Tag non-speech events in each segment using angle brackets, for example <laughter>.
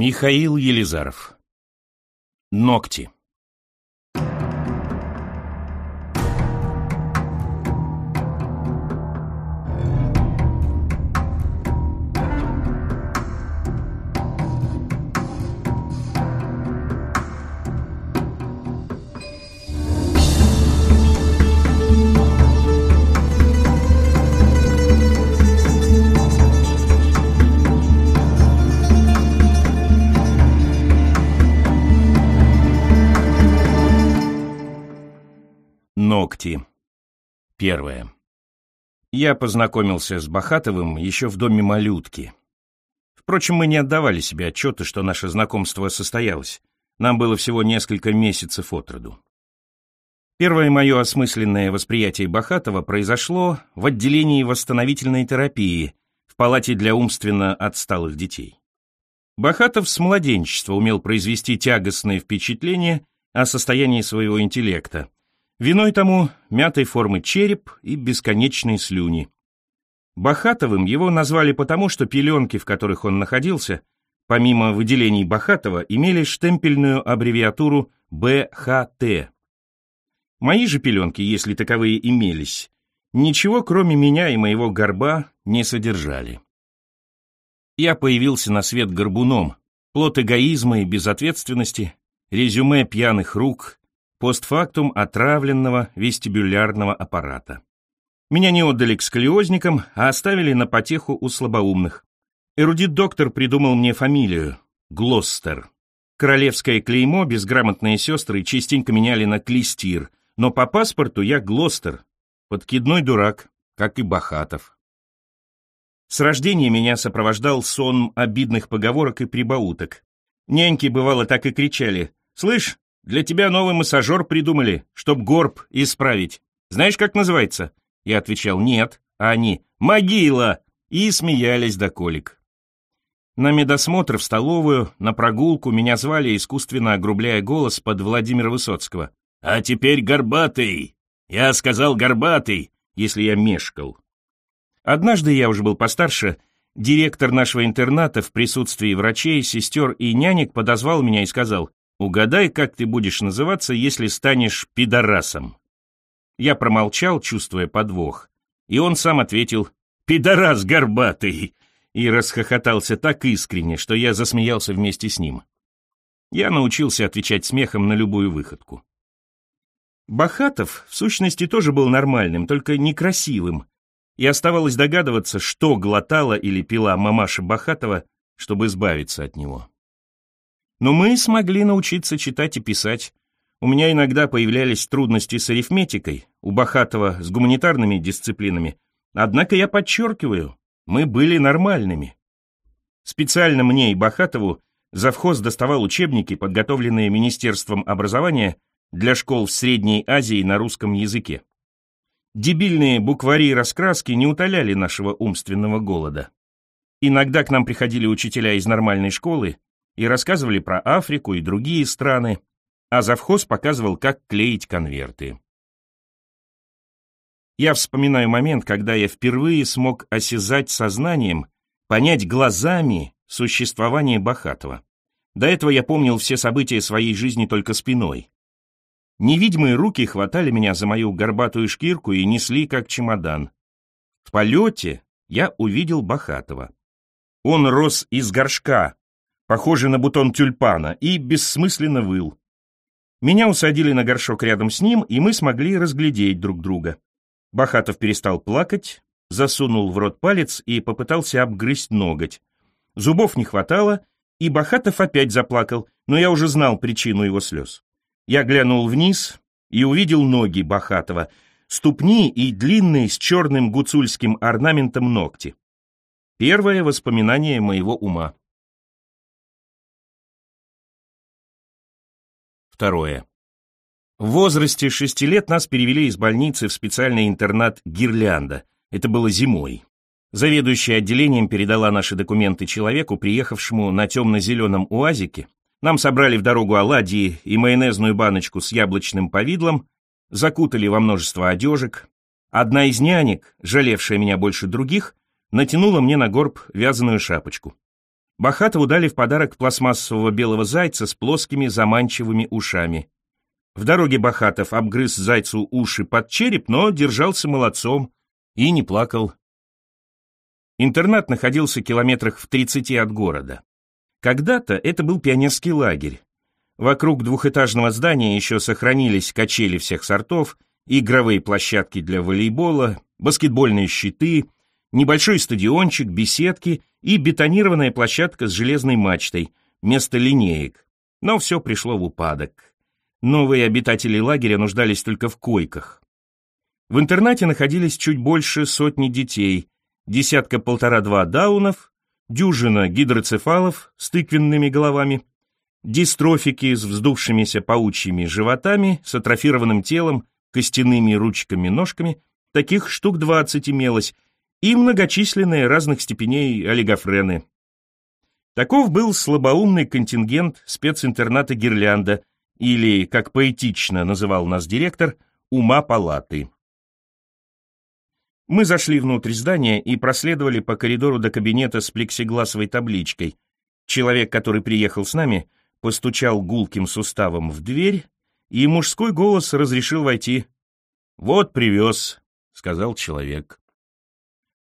Михаил Елизаров. Ногти. Ногти. Первое. Я познакомился с Бахатовым еще в доме малютки. Впрочем, мы не отдавали себе отчета, что наше знакомство состоялось. Нам было всего несколько месяцев от роду. Первое мое осмысленное восприятие Бахатова произошло в отделении восстановительной терапии в палате для умственно отсталых детей. Бахатов с младенчества умел произвести тягостное впечатление о состоянии своего интеллекта, Виной тому мятой формы череп и бесконечные слюни. Бахатовым его назвали потому, что пеленки, в которых он находился, помимо выделений Бахатова, имели штемпельную аббревиатуру БХТ. Мои же пеленки, если таковые имелись, ничего кроме меня и моего горба не содержали. Я появился на свет горбуном, плод эгоизма и безответственности, резюме пьяных рук, постфактум отравленного вестибулярного аппарата. Меня не отдали к сколиозникам, а оставили на потеху у слабоумных. Эрудит-доктор придумал мне фамилию — Глостер. Королевское клеймо безграмотные сестры частенько меняли на Клистир, но по паспорту я Глостер, подкидной дурак, как и Бахатов. С рождения меня сопровождал сон обидных поговорок и прибауток. Няньки, бывало, так и кричали. «Слышь, для тебя новый массажер придумали, чтоб горб исправить. Знаешь, как называется?» Я отвечал «нет», а они «могила» и смеялись до колик. На медосмотр в столовую, на прогулку меня звали, искусственно огрубляя голос под Владимира Высоцкого. «А теперь горбатый! Я сказал горбатый, если я мешкал». Однажды я уже был постарше, директор нашего интерната в присутствии врачей, сестер и нянек подозвал меня и сказал, Угадай, как ты будешь называться, если станешь пидорасом. Я промолчал, чувствуя подвох, и он сам ответил «Пидорас горбатый!» и расхохотался так искренне, что я засмеялся вместе с ним. Я научился отвечать смехом на любую выходку. Бахатов, в сущности, тоже был нормальным, только некрасивым, и оставалось догадываться, что глотала или пила мамаша Бахатова, чтобы избавиться от него. Но мы смогли научиться читать и писать. У меня иногда появлялись трудности с арифметикой, у Бахатова с гуманитарными дисциплинами. Однако я подчеркиваю, мы были нормальными. Специально мне и Бахатову завхоз доставал учебники, подготовленные Министерством образования для школ в Средней Азии на русском языке. Дебильные буквари и раскраски не утоляли нашего умственного голода. Иногда к нам приходили учителя из нормальной школы и рассказывали про Африку и другие страны, а завхоз показывал, как клеить конверты. Я вспоминаю момент, когда я впервые смог осязать сознанием, понять глазами существование Бахатова. До этого я помнил все события своей жизни только спиной. Невидимые руки хватали меня за мою горбатую шкирку и несли как чемодан. В полете я увидел Бахатова. Он рос из горшка, похожий на бутон тюльпана, и бессмысленно выл. Меня усадили на горшок рядом с ним, и мы смогли разглядеть друг друга. Бахатов перестал плакать, засунул в рот палец и попытался обгрызть ноготь. Зубов не хватало, и Бахатов опять заплакал, но я уже знал причину его слез. Я глянул вниз и увидел ноги Бахатова, ступни и длинные с черным гуцульским орнаментом ногти. Первое воспоминание моего ума. Второе. В возрасте шести лет нас перевели из больницы в специальный интернат «Гирлянда». Это было зимой. Заведующая отделением передала наши документы человеку, приехавшему на темно-зеленом уазике. Нам собрали в дорогу оладьи и майонезную баночку с яблочным повидлом, закутали во множество одежек. Одна из нянек, жалевшая меня больше других, натянула мне на горб вязаную шапочку. Бахатову дали в подарок пластмассового белого зайца с плоскими заманчивыми ушами. В дороге Бахатов обгрыз зайцу уши под череп, но держался молодцом и не плакал. Интернат находился километрах в 30 от города. Когда-то это был пионерский лагерь. Вокруг двухэтажного здания еще сохранились качели всех сортов, игровые площадки для волейбола, баскетбольные щиты, небольшой стадиончик, беседки и бетонированная площадка с железной мачтой, вместо линеек. Но все пришло в упадок. Новые обитатели лагеря нуждались только в койках. В интернате находились чуть больше сотни детей, десятка-полтора-два даунов, дюжина гидроцефалов с тыквенными головами, дистрофики с вздувшимися паучьими животами, с атрофированным телом, костяными ручками-ножками, таких штук 20 имелось, и многочисленные разных степеней олигофрены. Таков был слабоумный контингент специнтерната «Гирлянда», или, как поэтично называл нас директор, «Ума палаты». Мы зашли внутрь здания и проследовали по коридору до кабинета с плексигласовой табличкой. Человек, который приехал с нами, постучал гулким суставом в дверь, и мужской голос разрешил войти. «Вот привез», — сказал человек.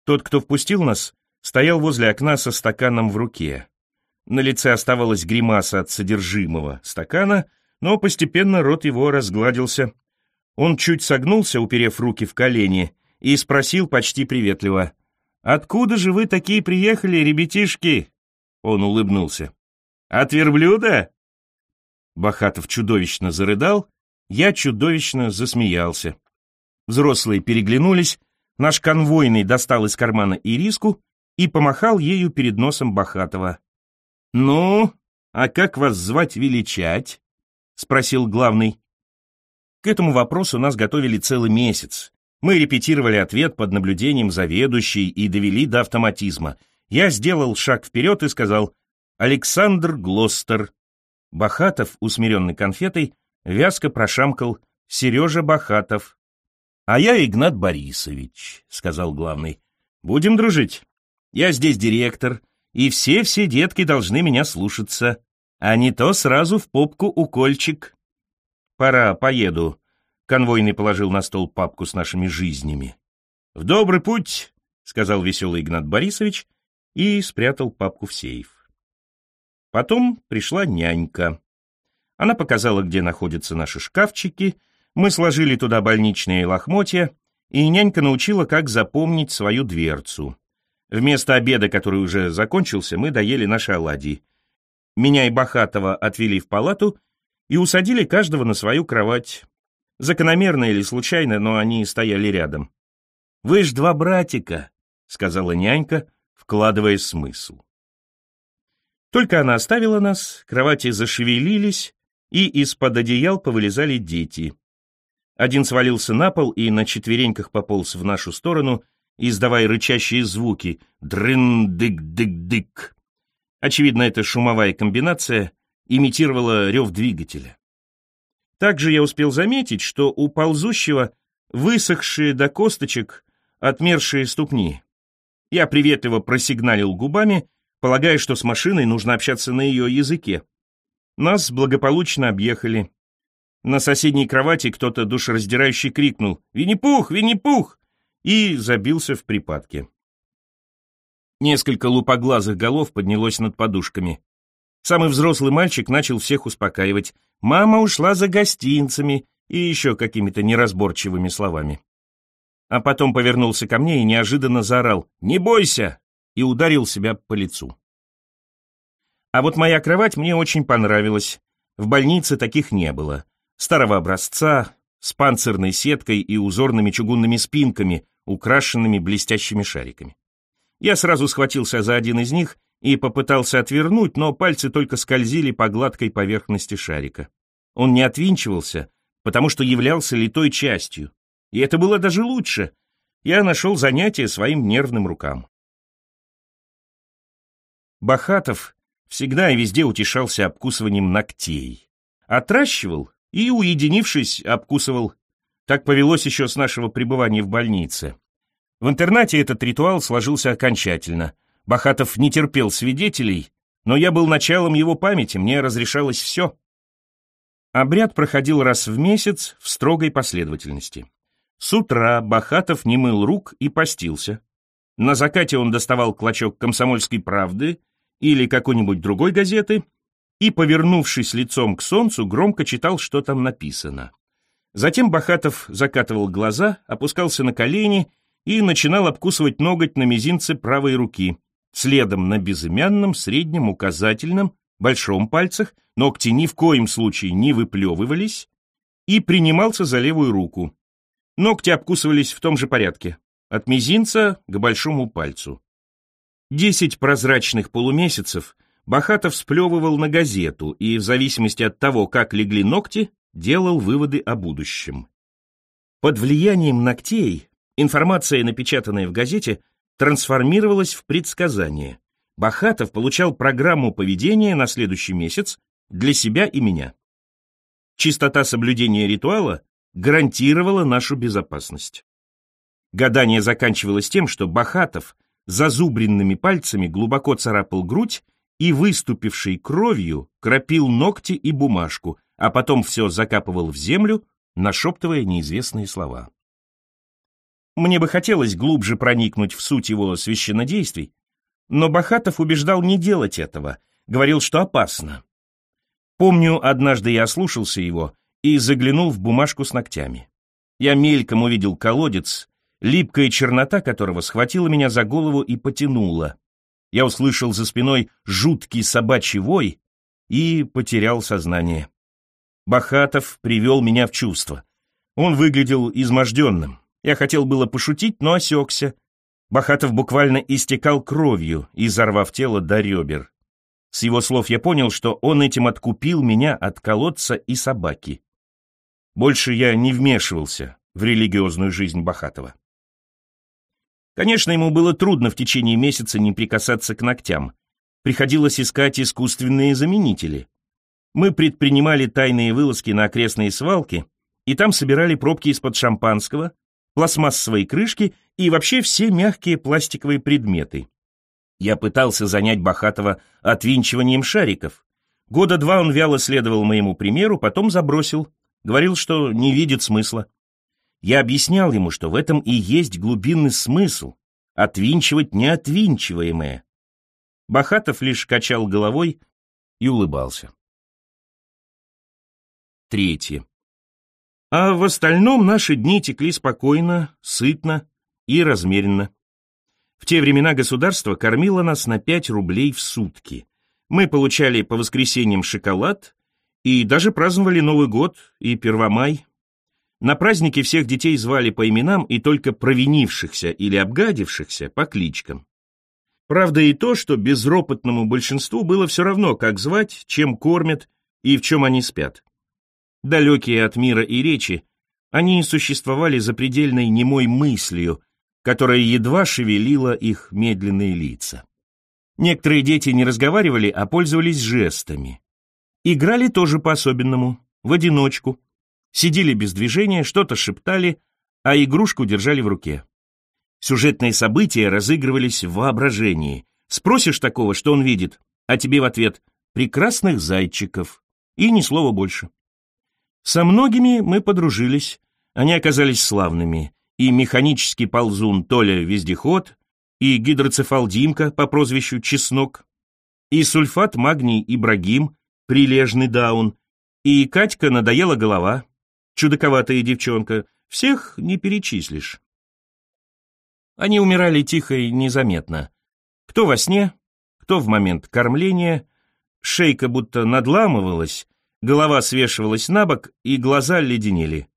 Тот, кто впустил нас, стоял возле окна со стаканом в руке. На лице оставалась гримаса от содержимого стакана, но постепенно рот его разгладился. Он чуть согнулся, уперев руки в колени, и спросил почти приветливо. «Откуда же вы такие приехали, ребятишки?» Он улыбнулся. От верблюда?» Бахатов чудовищно зарыдал, я чудовищно засмеялся. Взрослые переглянулись, наш конвойный достал из кармана ириску и помахал ею перед носом Бахатова. «Ну, а как вас звать величать?» — спросил главный. К этому вопросу нас готовили целый месяц. Мы репетировали ответ под наблюдением заведующей и довели до автоматизма. Я сделал шаг вперед и сказал Александр Глостер. Бахатов, усмиренный конфетой, вязко прошамкал Сережа Бахатов. «А я Игнат Борисович», — сказал главный. «Будем дружить. Я здесь директор, и все-все детки должны меня слушаться, а не то сразу в попку укольчик». «Пора, поеду», — конвойный положил на стол папку с нашими жизнями. «В добрый путь», — сказал веселый Игнат Борисович и спрятал папку в сейф. Потом пришла нянька. Она показала, где находятся наши шкафчики, мы сложили туда больничные лохмотья, и нянька научила, как запомнить свою дверцу. Вместо обеда, который уже закончился, мы доели наши оладьи. Меня и Бахатова отвели в палату и усадили каждого на свою кровать. Закономерно или случайно, но они стояли рядом. «Вы ж два братика», — сказала нянька, вкладывая смысл. Только она оставила нас, кровати зашевелились, и из-под одеял повылезали дети. Один свалился на пол и на четвереньках пополз в нашу сторону, издавая рычащие звуки «дрын-дык-дык-дык». Очевидно, эта шумовая комбинация имитировала рев двигателя. Также я успел заметить, что у ползущего высохшие до косточек отмершие ступни. Я приветливо просигналил губами полагая, что с машиной нужно общаться на ее языке. Нас благополучно объехали. На соседней кровати кто-то душераздирающе крикнул «Винни-Пух! Винни-Пух!» и забился в припадке. Несколько лупоглазых голов поднялось над подушками. Самый взрослый мальчик начал всех успокаивать. «Мама ушла за гостинцами» и еще какими-то неразборчивыми словами. А потом повернулся ко мне и неожиданно заорал «Не бойся! и ударил себя по лицу. А вот моя кровать мне очень понравилась. В больнице таких не было. Старого образца, с панцирной сеткой и узорными чугунными спинками, украшенными блестящими шариками. Я сразу схватился за один из них и попытался отвернуть, но пальцы только скользили по гладкой поверхности шарика. Он не отвинчивался, потому что являлся литой частью. И это было даже лучше. Я нашел занятие своим нервным рукам. Бахатов всегда и везде утешался обкусыванием ногтей. Отращивал и, уединившись, обкусывал. Так повелось еще с нашего пребывания в больнице. В интернате этот ритуал сложился окончательно. Бахатов не терпел свидетелей, но я был началом его памяти, мне разрешалось все. Обряд проходил раз в месяц в строгой последовательности. С утра Бахатов не мыл рук и постился. На закате он доставал клочок «Комсомольской правды» или какой-нибудь другой газеты и, повернувшись лицом к солнцу, громко читал, что там написано. Затем Бахатов закатывал глаза, опускался на колени и начинал обкусывать ноготь на мизинце правой руки. Следом на безымянном, среднем, указательном, большом пальцах ногти ни в коем случае не выплевывались и принимался за левую руку. Ногти обкусывались в том же порядке, от мизинца к большому пальцу. Десять прозрачных полумесяцев Бахатов сплевывал на газету и, в зависимости от того, как легли ногти, делал выводы о будущем. Под влиянием ногтей информация, напечатанная в газете, трансформировалась в предсказание. Бахатов получал программу поведения на следующий месяц для себя и меня. Чистота соблюдения ритуала гарантировала нашу безопасность. Гадание заканчивалось тем, что Бахатов зазубренными пальцами глубоко царапал грудь и, выступившей кровью, кропил ногти и бумажку, а потом все закапывал в землю, нашептывая неизвестные слова. Мне бы хотелось глубже проникнуть в суть его священнодействий, но Бахатов убеждал не делать этого, говорил, что опасно. Помню, однажды я ослушался его и заглянул в бумажку с ногтями. Я мельком увидел колодец, липкая чернота которого схватила меня за голову и потянула. Я услышал за спиной жуткий собачий вой и потерял сознание. Бахатов привел меня в чувство. Он выглядел изможденным. Я хотел было пошутить, но осекся. Бахатов буквально истекал кровью, изорвав тело до ребер. С его слов я понял, что он этим откупил меня от колодца и собаки. Больше я не вмешивался в религиозную жизнь Бахатова. Конечно, ему было трудно в течение месяца не прикасаться к ногтям. Приходилось искать искусственные заменители. Мы предпринимали тайные вылазки на окрестные свалки, и там собирали пробки из-под шампанского, пластмассовые крышки и вообще все мягкие пластиковые предметы. Я пытался занять Бахатова отвинчиванием шариков. Года два он вяло следовал моему примеру, потом забросил. Говорил, что не видит смысла. Я объяснял ему, что в этом и есть глубинный смысл — отвинчивать неотвинчиваемое. Бахатов лишь качал головой и улыбался. Третье. А в остальном наши дни текли спокойно, сытно и размеренно. В те времена государство кормило нас на 5 рублей в сутки. Мы получали по воскресеньям шоколад и даже праздновали Новый год и Первомай. На праздники всех детей звали по именам и только провинившихся или обгадившихся по кличкам. Правда и то, что безропотному большинству было все равно, как звать, чем кормят и в чем они спят. Далекие от мира и речи, они существовали за предельной немой мыслью, которая едва шевелила их медленные лица. Некоторые дети не разговаривали, а пользовались жестами. Играли тоже по-особенному, в одиночку. Сидели без движения, что-то шептали, а игрушку держали в руке. Сюжетные события разыгрывались в воображении. Спросишь такого, что он видит, а тебе в ответ «прекрасных зайчиков» и ни слова больше. Со многими мы подружились, они оказались славными, и механический ползун Толя Вездеход, и гидроцефал Димка по прозвищу Чеснок, и сульфат магний Ибрагим, прилежный даун, и Катька надоела голова, чудаковатая девчонка, всех не перечислишь. Они умирали тихо и незаметно. Кто во сне, кто в момент кормления, шейка будто надламывалась, Голова свешивалась на бок, и глаза леденели.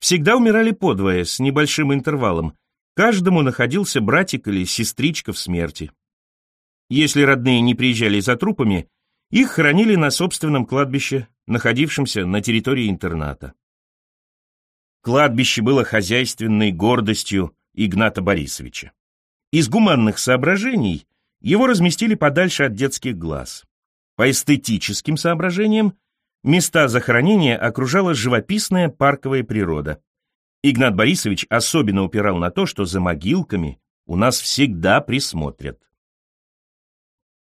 Всегда умирали подвое, с небольшим интервалом. Каждому находился братик или сестричка в смерти. Если родные не приезжали за трупами, их хоронили на собственном кладбище, находившемся на территории интерната. Кладбище было хозяйственной гордостью Игната Борисовича. Из гуманных соображений его разместили подальше от детских глаз. По эстетическим соображениям Места захоронения окружала живописная парковая природа. Игнат Борисович особенно упирал на то, что за могилками у нас всегда присмотрят.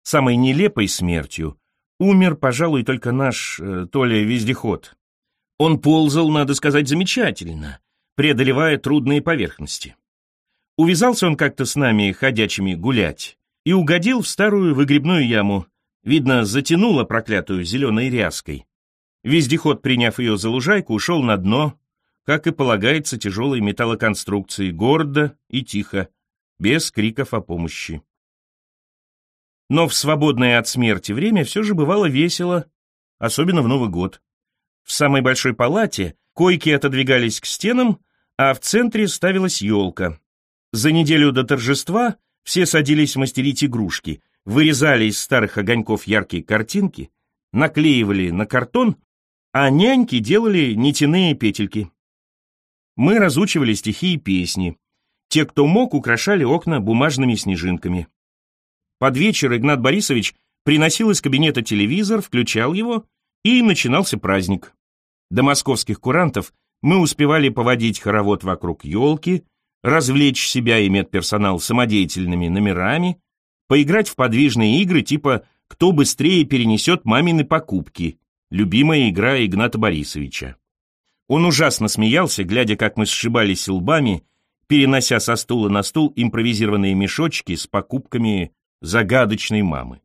самой нелепой смертью, умер, пожалуй, только наш э, Толя Вездеход. Он ползал, надо сказать, замечательно, преодолевая трудные поверхности. Увязался он как-то с нами, ходячими, гулять, и угодил в старую выгребную яму. Видно, затянуло проклятую зеленой ряской. Вездеход, приняв ее за лужайку, ушел на дно, как и полагается тяжелой металлоконструкции, гордо и тихо, без криков о помощи. Но в свободное от смерти время все же бывало весело, особенно в Новый год. В самой большой палате койки отодвигались к стенам, а в центре ставилась елка. За неделю до торжества все садились мастерить игрушки, вырезали из старых огоньков яркие картинки, наклеивали на картон, а няньки делали нитяные петельки. Мы разучивали стихи и песни. Те, кто мог, украшали окна бумажными снежинками. Под вечер Игнат Борисович приносил из кабинета телевизор, включал его, и начинался праздник. До московских курантов мы успевали поводить хоровод вокруг елки, развлечь себя и медперсонал самодеятельными номерами, поиграть в подвижные игры типа «Кто быстрее перенесет мамины покупки», любимая игра Игната Борисовича. Он ужасно смеялся, глядя, как мы сшибались лбами, перенося со стула на стул импровизированные мешочки с покупками загадочной мамы.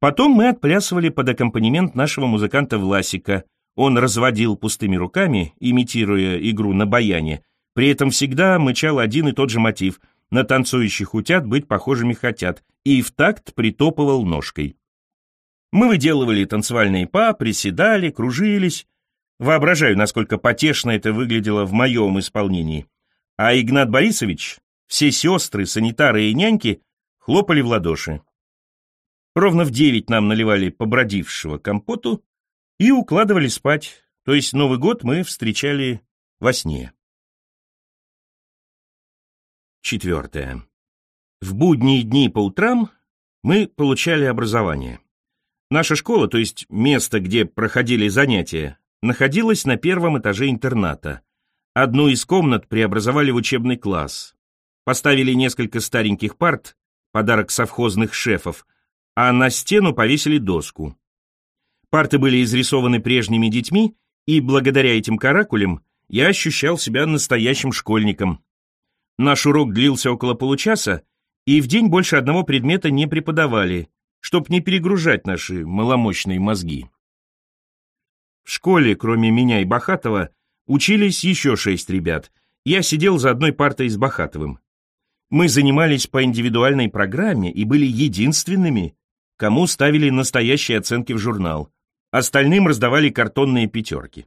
Потом мы отплясывали под аккомпанемент нашего музыканта Власика. Он разводил пустыми руками, имитируя игру на баяне, при этом всегда мычал один и тот же мотив «На танцующих утят быть похожими хотят» и в такт притопывал ножкой. Мы выделывали танцевальные па, приседали, кружились. Воображаю, насколько потешно это выглядело в моем исполнении. А Игнат Борисович, все сестры, санитары и няньки хлопали в ладоши. Ровно в девять нам наливали побродившего компоту и укладывали спать, то есть Новый год мы встречали во сне. Четвертое. В будние дни по утрам мы получали образование. Наша школа, то есть место, где проходили занятия, находилась на первом этаже интерната. Одну из комнат преобразовали в учебный класс. Поставили несколько стареньких парт подарок совхозных шефов, а на стену повесили доску. Парты были изрисованы прежними детьми, и благодаря этим каракулям я ощущал себя настоящим школьником. Наш урок длился около получаса, и в день больше одного предмета не преподавали, чтоб не перегружать наши маломощные мозги. В школе, кроме меня и Бахатова, учились еще шесть ребят. Я сидел за одной партой с Бахатовым. Мы занимались по индивидуальной программе и были единственными, кому ставили настоящие оценки в журнал. Остальным раздавали картонные пятерки.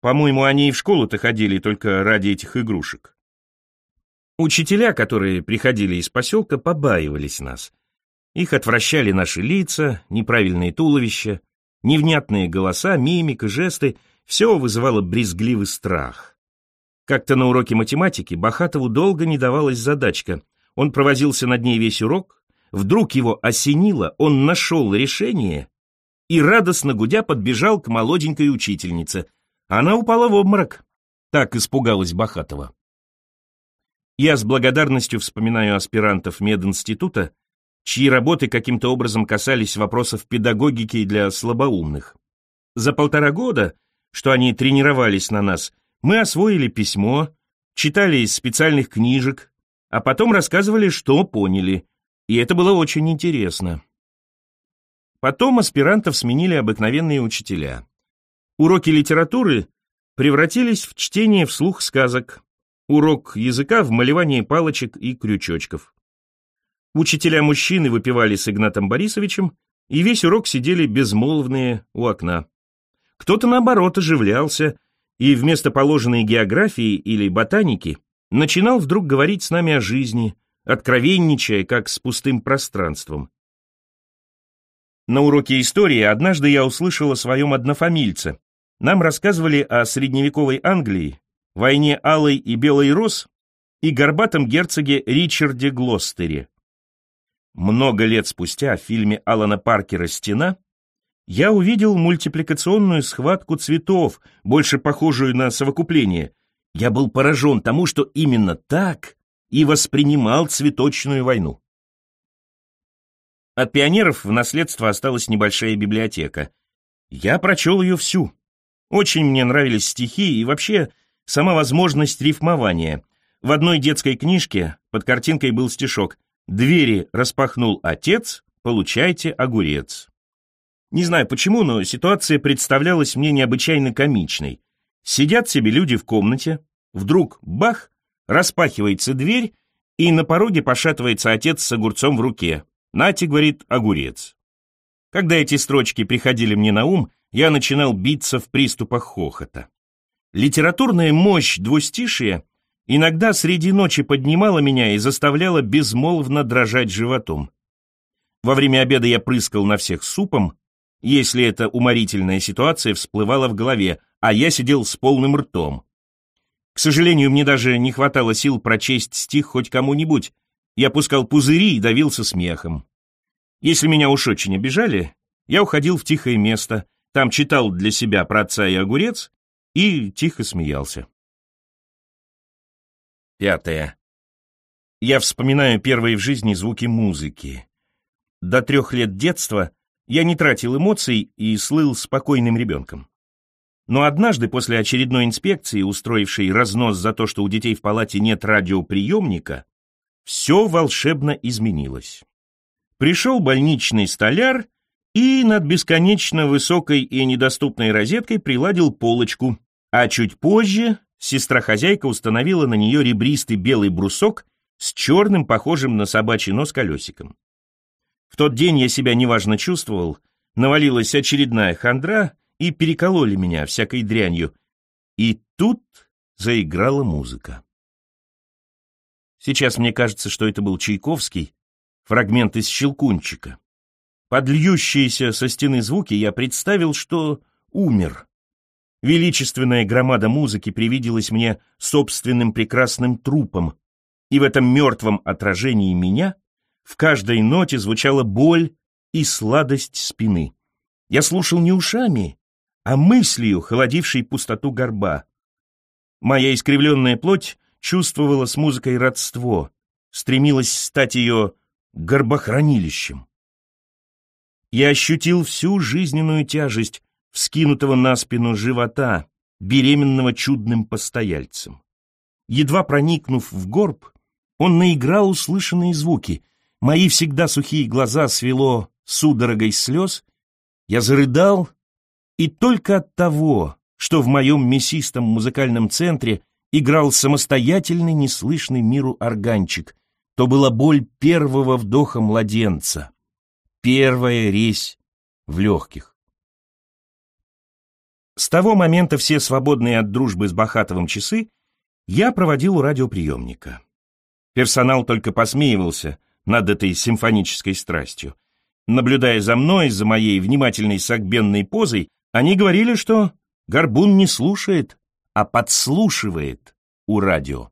По-моему, они и в школу-то ходили только ради этих игрушек. Учителя, которые приходили из поселка, побаивались нас. Их отвращали наши лица, неправильные туловища, невнятные голоса, мимика, жесты. Все вызывало брезгливый страх. Как-то на уроке математики Бахатову долго не давалась задачка. Он провозился над ней весь урок, вдруг его осенило, он нашел решение и, радостно гудя, подбежал к молоденькой учительнице. Она упала в обморок. Так испугалась Бахатова. Я с благодарностью вспоминаю аспирантов мединститута, чьи работы каким-то образом касались вопросов педагогики для слабоумных. За полтора года, что они тренировались на нас, мы освоили письмо, читали из специальных книжек, а потом рассказывали, что поняли, и это было очень интересно. Потом аспирантов сменили обыкновенные учителя. Уроки литературы превратились в чтение вслух сказок, урок языка в малевание палочек и крючочков. Учителя-мужчины выпивали с Игнатом Борисовичем, и весь урок сидели безмолвные у окна. Кто-то, наоборот, оживлялся и вместо положенной географии или ботаники начинал вдруг говорить с нами о жизни, откровенничая, как с пустым пространством. На уроке истории однажды я услышал о своем однофамильце. Нам рассказывали о средневековой Англии, войне Алой и Белой Рос и горбатом герцоге Ричарде Глостере. Много лет спустя в фильме Алана Паркера «Стена» я увидел мультипликационную схватку цветов, больше похожую на совокупление. Я был поражен тому, что именно так и воспринимал цветочную войну. От пионеров в наследство осталась небольшая библиотека. Я прочел ее всю. Очень мне нравились стихи и вообще сама возможность рифмования. В одной детской книжке под картинкой был стишок «Двери распахнул отец, получайте огурец». Не знаю почему, но ситуация представлялась мне необычайно комичной. Сидят себе люди в комнате, вдруг бах, распахивается дверь, и на пороге пошатывается отец с огурцом в руке. Нате, говорит, огурец. Когда эти строчки приходили мне на ум, я начинал биться в приступах хохота. Литературная мощь двустишия иногда среди ночи поднимала меня и заставляла безмолвно дрожать животом. Во время обеда я прыскал на всех супом, если эта уморительная ситуация всплывала в голове, а я сидел с полным ртом. К сожалению, мне даже не хватало сил прочесть стих хоть кому-нибудь. Я пускал пузыри и давился смехом. Если меня уж очень обижали, я уходил в тихое место, там читал для себя про отца и огурец и тихо смеялся. Пятое. Я вспоминаю первые в жизни звуки музыки. До трех лет детства я не тратил эмоций и слыл спокойным ребенком. Но однажды после очередной инспекции, устроившей разнос за то, что у детей в палате нет радиоприемника, все волшебно изменилось. Пришел больничный столяр и над бесконечно высокой и недоступной розеткой приладил полочку, а чуть позже сестра-хозяйка установила на нее ребристый белый брусок с черным, похожим на собачий нос колесиком. В тот день я себя неважно чувствовал, навалилась очередная хандра, и перекололи меня всякой дрянью. И тут заиграла музыка. Сейчас мне кажется, что это был Чайковский, фрагмент из «Щелкунчика». Под со стены звуки я представил, что умер. Величественная громада музыки привиделась мне собственным прекрасным трупом, и в этом мертвом отражении меня в каждой ноте звучала боль и сладость спины. Я слушал не ушами, а мыслью, холодившей пустоту горба. Моя искривленная плоть чувствовала с музыкой родство, стремилась стать ее горбохранилищем. Я ощутил всю жизненную тяжесть вскинутого на спину живота, беременного чудным постояльцем. Едва проникнув в горб, он наиграл услышанные звуки. Мои всегда сухие глаза свело судорогой слез. Я зарыдал и только от того, что в моем мясистом музыкальном центре играл самостоятельный неслышный миру органчик, то была боль первого вдоха младенца, первая резь в легких. С того момента все свободные от дружбы с Бахатовым часы я проводил у радиоприемника. Персонал только посмеивался над этой симфонической страстью. Наблюдая за мной, за моей внимательной сагбенной позой, они говорили, что Горбун не слушает, а подслушивает у радио.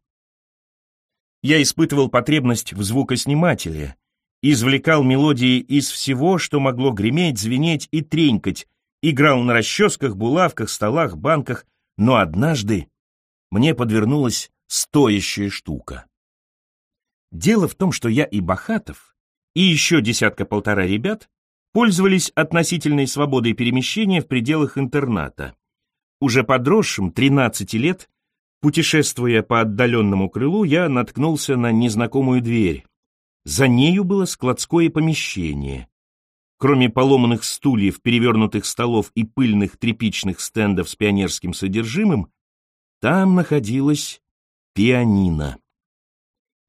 Я испытывал потребность в звукоснимателе, извлекал мелодии из всего, что могло греметь, звенеть и тренькать, играл на расческах, булавках, столах, банках, но однажды мне подвернулась стоящая штука. Дело в том, что я и Бахатов, и еще десятка-полтора ребят пользовались относительной свободой перемещения в пределах интерната. Уже подросшим, 13 лет, путешествуя по отдаленному крылу, я наткнулся на незнакомую дверь. За нею было складское помещение. Кроме поломанных стульев, перевернутых столов и пыльных тряпичных стендов с пионерским содержимым, там находилась пианино.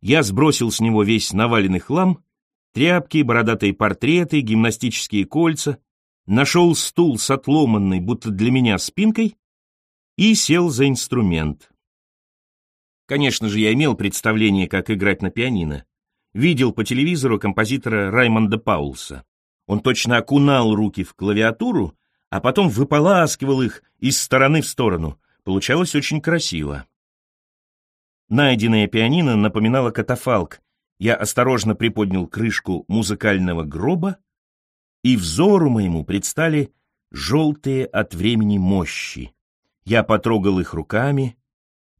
Я сбросил с него весь наваленный хлам Тряпки, бородатые портреты, гимнастические кольца. Нашел стул с отломанной, будто для меня, спинкой и сел за инструмент. Конечно же, я имел представление, как играть на пианино. Видел по телевизору композитора Раймонда Паулса. Он точно окунал руки в клавиатуру, а потом выполаскивал их из стороны в сторону. Получалось очень красиво. Найденное пианино напоминало катафалк, я осторожно приподнял крышку музыкального гроба, и взору моему предстали желтые от времени мощи. Я потрогал их руками,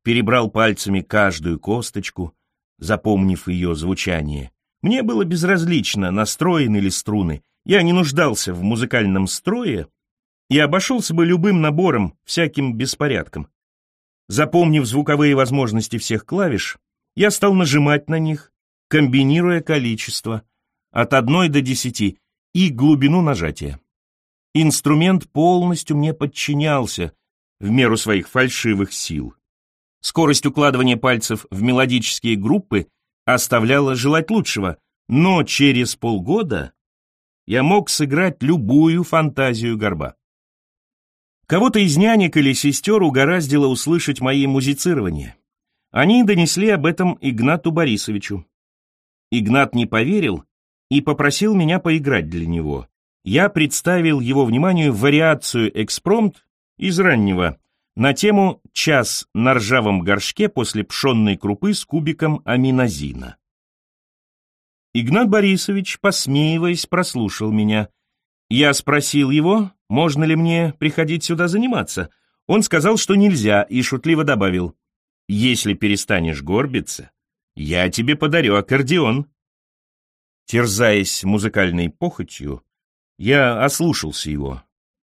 перебрал пальцами каждую косточку, запомнив ее звучание. Мне было безразлично, настроены ли струны. Я не нуждался в музыкальном строе и обошелся бы любым набором, всяким беспорядком. Запомнив звуковые возможности всех клавиш, я стал нажимать на них, комбинируя количество от одной до десяти и глубину нажатия. Инструмент полностью мне подчинялся в меру своих фальшивых сил. Скорость укладывания пальцев в мелодические группы оставляла желать лучшего, но через полгода я мог сыграть любую фантазию горба. Кого-то из нянек или сестер угораздило услышать мои музицирования. Они донесли об этом Игнату Борисовичу. Игнат не поверил и попросил меня поиграть для него. Я представил его вниманию вариацию «Экспромт» из раннего на тему «Час на ржавом горшке после пшенной крупы с кубиком аминозина». Игнат Борисович, посмеиваясь, прослушал меня. Я спросил его, можно ли мне приходить сюда заниматься. Он сказал, что нельзя, и шутливо добавил, «Если перестанешь горбиться, я тебе подарю аккордеон». Терзаясь музыкальной похотью, я ослушался его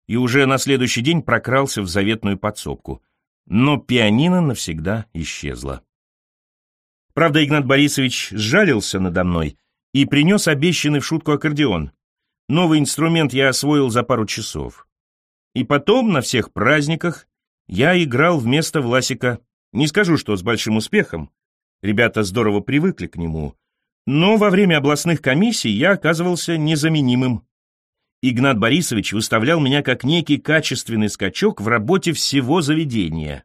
и уже на следующий день прокрался в заветную подсобку, но пианино навсегда исчезло. Правда, Игнат Борисович сжалился надо мной и принес обещанный в шутку аккордеон. Новый инструмент я освоил за пару часов. И потом, на всех праздниках, я играл вместо Власика. Не скажу, что с большим успехом. Ребята здорово привыкли к нему. Но во время областных комиссий я оказывался незаменимым. Игнат Борисович выставлял меня как некий качественный скачок в работе всего заведения.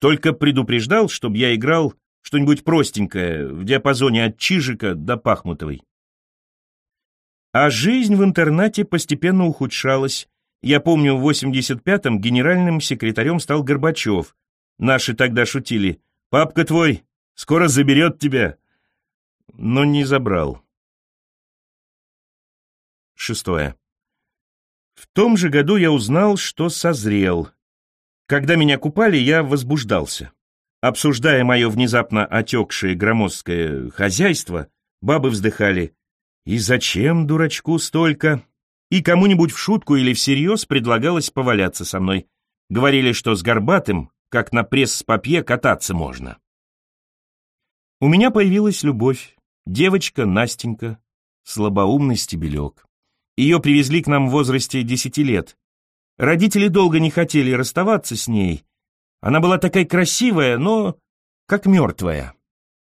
Только предупреждал, чтобы я играл что-нибудь простенькое, в диапазоне от Чижика до Пахмутовой. А жизнь в интернате постепенно ухудшалась. Я помню, в 85-м генеральным секретарем стал Горбачев. Наши тогда шутили. «Папка твой скоро заберет тебя». Но не забрал. Шестое. В том же году я узнал, что созрел. Когда меня купали, я возбуждался. Обсуждая мое внезапно отекшее громоздкое хозяйство, бабы вздыхали. И зачем дурачку столько? И кому-нибудь в шутку или всерьез предлагалось поваляться со мной. Говорили, что с горбатым, как на пресс-папье, кататься можно. У меня появилась любовь. Девочка Настенька, слабоумный стебелек. Ее привезли к нам в возрасте десяти лет. Родители долго не хотели расставаться с ней. Она была такая красивая, но как мертвая.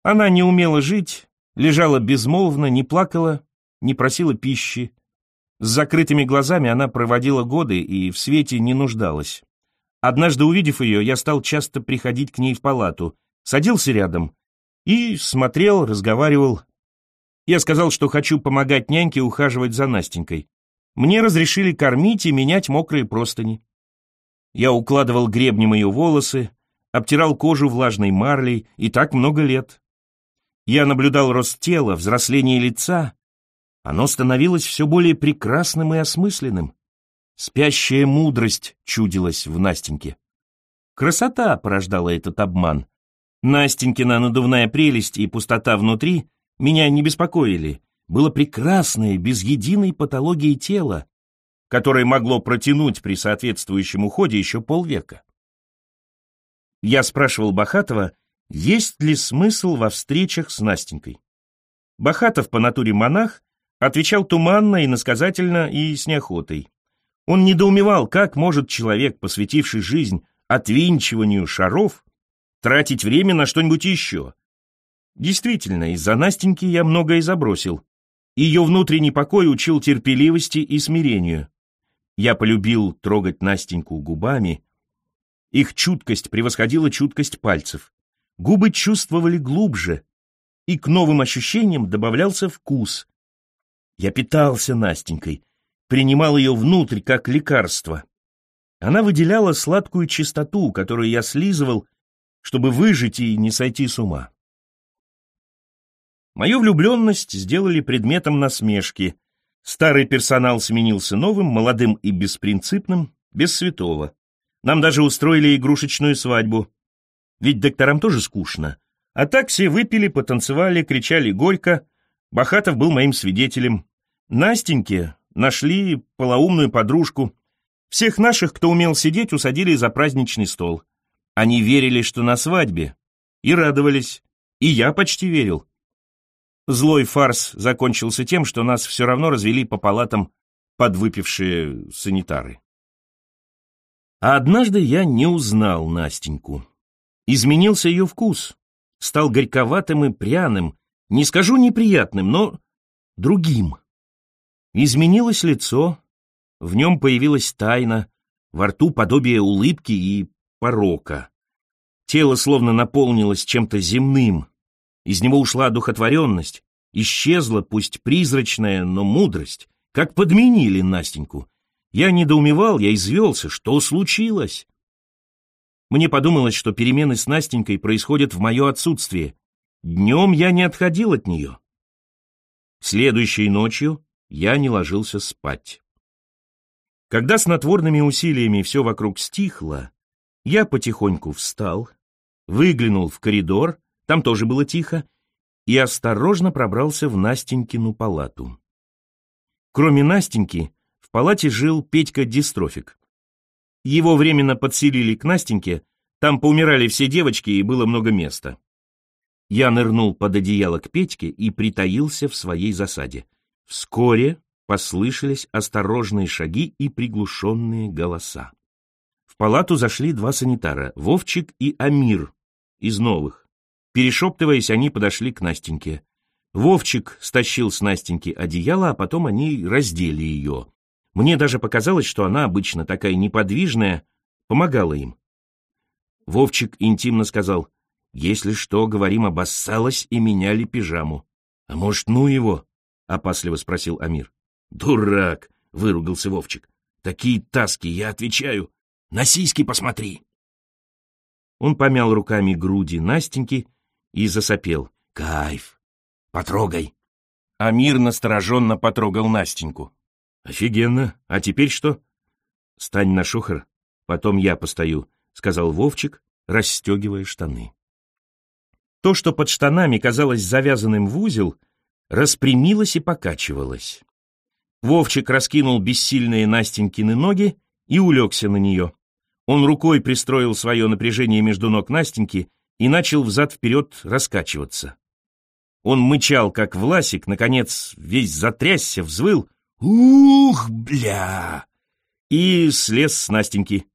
Она не умела жить, лежала безмолвно, не плакала, не просила пищи. С закрытыми глазами она проводила годы и в свете не нуждалась. Однажды, увидев ее, я стал часто приходить к ней в палату, садился рядом и смотрел, разговаривал. Я сказал, что хочу помогать няньке ухаживать за Настенькой. Мне разрешили кормить и менять мокрые простыни. Я укладывал гребнем ее волосы, обтирал кожу влажной марлей, и так много лет. Я наблюдал рост тела, взросление лица. Оно становилось все более прекрасным и осмысленным. Спящая мудрость чудилась в Настеньке. Красота порождала этот обман. Настенькина надувная прелесть и пустота внутри меня не беспокоили. Было прекрасное, без единой патологии тело, которое могло протянуть при соответствующем уходе еще полвека. Я спрашивал Бахатова, есть ли смысл во встречах с Настенькой. Бахатов по натуре монах отвечал туманно, и насказательно и с неохотой. Он недоумевал, как может человек, посвятивший жизнь отвинчиванию шаров, тратить время на что-нибудь еще. Действительно, из-за Настеньки я многое забросил. Ее внутренний покой учил терпеливости и смирению. Я полюбил трогать Настеньку губами. Их чуткость превосходила чуткость пальцев. Губы чувствовали глубже, и к новым ощущениям добавлялся вкус. Я питался Настенькой, принимал ее внутрь как лекарство. Она выделяла сладкую чистоту, которую я слизывал, чтобы выжить и не сойти с ума. Мою влюбленность сделали предметом насмешки. Старый персонал сменился новым, молодым и беспринципным, без святого. Нам даже устроили игрушечную свадьбу. Ведь докторам тоже скучно. А так все выпили, потанцевали, кричали горько, Бахатов был моим свидетелем. Настеньке нашли полоумную подружку. Всех наших, кто умел сидеть, усадили за праздничный стол. Они верили, что на свадьбе, и радовались. И я почти верил. Злой фарс закончился тем, что нас все равно развели по палатам подвыпившие санитары. А однажды я не узнал Настеньку. Изменился ее вкус. Стал горьковатым и пряным, не скажу неприятным, но другим. Изменилось лицо, в нем появилась тайна, во рту подобие улыбки и порока. Тело словно наполнилось чем-то земным, из него ушла духотворенность, исчезла, пусть призрачная, но мудрость, как подменили Настеньку. Я недоумевал, я извелся, что случилось? Мне подумалось, что перемены с Настенькой происходят в мое отсутствие. Днем я не отходил от нее. Следующей ночью я не ложился спать. Когда с натворными усилиями все вокруг стихло, я потихоньку встал, выглянул в коридор, там тоже было тихо, и осторожно пробрался в Настенькину палату. Кроме Настеньки, в палате жил Петька-дистрофик. Его временно подселили к Настеньке, там поумирали все девочки и было много места. Я нырнул под одеяло к Петьке и притаился в своей засаде. Вскоре послышались осторожные шаги и приглушенные голоса. В палату зашли два санитара, Вовчик и Амир, из новых. Перешептываясь, они подошли к Настеньке. Вовчик стащил с Настеньки одеяло, а потом они раздели ее. Мне даже показалось, что она, обычно такая неподвижная, помогала им. Вовчик интимно сказал, «Если что, говорим, обоссалась и меняли пижаму». «А может, ну его?» — опасливо спросил Амир. «Дурак!» — выругался Вовчик. «Такие таски, я отвечаю. На сиськи посмотри!» Он помял руками груди Настеньки и засопел. «Кайф! Потрогай!» Амир настороженно потрогал Настеньку. «Офигенно! А теперь что?» «Стань на шухер, потом я постою», — сказал Вовчик, расстегивая штаны. То, что под штанами казалось завязанным в узел, распрямилось и покачивалось. Вовчик раскинул бессильные Настенькины ноги и улегся на нее. Он рукой пристроил свое напряжение между ног Настеньки и начал взад-вперед раскачиваться. Он мычал, как Власик, наконец весь затрясся, взвыл «Ух, бля!» и слез с Настеньки.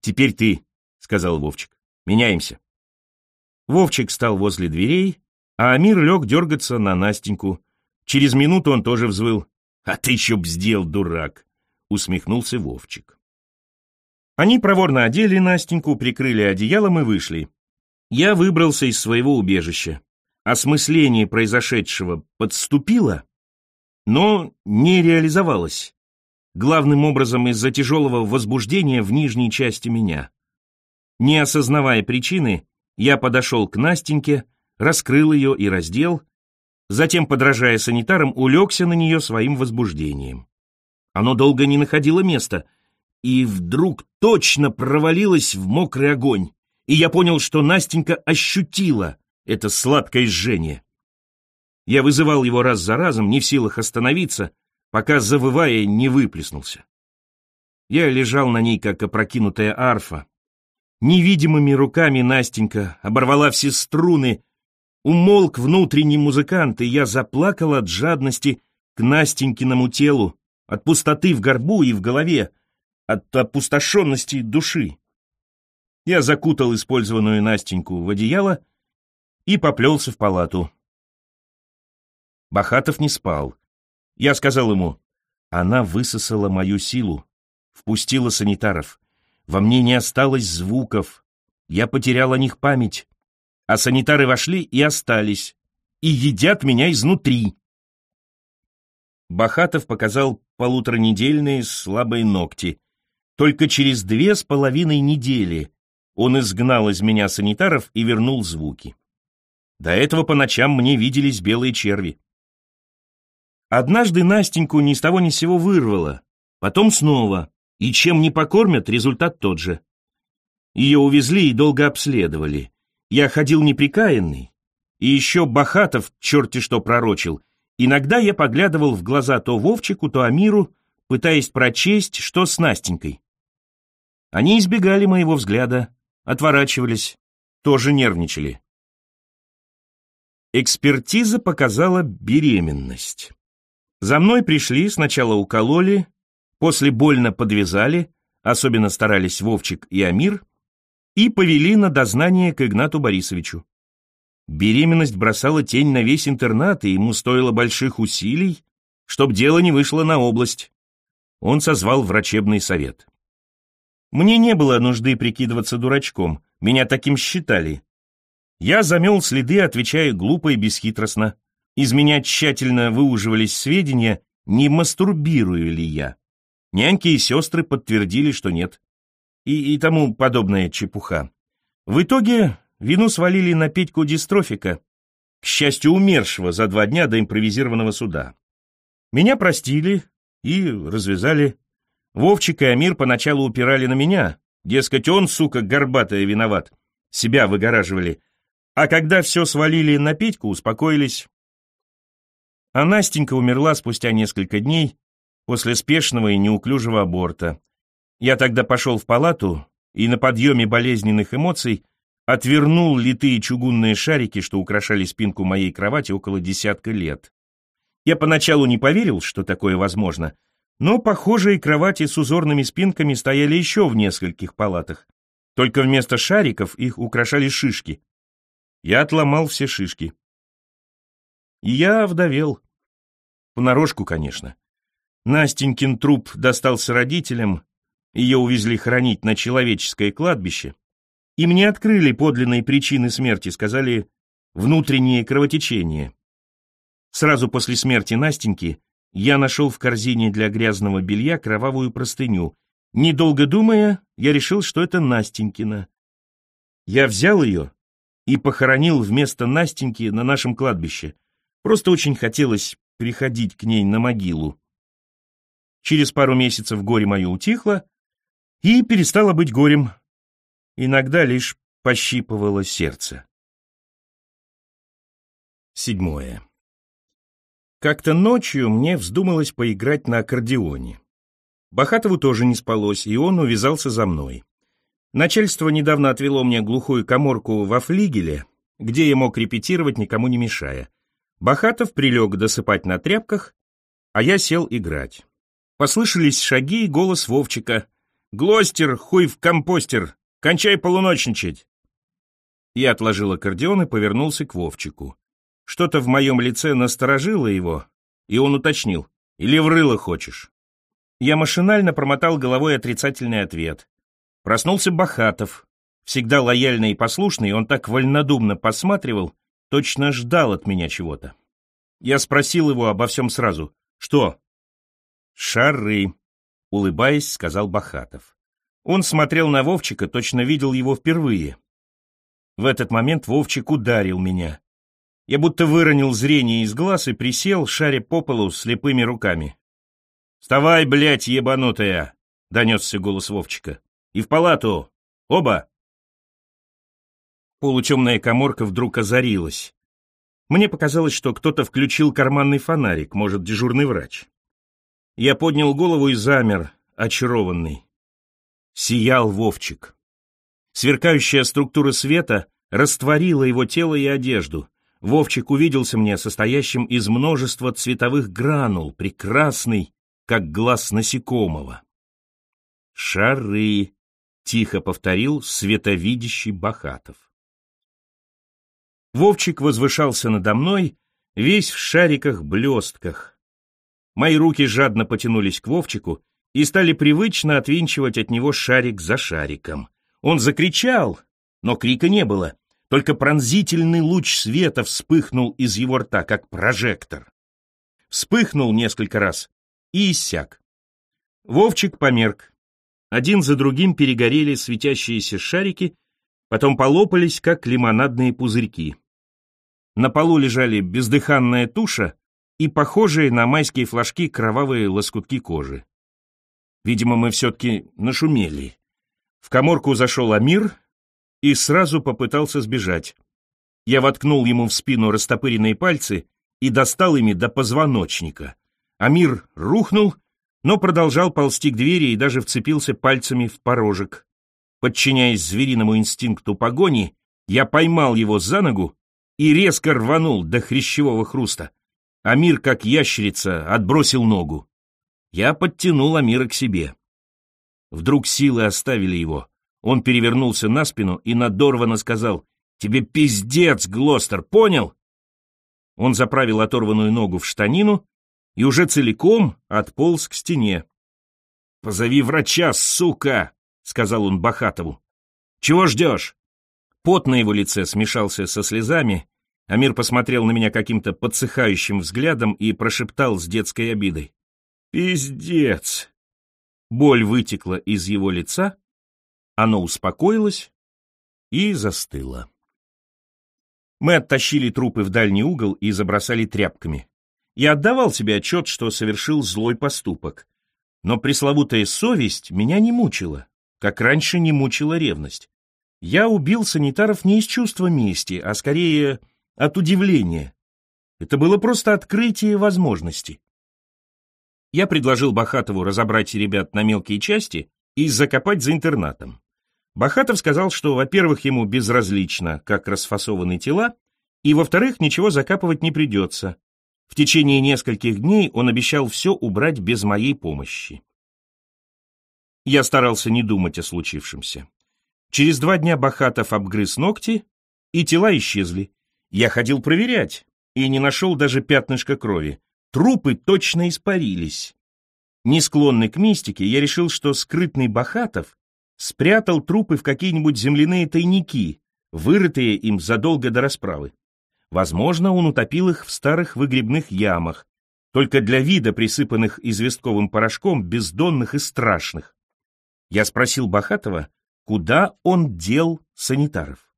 «Теперь ты», — сказал Вовчик, — «меняемся». Вовчик стал возле дверей, а Амир лег дергаться на Настеньку. Через минуту он тоже взвыл. «А ты еще бздел, дурак!» — усмехнулся Вовчик. Они проворно одели Настеньку, прикрыли одеялом и вышли. Я выбрался из своего убежища. Осмысление произошедшего подступило, но не реализовалось. Главным образом из-за тяжелого возбуждения в нижней части меня. Не осознавая причины, я подошел к Настеньке, раскрыл ее и раздел, затем, подражая санитарам, улегся на нее своим возбуждением. Оно долго не находило места — и вдруг точно провалилась в мокрый огонь, и я понял, что Настенька ощутила это сладкое жжение. Я вызывал его раз за разом, не в силах остановиться, пока, завывая, не выплеснулся. Я лежал на ней, как опрокинутая арфа. Невидимыми руками Настенька оборвала все струны, умолк внутренний музыкант, и я заплакал от жадности к Настенькиному телу, от пустоты в горбу и в голове, от опустошенности души. Я закутал использованную Настеньку в одеяло и поплелся в палату. Бахатов не спал. Я сказал ему, она высосала мою силу, впустила санитаров. Во мне не осталось звуков. Я потерял о них память. А санитары вошли и остались. И едят меня изнутри. Бахатов показал полуторанедельные слабые ногти. Только через две с половиной недели он изгнал из меня санитаров и вернул звуки. До этого по ночам мне виделись белые черви. Однажды Настеньку ни с того ни с сего вырвало, потом снова, и чем не покормят, результат тот же. Ее увезли и долго обследовали. Я ходил неприкаянный. И еще Бахатов черти что пророчил. Иногда я поглядывал в глаза то Вовчику, то Амиру, пытаясь прочесть, что с Настенькой. Они избегали моего взгляда, отворачивались, тоже нервничали. Экспертиза показала беременность. За мной пришли, сначала укололи, после больно подвязали, особенно старались Вовчик и Амир, и повели на дознание к Игнату Борисовичу. Беременность бросала тень на весь интернат, и ему стоило больших усилий, чтоб дело не вышло на область. Он созвал врачебный совет. Мне не было нужды прикидываться дурачком, меня таким считали. Я замел следы, отвечая глупо и бесхитростно. Из меня тщательно выуживались сведения, не мастурбирую ли я. Няньки и сестры подтвердили, что нет. И, и тому подобная чепуха. В итоге вину свалили на Петьку дистрофика, к счастью, умершего за два дня до импровизированного суда. Меня простили и развязали. Вовчик и Амир поначалу упирали на меня, дескать, он, сука, горбатая, виноват. Себя выгораживали. А когда все свалили на Петьку, успокоились. А Настенька умерла спустя несколько дней после спешного и неуклюжего аборта. Я тогда пошел в палату и на подъеме болезненных эмоций отвернул литые чугунные шарики, что украшали спинку моей кровати около десятка лет. Я поначалу не поверил, что такое возможно, но похожие кровати с узорными спинками стояли еще в нескольких палатах. Только вместо шариков их украшали шишки. Я отломал все шишки. И я вдовел. Понарошку, конечно. Настенькин труп достался родителям, ее увезли хранить на человеческое кладбище, и мне открыли подлинные причины смерти, сказали «внутреннее кровотечение». Сразу после смерти Настеньки я нашел в корзине для грязного белья кровавую простыню. Недолго думая, я решил, что это Настенькина. Я взял ее и похоронил вместо Настеньки на нашем кладбище. Просто очень хотелось приходить к ней на могилу. Через пару месяцев горе мое утихло и перестало быть горем. Иногда лишь пощипывало сердце. Седьмое. Как-то ночью мне вздумалось поиграть на аккордеоне. Бахатову тоже не спалось, и он увязался за мной. Начальство недавно отвело мне глухую коморку во флигеле, где я мог репетировать, никому не мешая. Бахатов прилег досыпать на тряпках, а я сел играть. Послышались шаги и голос Вовчика. «Глостер, хуй в компостер! Кончай полуночничать!» Я отложил аккордеон и повернулся к Вовчику. Что-то в моем лице насторожило его, и он уточнил. «Или в рыло хочешь?» Я машинально промотал головой отрицательный ответ. Проснулся Бахатов. Всегда лояльный и послушный, он так вольнодумно посматривал, точно ждал от меня чего-то. Я спросил его обо всем сразу. «Что?» «Шары», — улыбаясь, сказал Бахатов. Он смотрел на Вовчика, точно видел его впервые. В этот момент Вовчик ударил меня. Я будто выронил зрение из глаз и присел, шаря по полу слепыми руками. «Вставай, блядь, ебанутая!» — донесся голос Вовчика. «И в палату! Оба!» Полутемная коморка вдруг озарилась. Мне показалось, что кто-то включил карманный фонарик, может, дежурный врач. Я поднял голову и замер, очарованный. Сиял Вовчик. Сверкающая структура света растворила его тело и одежду. Вовчик увиделся мне состоящим из множества цветовых гранул, прекрасный, как глаз насекомого. «Шары», — тихо повторил световидящий Бахатов. Вовчик возвышался надо мной, весь в шариках-блестках, Мои руки жадно потянулись к Вовчику и стали привычно отвинчивать от него шарик за шариком. Он закричал, но крика не было, только пронзительный луч света вспыхнул из его рта, как прожектор. Вспыхнул несколько раз и иссяк. Вовчик померк. Один за другим перегорели светящиеся шарики, потом полопались, как лимонадные пузырьки. На полу лежали бездыханная туша и похожие на майские флажки кровавые лоскутки кожи. Видимо, мы все-таки нашумели. В коморку зашел Амир и сразу попытался сбежать. Я воткнул ему в спину растопыренные пальцы и достал ими до позвоночника. Амир рухнул, но продолжал ползти к двери и даже вцепился пальцами в порожек. Подчиняясь звериному инстинкту погони, я поймал его за ногу и резко рванул до хрящевого хруста. Амир, как ящерица, отбросил ногу. Я подтянул Амира к себе. Вдруг силы оставили его. Он перевернулся на спину и надорвано сказал, «Тебе пиздец, Глостер, понял?» Он заправил оторванную ногу в штанину и уже целиком отполз к стене. «Позови врача, сука!» — сказал он Бахатову. «Чего ждешь?» Пот на его лице смешался со слезами. Амир посмотрел на меня каким-то подсыхающим взглядом и прошептал с детской обидой. «Пиздец!» Боль вытекла из его лица, оно успокоилось и застыло. Мы оттащили трупы в дальний угол и забросали тряпками. Я отдавал себе отчет, что совершил злой поступок. Но пресловутая совесть меня не мучила, как раньше не мучила ревность. Я убил санитаров не из чувства мести, а скорее от удивления. Это было просто открытие возможности. Я предложил Бахатову разобрать ребят на мелкие части и закопать за интернатом. Бахатов сказал, что, во-первых, ему безразлично, как расфасованы тела, и, во-вторых, ничего закапывать не придется. В течение нескольких дней он обещал все убрать без моей помощи. Я старался не думать о случившемся. Через два дня Бахатов обгрыз ногти, и тела исчезли. Я ходил проверять, и не нашел даже пятнышка крови. Трупы точно испарились. Не склонный к мистике, я решил, что скрытный Бахатов спрятал трупы в какие-нибудь земляные тайники, вырытые им задолго до расправы. Возможно, он утопил их в старых выгребных ямах, только для вида присыпанных известковым порошком, бездонных и страшных. Я спросил Бахатова, куда он дел санитаров.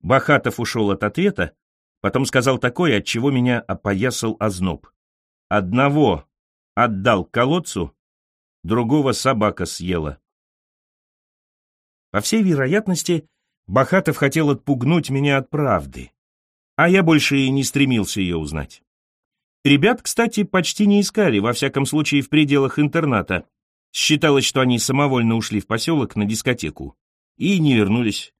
Бахатов ушел от ответа, потом сказал такое, от чего меня опоясал озноб. Одного отдал колодцу, другого собака съела. По всей вероятности, Бахатов хотел отпугнуть меня от правды, а я больше и не стремился ее узнать. Ребят, кстати, почти не искали, во всяком случае в пределах интерната. Считалось, что они самовольно ушли в поселок на дискотеку и не вернулись.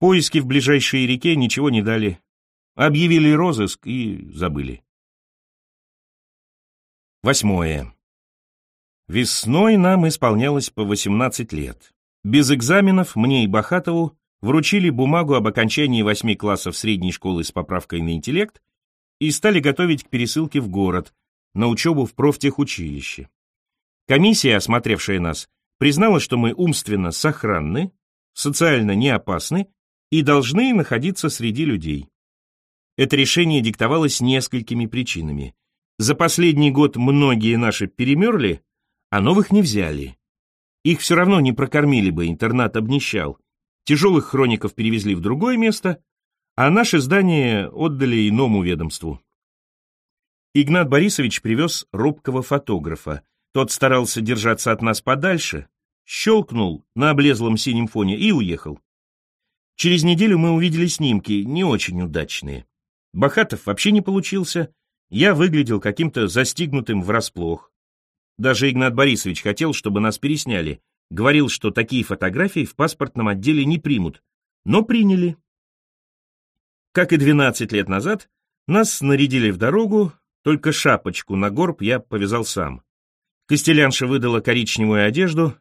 Поиски в ближайшей реке ничего не дали. Объявили розыск и забыли. Восьмое. Весной нам исполнялось по 18 лет. Без экзаменов мне и Бахатову вручили бумагу об окончании восьми классов средней школы с поправкой на интеллект и стали готовить к пересылке в город, на учебу в профтехучилище. Комиссия, осмотревшая нас, признала, что мы умственно сохранны, социально не опасны и должны находиться среди людей. Это решение диктовалось несколькими причинами. За последний год многие наши перемерли, а новых не взяли. Их все равно не прокормили бы, интернат обнищал. Тяжелых хроников перевезли в другое место, а наше здание отдали иному ведомству. Игнат Борисович привез робкого фотографа. Тот старался держаться от нас подальше, щелкнул на облезлом синем фоне и уехал. Через неделю мы увидели снимки, не очень удачные. Бахатов вообще не получился, я выглядел каким-то застигнутым врасплох. Даже Игнат Борисович хотел, чтобы нас пересняли. Говорил, что такие фотографии в паспортном отделе не примут. Но приняли. Как и 12 лет назад, нас нарядили в дорогу, только шапочку на горб я повязал сам. Костелянша выдала коричневую одежду,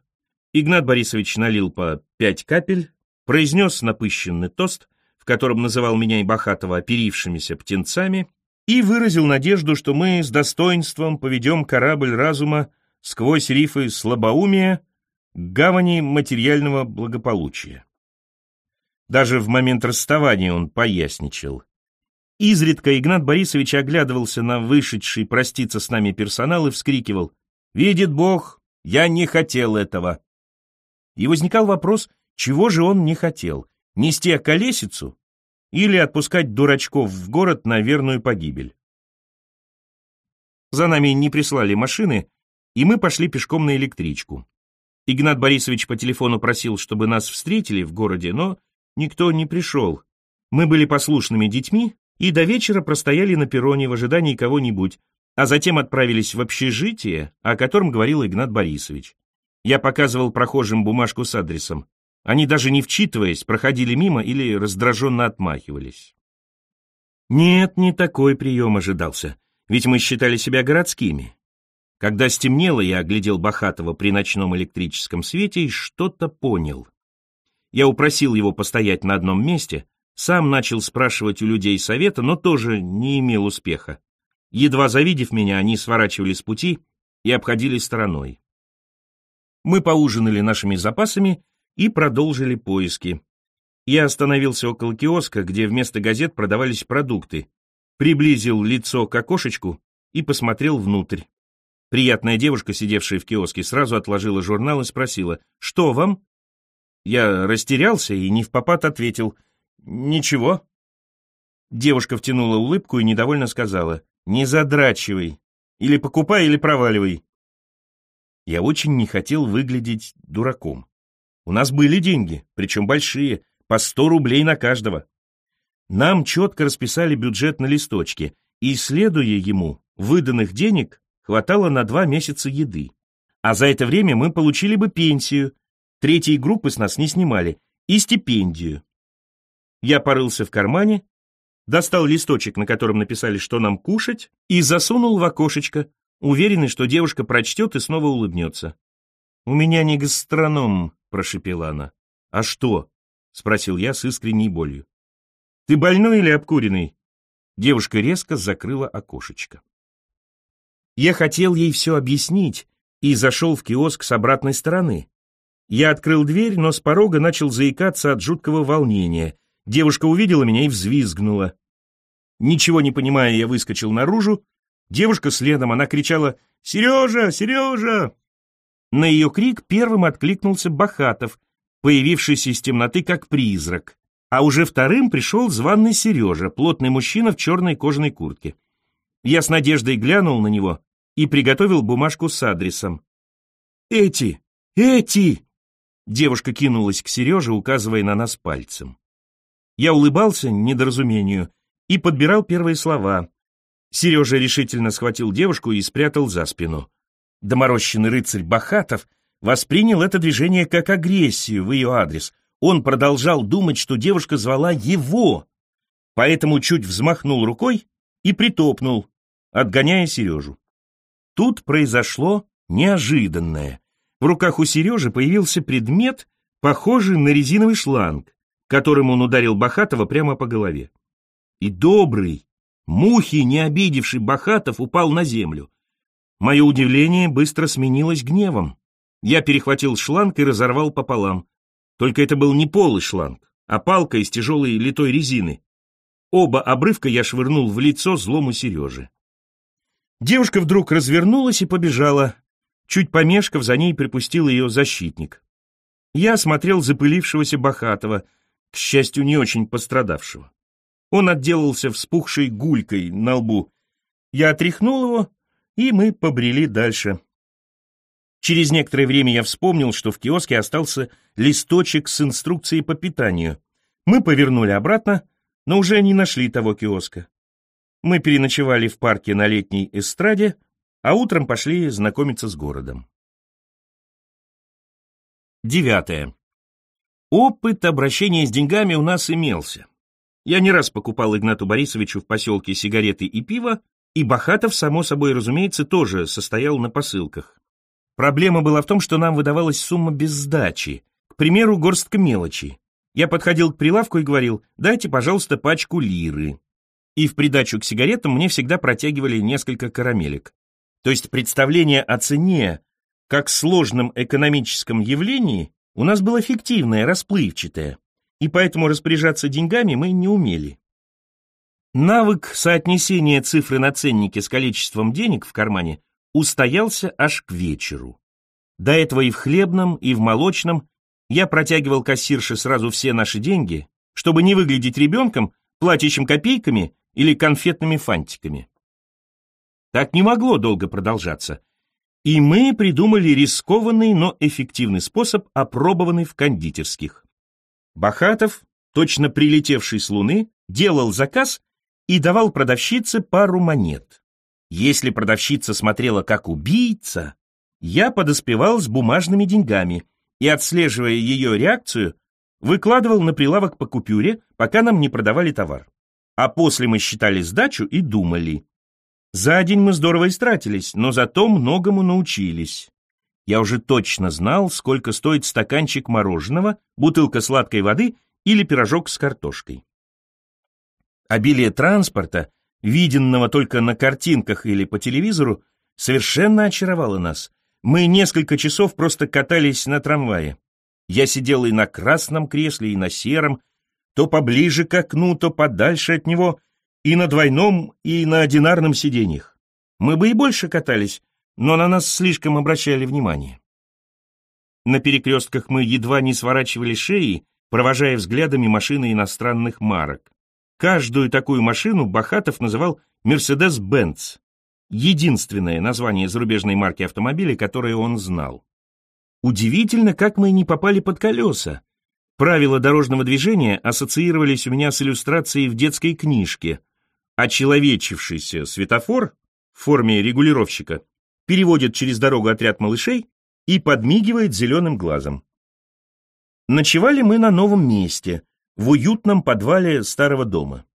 Игнат Борисович налил по пять капель, произнес напыщенный тост, в котором называл меня и Бахатова оперившимися птенцами, и выразил надежду, что мы с достоинством поведем корабль разума сквозь рифы слабоумия к гавани материального благополучия. Даже в момент расставания он поясничал. Изредка Игнат Борисович оглядывался на вышедший проститься с нами персонал и вскрикивал «Видит Бог, я не хотел этого». И возникал вопрос, чего же он не хотел, нести околесицу или отпускать дурачков в город на верную погибель. За нами не прислали машины, и мы пошли пешком на электричку. Игнат Борисович по телефону просил, чтобы нас встретили в городе, но никто не пришел. Мы были послушными детьми и до вечера простояли на перроне в ожидании кого-нибудь, а затем отправились в общежитие, о котором говорил Игнат Борисович. Я показывал прохожим бумажку с адресом. Они даже не вчитываясь, проходили мимо или раздраженно отмахивались. Нет, не такой прием ожидался, ведь мы считали себя городскими. Когда стемнело, я оглядел Бахатова при ночном электрическом свете и что-то понял. Я упросил его постоять на одном месте, сам начал спрашивать у людей совета, но тоже не имел успеха. Едва завидев меня, они сворачивали с пути и обходили стороной. Мы поужинали нашими запасами и продолжили поиски. Я остановился около киоска, где вместо газет продавались продукты, приблизил лицо к окошечку и посмотрел внутрь. Приятная девушка, сидевшая в киоске, сразу отложила журнал и спросила, «Что вам?» Я растерялся и не в попад ответил, «Ничего». Девушка втянула улыбку и недовольно сказала, «Не задрачивай. Или покупай, или проваливай». Я очень не хотел выглядеть дураком. У нас были деньги, причем большие, по сто рублей на каждого. Нам четко расписали бюджет на листочке, и, следуя ему, выданных денег хватало на два месяца еды. А за это время мы получили бы пенсию, третьей группы с нас не снимали, и стипендию. Я порылся в кармане, достал листочек, на котором написали, что нам кушать, и засунул в окошечко, уверенный, что девушка прочтет и снова улыбнется. «У меня не гастроном», — прошепела она. «А что?» — спросил я с искренней болью. «Ты больной или обкуренный?» Девушка резко закрыла окошечко. Я хотел ей все объяснить и зашел в киоск с обратной стороны. Я открыл дверь, но с порога начал заикаться от жуткого волнения. Девушка увидела меня и взвизгнула. Ничего не понимая, я выскочил наружу. Девушка следом, она кричала «Сережа! Сережа!». На ее крик первым откликнулся Бахатов, появившийся из темноты как призрак. А уже вторым пришел званный Сережа, плотный мужчина в черной кожаной куртке. Я с надеждой глянул на него и приготовил бумажку с адресом. «Эти! Эти!» Девушка кинулась к Сереже, указывая на нас пальцем. Я улыбался недоразумению и подбирал первые слова. Сережа решительно схватил девушку и спрятал за спину. Доморощенный рыцарь Бахатов воспринял это движение как агрессию в ее адрес. Он продолжал думать, что девушка звала его, поэтому чуть взмахнул рукой и притопнул, отгоняя Сережу. Тут произошло неожиданное. В руках у Сережи появился предмет, похожий на резиновый шланг, которым он ударил Бахатова прямо по голове. И добрый, мухи, не обидевший Бахатов, упал на землю. Мое удивление быстро сменилось гневом. Я перехватил шланг и разорвал пополам. Только это был не полый шланг, а палка из тяжелой литой резины. Оба обрывка я швырнул в лицо злому Сереже. Девушка вдруг развернулась и побежала, Чуть помешков, за ней припустил ее защитник. Я смотрел запылившегося Бахатова, к счастью, не очень пострадавшего. Он отделался вспухшей гулькой на лбу. Я отряхнул его, и мы побрели дальше. Через некоторое время я вспомнил, что в киоске остался листочек с инструкцией по питанию. Мы повернули обратно, но уже не нашли того киоска. Мы переночевали в парке на летней эстраде, а утром пошли знакомиться с городом. Девятое. Опыт обращения с деньгами у нас имелся. Я не раз покупал Игнату Борисовичу в поселке сигареты и пиво, и Бахатов, само собой разумеется, тоже состоял на посылках. Проблема была в том, что нам выдавалась сумма без сдачи, к примеру, горстка мелочи. Я подходил к прилавку и говорил, дайте, пожалуйста, пачку лиры. И в придачу к сигаретам мне всегда протягивали несколько карамелек. То есть представление о цене как сложном экономическом явлении у нас было фиктивное, расплывчатое, и поэтому распоряжаться деньгами мы не умели. Навык соотнесения цифры на ценнике с количеством денег в кармане устоялся аж к вечеру. До этого и в хлебном, и в молочном я протягивал кассирше сразу все наши деньги, чтобы не выглядеть ребенком, платящим копейками или конфетными фантиками. Так не могло долго продолжаться. И мы придумали рискованный, но эффективный способ, опробованный в кондитерских. Бахатов точно прилетевший с Луны, делал заказ и давал продавщице пару монет. Если продавщица смотрела как убийца, я подоспевал с бумажными деньгами и, отслеживая ее реакцию, выкладывал на прилавок по купюре, пока нам не продавали товар. А после мы считали сдачу и думали. За день мы здорово истратились, но зато многому научились. Я уже точно знал, сколько стоит стаканчик мороженого, бутылка сладкой воды или пирожок с картошкой. Обилие транспорта, виденного только на картинках или по телевизору, совершенно очаровало нас. Мы несколько часов просто катались на трамвае. Я сидел и на красном кресле, и на сером, то поближе к окну, то подальше от него, и на двойном, и на одинарном сиденьях. Мы бы и больше катались, но на нас слишком обращали внимание. На перекрестках мы едва не сворачивали шеи, провожая взглядами машины иностранных марок. Каждую такую машину Бахатов называл «Мерседес-Бенц», единственное название зарубежной марки автомобиля, которое он знал. Удивительно, как мы не попали под колеса. Правила дорожного движения ассоциировались у меня с иллюстрацией в детской книжке. Очеловечившийся светофор в форме регулировщика переводит через дорогу отряд малышей и подмигивает зеленым глазом. Ночевали мы на новом месте, в уютном подвале старого дома.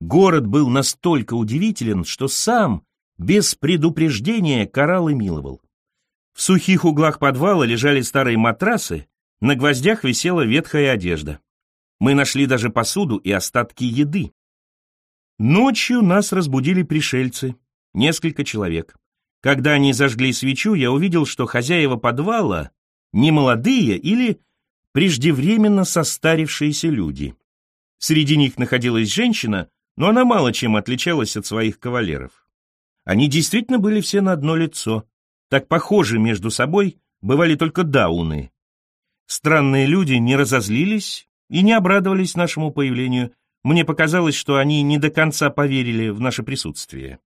Город был настолько удивителен, что сам, без предупреждения, карал и миловал. В сухих углах подвала лежали старые матрасы, на гвоздях висела ветхая одежда. Мы нашли даже посуду и остатки еды. Ночью нас разбудили пришельцы, несколько человек. Когда они зажгли свечу, я увидел, что хозяева подвала не молодые или преждевременно состарившиеся люди. Среди них находилась женщина, но она мало чем отличалась от своих кавалеров. Они действительно были все на одно лицо, так похожи между собой бывали только дауны. Странные люди не разозлились и не обрадовались нашему появлению. Мне показалось, что они не до конца поверили в наше присутствие.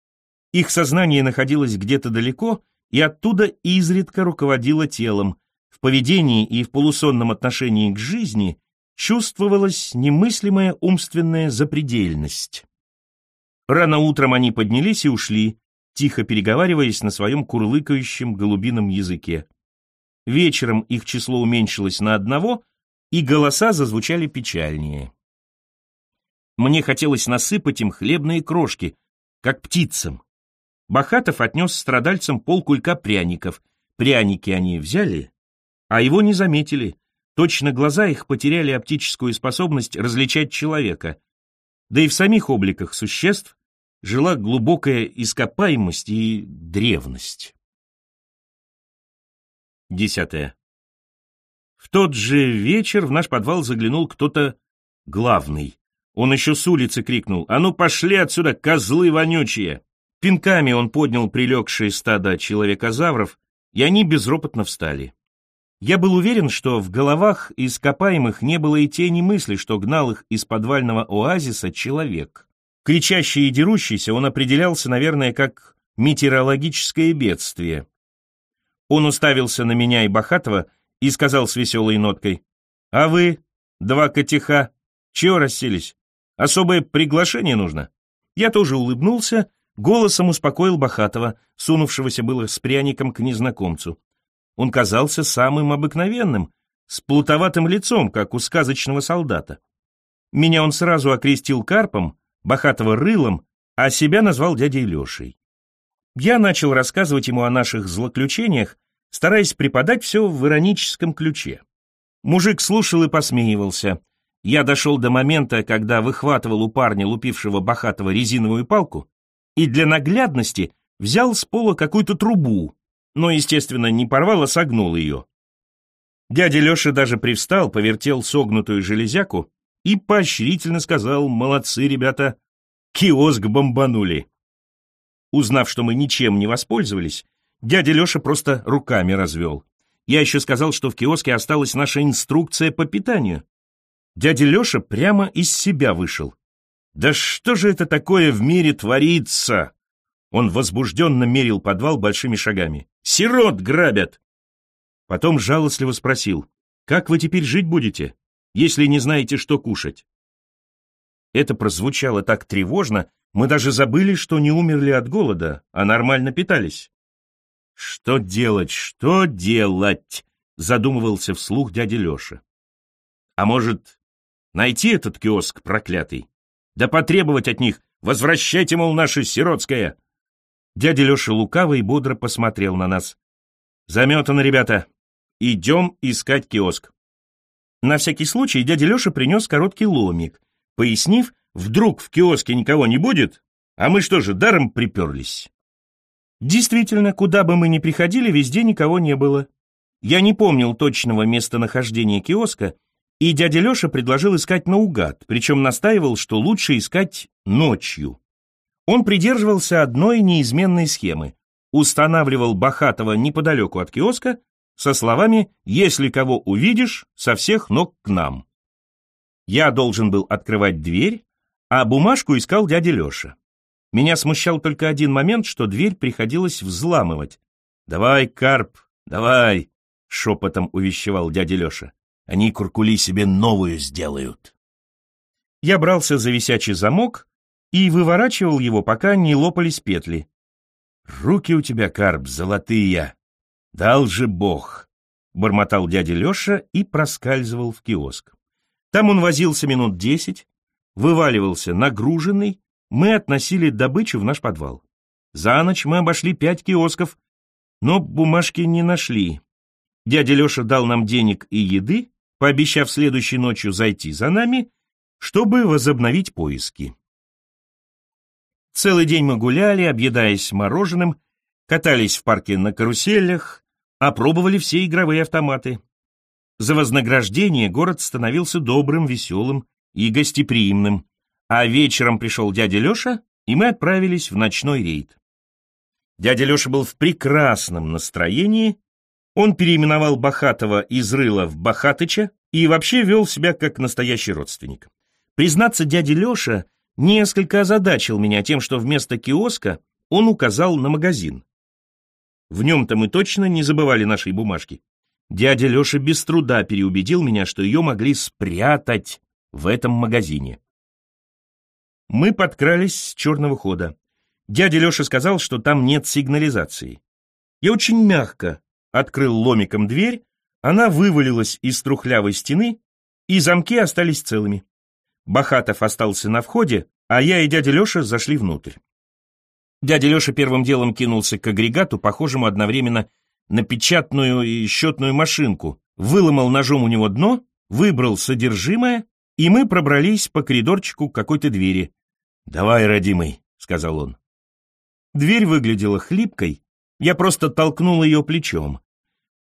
Их сознание находилось где-то далеко, и оттуда изредка руководило телом. В поведении и в полусонном отношении к жизни чувствовалась немыслимая умственная запредельность. Рано утром они поднялись и ушли, тихо переговариваясь на своем курлыкающем голубином языке. Вечером их число уменьшилось на одного, и голоса зазвучали печальнее. Мне хотелось насыпать им хлебные крошки, как птицам. Бахатов отнес страдальцам полкулька пряников. Пряники они взяли, а его не заметили. Точно глаза их потеряли оптическую способность различать человека. Да и в самих обликах существ жила глубокая ископаемость и древность. Десятое. В тот же вечер в наш подвал заглянул кто-то главный. Он еще с улицы крикнул «А ну пошли отсюда, козлы вонючие!» Пинками он поднял прилегшие стадо человекозавров, и они безропотно встали. Я был уверен, что в головах ископаемых не было и тени мысли, что гнал их из подвального оазиса человек. Кричащий и дерущийся он определялся, наверное, как метеорологическое бедствие. Он уставился на меня и Бахатова и сказал с веселой ноткой, «А вы, два котиха, чего расселись? Особое приглашение нужно?» Я тоже улыбнулся, голосом успокоил Бахатова, сунувшегося было с пряником к незнакомцу. Он казался самым обыкновенным, с плутоватым лицом, как у сказочного солдата. Меня он сразу окрестил карпом, Бахатова рылом, а себя назвал дядей Лешей. Я начал рассказывать ему о наших злоключениях, стараясь преподать все в ироническом ключе. Мужик слушал и посмеивался. Я дошел до момента, когда выхватывал у парня, лупившего Бахатова, резиновую палку, и для наглядности взял с пола какую-то трубу, но, естественно, не порвал, а согнул ее. Дядя Леша даже привстал, повертел согнутую железяку и поощрительно сказал «Молодцы, ребята, киоск бомбанули». Узнав, что мы ничем не воспользовались, дядя Леша просто руками развел. Я еще сказал, что в киоске осталась наша инструкция по питанию. Дядя Леша прямо из себя вышел. «Да что же это такое в мире творится?» Он возбужденно мерил подвал большими шагами. «Сирот грабят!» Потом жалостливо спросил, «Как вы теперь жить будете? если не знаете, что кушать?» Это прозвучало так тревожно, мы даже забыли, что не умерли от голода, а нормально питались. «Что делать, что делать?» — задумывался вслух дядя Леша. «А может, найти этот киоск проклятый? Да потребовать от них, возвращайте, мол, наше сиротское!» Дядя Леша лукаво и бодро посмотрел на нас. «Заметано, ребята. Идем искать киоск». На всякий случай дядя Леша принес короткий ломик, пояснив, вдруг в киоске никого не будет, а мы что же, даром приперлись? Действительно, куда бы мы ни приходили, везде никого не было. Я не помнил точного местонахождения киоска, и дядя Леша предложил искать наугад, причем настаивал, что лучше искать ночью. Он придерживался одной неизменной схемы. Устанавливал Бахатова неподалеку от киоска со словами «Если кого увидишь, со всех ног к нам». Я должен был открывать дверь, а бумажку искал дядя Леша. Меня смущал только один момент, что дверь приходилось взламывать. «Давай, Карп, давай!» — шепотом увещевал дядя Леша. «Они куркули себе новую сделают». Я брался за висячий замок и выворачивал его, пока не лопались петли. «Руки у тебя, Карп, золотые! Дал же Бог!» — бормотал дядя Леша и проскальзывал в киоск. Там он возился минут десять, вываливался нагруженный, мы относили добычу в наш подвал. За ночь мы обошли пять киосков, но бумажки не нашли. Дядя Леша дал нам денег и еды, пообещав следующей ночью зайти за нами, чтобы возобновить поиски. Целый день мы гуляли, объедаясь мороженым, катались в парке на каруселях, опробовали все игровые автоматы. За вознаграждение город становился добрым, веселым и гостеприимным, а вечером пришел дядя Леша, и мы отправились в ночной рейд. Дядя Леша был в прекрасном настроении, он переименовал Бахатова из Рыла в Бахатыча и вообще вел себя как настоящий родственник. Признаться, дядя Леша несколько озадачил меня тем, что вместо киоска он указал на магазин. В нем-то мы точно не забывали нашей бумажки. Дядя Леша без труда переубедил меня, что ее могли спрятать в этом магазине. Мы подкрались с черного хода. Дядя Леша сказал, что там нет сигнализации. Я очень мягко открыл ломиком дверь, она вывалилась из трухлявой стены, и замки остались целыми. Бахатов остался на входе, а я и дядя Леша зашли внутрь. Дядя Леша первым делом кинулся к агрегату, похожему одновременно на печатную и счетную машинку, выломал ножом у него дно, выбрал содержимое, и мы пробрались по коридорчику к какой-то двери. «Давай, родимый», — сказал он. Дверь выглядела хлипкой, я просто толкнул ее плечом.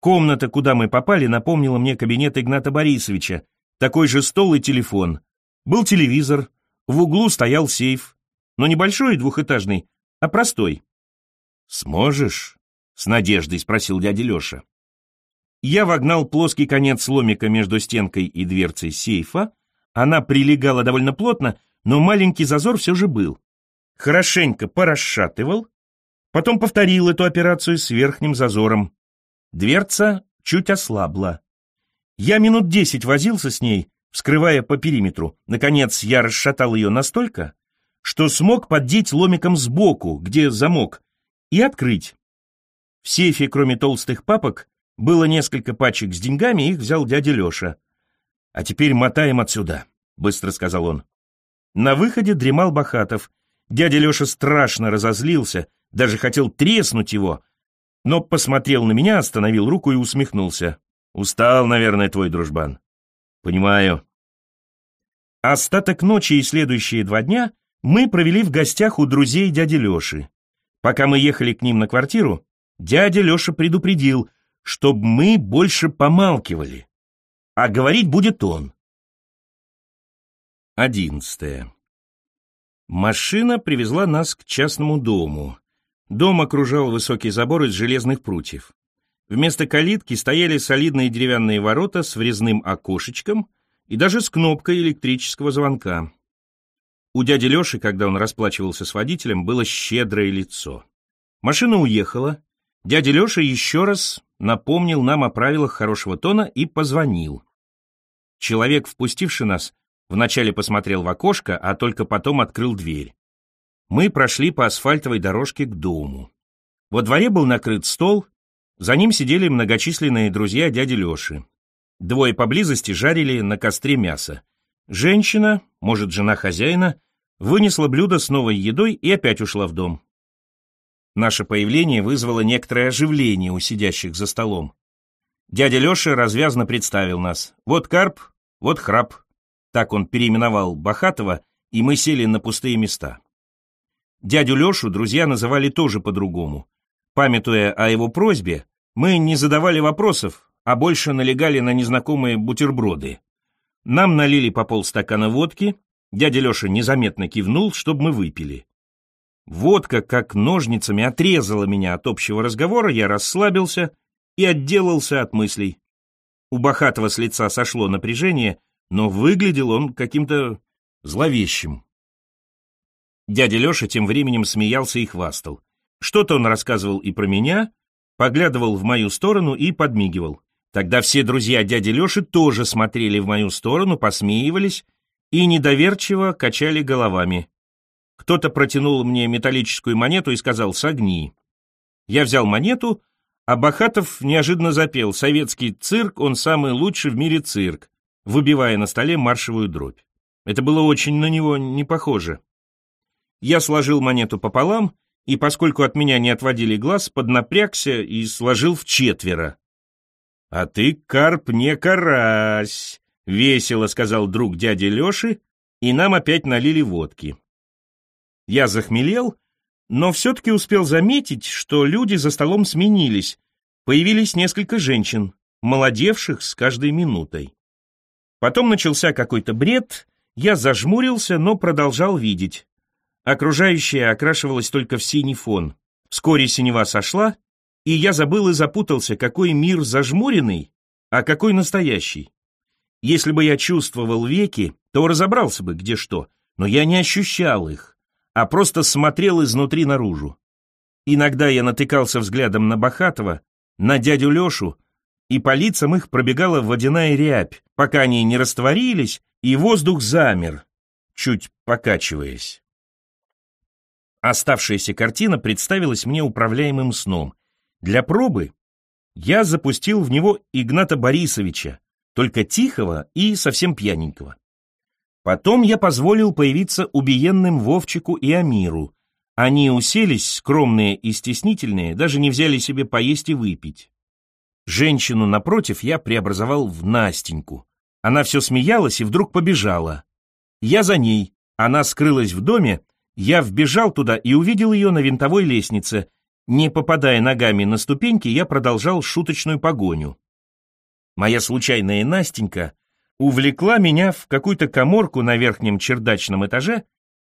Комната, куда мы попали, напомнила мне кабинет Игната Борисовича, такой же стол и телефон. Был телевизор, в углу стоял сейф, но не большой и двухэтажный, а простой. «Сможешь?» С надеждой спросил дядя Леша. Я вогнал плоский конец ломика между стенкой и дверцей сейфа. Она прилегала довольно плотно, но маленький зазор все же был. Хорошенько порасшатывал, потом повторил эту операцию с верхним зазором. Дверца чуть ослабла. Я минут десять возился с ней, вскрывая по периметру. Наконец я расшатал ее настолько, что смог поддеть ломиком сбоку, где замок, и открыть. В сейфе, кроме толстых папок, было несколько пачек с деньгами, их взял дядя Леша. «А теперь мотаем отсюда», — быстро сказал он. На выходе дремал Бахатов. Дядя Леша страшно разозлился, даже хотел треснуть его, но посмотрел на меня, остановил руку и усмехнулся. «Устал, наверное, твой дружбан». «Понимаю». Остаток ночи и следующие два дня мы провели в гостях у друзей дяди Леши. Пока мы ехали к ним на квартиру, Дядя Леша предупредил, чтобы мы больше помалкивали, а говорить будет он. Одиннадцатое. Машина привезла нас к частному дому. Дом окружал высокий забор из железных прутьев. Вместо калитки стояли солидные деревянные ворота с врезным окошечком и даже с кнопкой электрического звонка. У дяди Леши, когда он расплачивался с водителем, было щедрое лицо. Машина уехала, Дядя Леша еще раз напомнил нам о правилах хорошего тона и позвонил. Человек, впустивший нас, вначале посмотрел в окошко, а только потом открыл дверь. Мы прошли по асфальтовой дорожке к дому. Во дворе был накрыт стол, за ним сидели многочисленные друзья дяди Леши. Двое поблизости жарили на костре мясо. Женщина, может, жена хозяина, вынесла блюдо с новой едой и опять ушла в дом. Наше появление вызвало некоторое оживление у сидящих за столом. Дядя Леша развязно представил нас. Вот карп, вот храп. Так он переименовал Бахатова, и мы сели на пустые места. Дядю Лешу друзья называли тоже по-другому. Памятуя о его просьбе, мы не задавали вопросов, а больше налегали на незнакомые бутерброды. Нам налили по полстакана водки, дядя Леша незаметно кивнул, чтобы мы выпили. Водка, как ножницами, отрезала меня от общего разговора, я расслабился и отделался от мыслей. У Бахатова с лица сошло напряжение, но выглядел он каким-то зловещим. Дядя Леша тем временем смеялся и хвастал. Что-то он рассказывал и про меня, поглядывал в мою сторону и подмигивал. Тогда все друзья дяди Леши тоже смотрели в мою сторону, посмеивались и недоверчиво качали головами. Кто-то протянул мне металлическую монету и сказал «согни». Я взял монету, а Бахатов неожиданно запел «Советский цирк, он самый лучший в мире цирк», выбивая на столе маршевую дробь. Это было очень на него не похоже. Я сложил монету пополам, и, поскольку от меня не отводили глаз, поднапрягся и сложил в четверо. «А ты, карп, не карась!» — весело сказал друг дяди Леши, и нам опять налили водки. Я захмелел, но все-таки успел заметить, что люди за столом сменились. Появились несколько женщин, молодевших с каждой минутой. Потом начался какой-то бред, я зажмурился, но продолжал видеть. Окружающее окрашивалось только в синий фон. Вскоре синева сошла, и я забыл и запутался, какой мир зажмуренный, а какой настоящий. Если бы я чувствовал веки, то разобрался бы, где что, но я не ощущал их а просто смотрел изнутри наружу. Иногда я натыкался взглядом на Бахатова, на дядю Лешу, и по лицам их пробегала водяная рябь, пока они не растворились, и воздух замер, чуть покачиваясь. Оставшаяся картина представилась мне управляемым сном. Для пробы я запустил в него Игната Борисовича, только тихого и совсем пьяненького. Потом я позволил появиться убиенным Вовчику и Амиру. Они уселись, скромные и стеснительные, даже не взяли себе поесть и выпить. Женщину, напротив, я преобразовал в Настеньку. Она все смеялась и вдруг побежала. Я за ней. Она скрылась в доме, я вбежал туда и увидел ее на винтовой лестнице. Не попадая ногами на ступеньки, я продолжал шуточную погоню. Моя случайная Настенька увлекла меня в какую-то коморку на верхнем чердачном этаже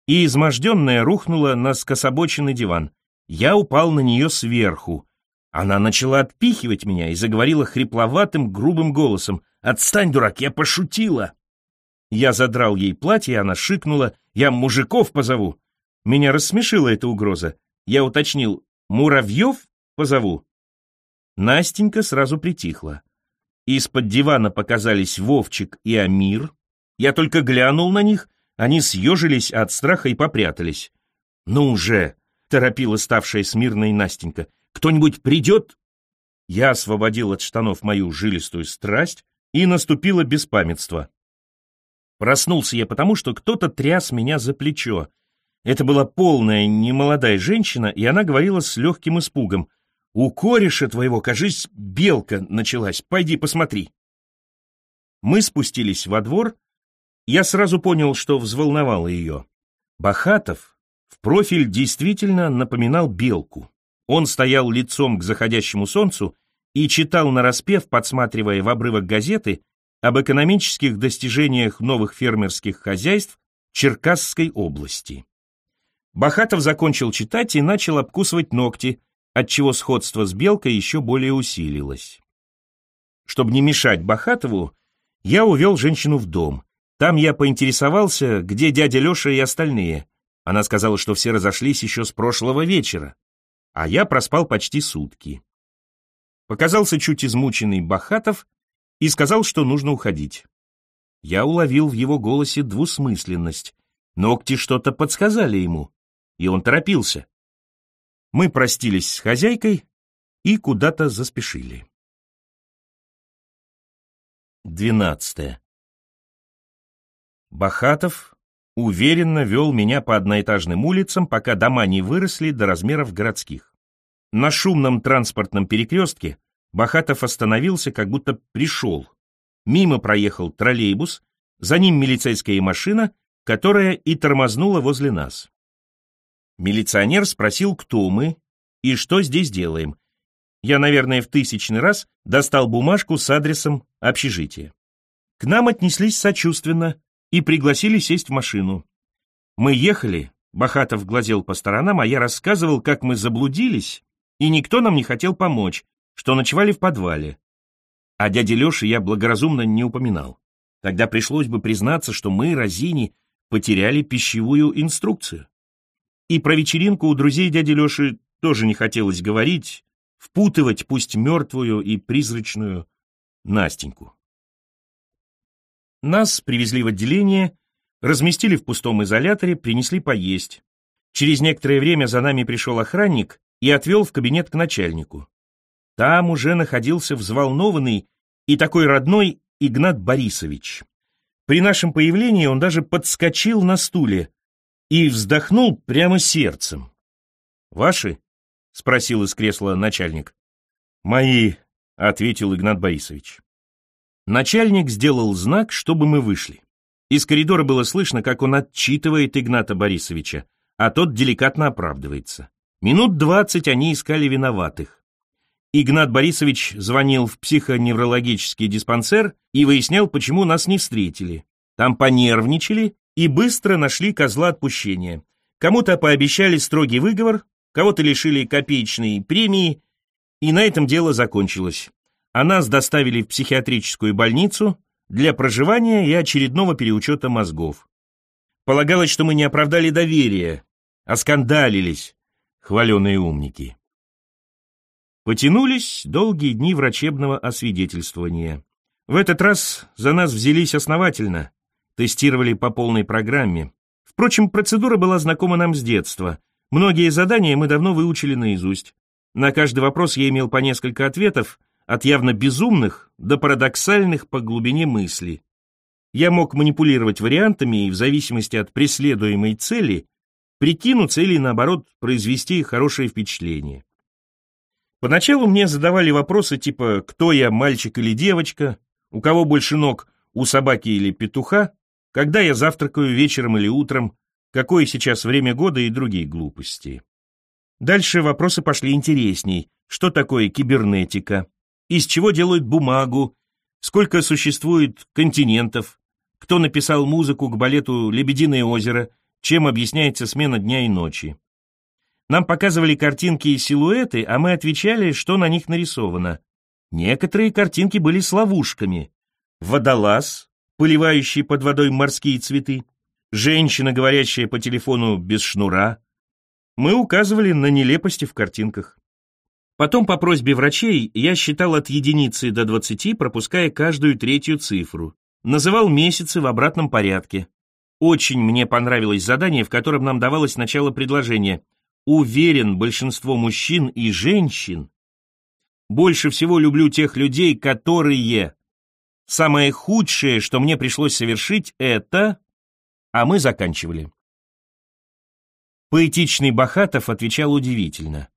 и изможденная рухнула на скособоченный диван. Я упал на нее сверху. Она начала отпихивать меня и заговорила хрипловатым, грубым голосом. «Отстань, дурак, я пошутила!» Я задрал ей платье, она шикнула. «Я мужиков позову!» Меня рассмешила эта угроза. Я уточнил. «Муравьев позову?» Настенька сразу притихла. Из-под дивана показались Вовчик и Амир. Я только глянул на них, они съежились от страха и попрятались. «Ну уже!» — торопила ставшая смирной Настенька. «Кто-нибудь придет?» Я освободил от штанов мою жилистую страсть, и наступило беспамятство. Проснулся я потому, что кто-то тряс меня за плечо. Это была полная, немолодая женщина, и она говорила с легким испугом. У кореша твоего, кажись, белка началась. Пойди посмотри. Мы спустились во двор. Я сразу понял, что взволновало ее. Бахатов в профиль действительно напоминал белку. Он стоял лицом к заходящему солнцу и читал нараспев, подсматривая в обрывок газеты, об экономических достижениях новых фермерских хозяйств Черкасской области. Бахатов закончил читать и начал обкусывать ногти, отчего сходство с Белкой еще более усилилось. Чтобы не мешать Бахатову, я увел женщину в дом. Там я поинтересовался, где дядя Леша и остальные. Она сказала, что все разошлись еще с прошлого вечера, а я проспал почти сутки. Показался чуть измученный Бахатов и сказал, что нужно уходить. Я уловил в его голосе двусмысленность. Ногти что-то подсказали ему, и он торопился. Мы простились с хозяйкой и куда-то заспешили. Двенадцатое. Бахатов уверенно вел меня по одноэтажным улицам, пока дома не выросли до размеров городских. На шумном транспортном перекрестке Бахатов остановился, как будто пришел. Мимо проехал троллейбус, за ним милицейская машина, которая и тормознула возле нас. Милиционер спросил, кто мы и что здесь делаем. Я, наверное, в тысячный раз достал бумажку с адресом общежития. К нам отнеслись сочувственно и пригласили сесть в машину. Мы ехали, Бахатов глазел по сторонам, а я рассказывал, как мы заблудились, и никто нам не хотел помочь, что ночевали в подвале. А дяде Леше я благоразумно не упоминал. Тогда пришлось бы признаться, что мы, Розини, потеряли пищевую инструкцию. И про вечеринку у друзей дяди Леши тоже не хотелось говорить, впутывать пусть мертвую и призрачную Настеньку. Нас привезли в отделение, разместили в пустом изоляторе, принесли поесть. Через некоторое время за нами пришел охранник и отвел в кабинет к начальнику. Там уже находился взволнованный и такой родной Игнат Борисович. При нашем появлении он даже подскочил на стуле и вздохнул прямо сердцем. «Ваши?» — спросил из кресла начальник. «Мои», — ответил Игнат Борисович. Начальник сделал знак, чтобы мы вышли. Из коридора было слышно, как он отчитывает Игната Борисовича, а тот деликатно оправдывается. Минут двадцать они искали виноватых. Игнат Борисович звонил в психоневрологический диспансер и выяснял, почему нас не встретили. Там понервничали и быстро нашли козла отпущения. Кому-то пообещали строгий выговор, кого-то лишили копеечной премии, и на этом дело закончилось. А нас доставили в психиатрическую больницу для проживания и очередного переучета мозгов. Полагалось, что мы не оправдали доверия, а скандалились, хваленые умники. Потянулись долгие дни врачебного освидетельствования. В этот раз за нас взялись основательно, тестировали по полной программе. Впрочем, процедура была знакома нам с детства. Многие задания мы давно выучили наизусть. На каждый вопрос я имел по несколько ответов, от явно безумных до парадоксальных по глубине мысли. Я мог манипулировать вариантами и в зависимости от преследуемой цели прикинуться или, наоборот, произвести хорошее впечатление. Поначалу мне задавали вопросы типа «Кто я, мальчик или девочка?», «У кого больше ног, у собаки или петуха?», «Когда я завтракаю вечером или утром?», «Какое сейчас время года?» и другие глупости. Дальше вопросы пошли интересней. Что такое кибернетика? Из чего делают бумагу? Сколько существует континентов? Кто написал музыку к балету «Лебединое озеро»? Чем объясняется смена дня и ночи? Нам показывали картинки и силуэты, а мы отвечали, что на них нарисовано. Некоторые картинки были с ловушками. Водолаз, поливающий под водой морские цветы, женщина, говорящая по телефону без шнура. Мы указывали на нелепости в картинках. Потом по просьбе врачей я считал от единицы до двадцати, пропуская каждую третью цифру. Называл месяцы в обратном порядке. Очень мне понравилось задание, в котором нам давалось начало предложения Уверен, большинство мужчин и женщин. Больше всего люблю тех людей, которые... Самое худшее, что мне пришлось совершить, это... А мы заканчивали. Поэтичный Бахатов отвечал удивительно.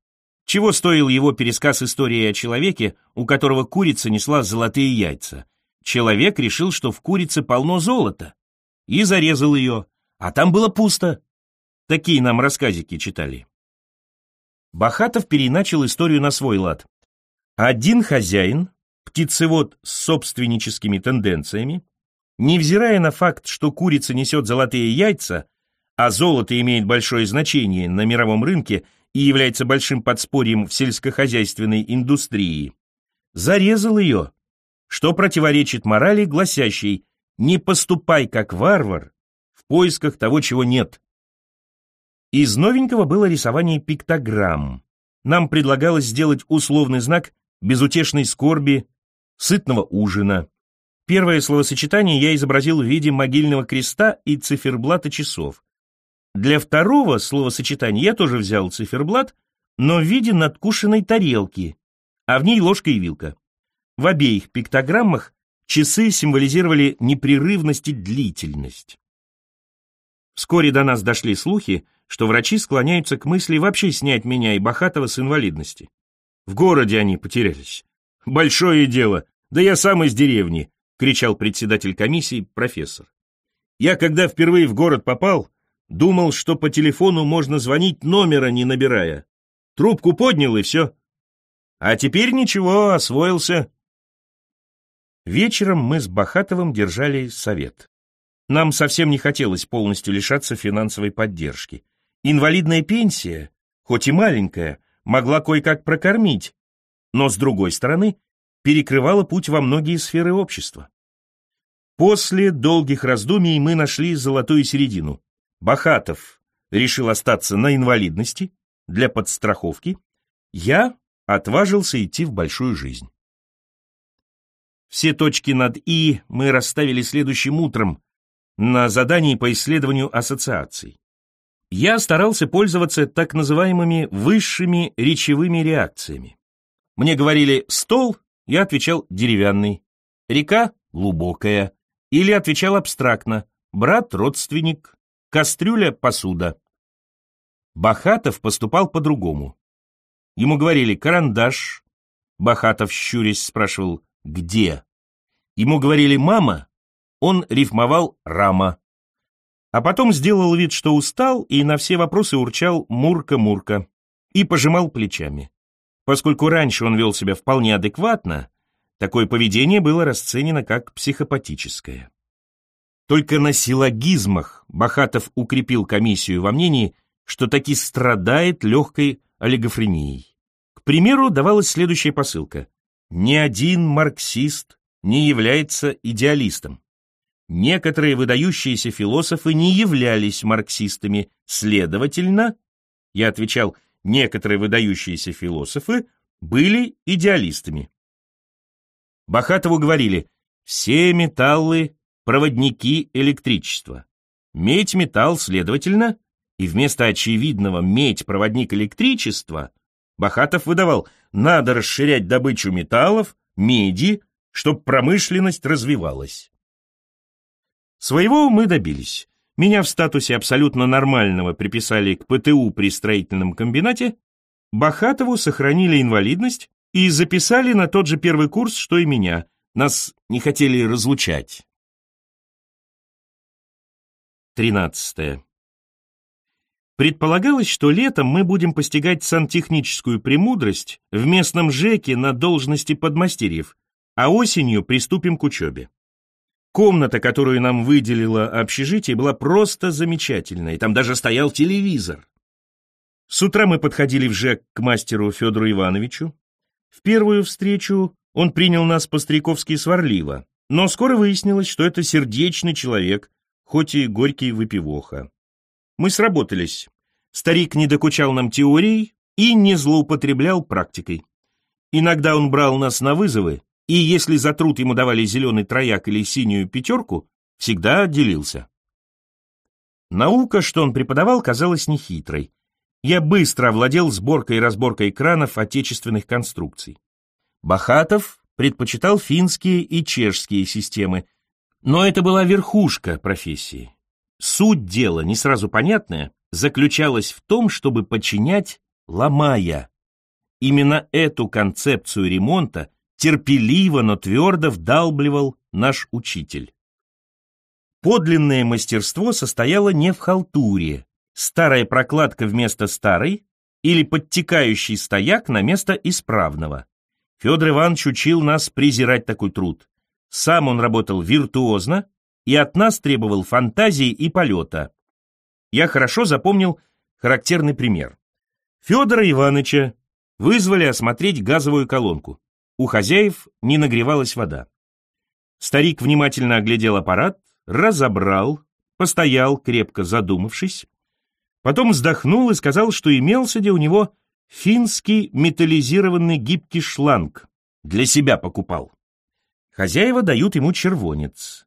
Чего стоил его пересказ истории о человеке, у которого курица несла золотые яйца? Человек решил, что в курице полно золота, и зарезал ее, а там было пусто. Такие нам рассказики читали. Бахатов переначал историю на свой лад. Один хозяин, птицевод с собственническими тенденциями, невзирая на факт, что курица несет золотые яйца, а золото имеет большое значение на мировом рынке и является большим подспорьем в сельскохозяйственной индустрии, зарезал ее, что противоречит морали, гласящей «не поступай как варвар в поисках того, чего нет». Из новенького было рисование пиктограмм. Нам предлагалось сделать условный знак безутешной скорби, сытного ужина. Первое словосочетание я изобразил в виде могильного креста и циферблата часов. Для второго словосочетания я тоже взял циферблат, но в виде надкушенной тарелки, а в ней ложка и вилка. В обеих пиктограммах часы символизировали непрерывность и длительность. Вскоре до нас дошли слухи, что врачи склоняются к мысли вообще снять меня и Бахатова с инвалидности. В городе они потерялись. Большое дело, да я сам из деревни, кричал председатель комиссии, профессор. Я, когда впервые в город попал, думал, что по телефону можно звонить номера не набирая. Трубку поднял и все. А теперь ничего, освоился. Вечером мы с Бахатовым держали совет. Нам совсем не хотелось полностью лишаться финансовой поддержки. Инвалидная пенсия, хоть и маленькая, могла кое-как прокормить, но, с другой стороны, перекрывала путь во многие сферы общества. После долгих раздумий мы нашли золотую середину. Бахатов решил остаться на инвалидности для подстраховки, я отважился идти в большую жизнь. Все точки над «и» мы расставили следующим утром на задании по исследованию ассоциаций. Я старался пользоваться так называемыми высшими речевыми реакциями. Мне говорили «стол», я отвечал «деревянный», «река» — «глубокая», или отвечал абстрактно «брат — родственник», «кастрюля — посуда». Бахатов поступал по-другому. Ему говорили «карандаш», Бахатов, щурясь, спрашивал где. Ему говорили «мама», он рифмовал «рама». А потом сделал вид, что устал, и на все вопросы урчал «мурка-мурка» и пожимал плечами. Поскольку раньше он вел себя вполне адекватно, такое поведение было расценено как психопатическое. Только на силлогизмах Бахатов укрепил комиссию во мнении, что таки страдает легкой олигофренией. К примеру, давалась следующая посылка. Ни один марксист не является идеалистом. Некоторые выдающиеся философы не являлись марксистами, следовательно, я отвечал, некоторые выдающиеся философы были идеалистами. Бахатову говорили, все металлы – проводники электричества. Медь – металл, следовательно, и вместо очевидного «медь – проводник электричества» Бахатов выдавал надо расширять добычу металлов, меди, чтобы промышленность развивалась. Своего мы добились. Меня в статусе абсолютно нормального приписали к ПТУ при строительном комбинате, Бахатову сохранили инвалидность и записали на тот же первый курс, что и меня. Нас не хотели разлучать. Тринадцатое. Предполагалось, что летом мы будем постигать сантехническую премудрость в местном ЖЭКе на должности подмастерьев, а осенью приступим к учебе. Комната, которую нам выделило общежитие, была просто замечательная, и там даже стоял телевизор. С утра мы подходили в ЖЭК к мастеру Федору Ивановичу. В первую встречу он принял нас по-стариковски сварливо, но скоро выяснилось, что это сердечный человек, хоть и горький выпивоха. Мы сработались. Старик не докучал нам теорией и не злоупотреблял практикой. Иногда он брал нас на вызовы, и если за труд ему давали зеленый трояк или синюю пятерку, всегда делился. Наука, что он преподавал, казалась нехитрой. Я быстро овладел сборкой и разборкой кранов отечественных конструкций. Бахатов предпочитал финские и чешские системы, но это была верхушка профессии. Суть дела, не сразу понятная, заключалась в том, чтобы подчинять, ломая. Именно эту концепцию ремонта терпеливо, но твердо вдалбливал наш учитель. Подлинное мастерство состояло не в халтуре, старая прокладка вместо старой или подтекающий стояк на место исправного. Федор Иванович учил нас презирать такой труд. Сам он работал виртуозно, и от нас требовал фантазии и полета. Я хорошо запомнил характерный пример. Федора Ивановича вызвали осмотреть газовую колонку. У хозяев не нагревалась вода. Старик внимательно оглядел аппарат, разобрал, постоял, крепко задумавшись, потом вздохнул и сказал, что имелся где у него финский металлизированный гибкий шланг. Для себя покупал. Хозяева дают ему червонец.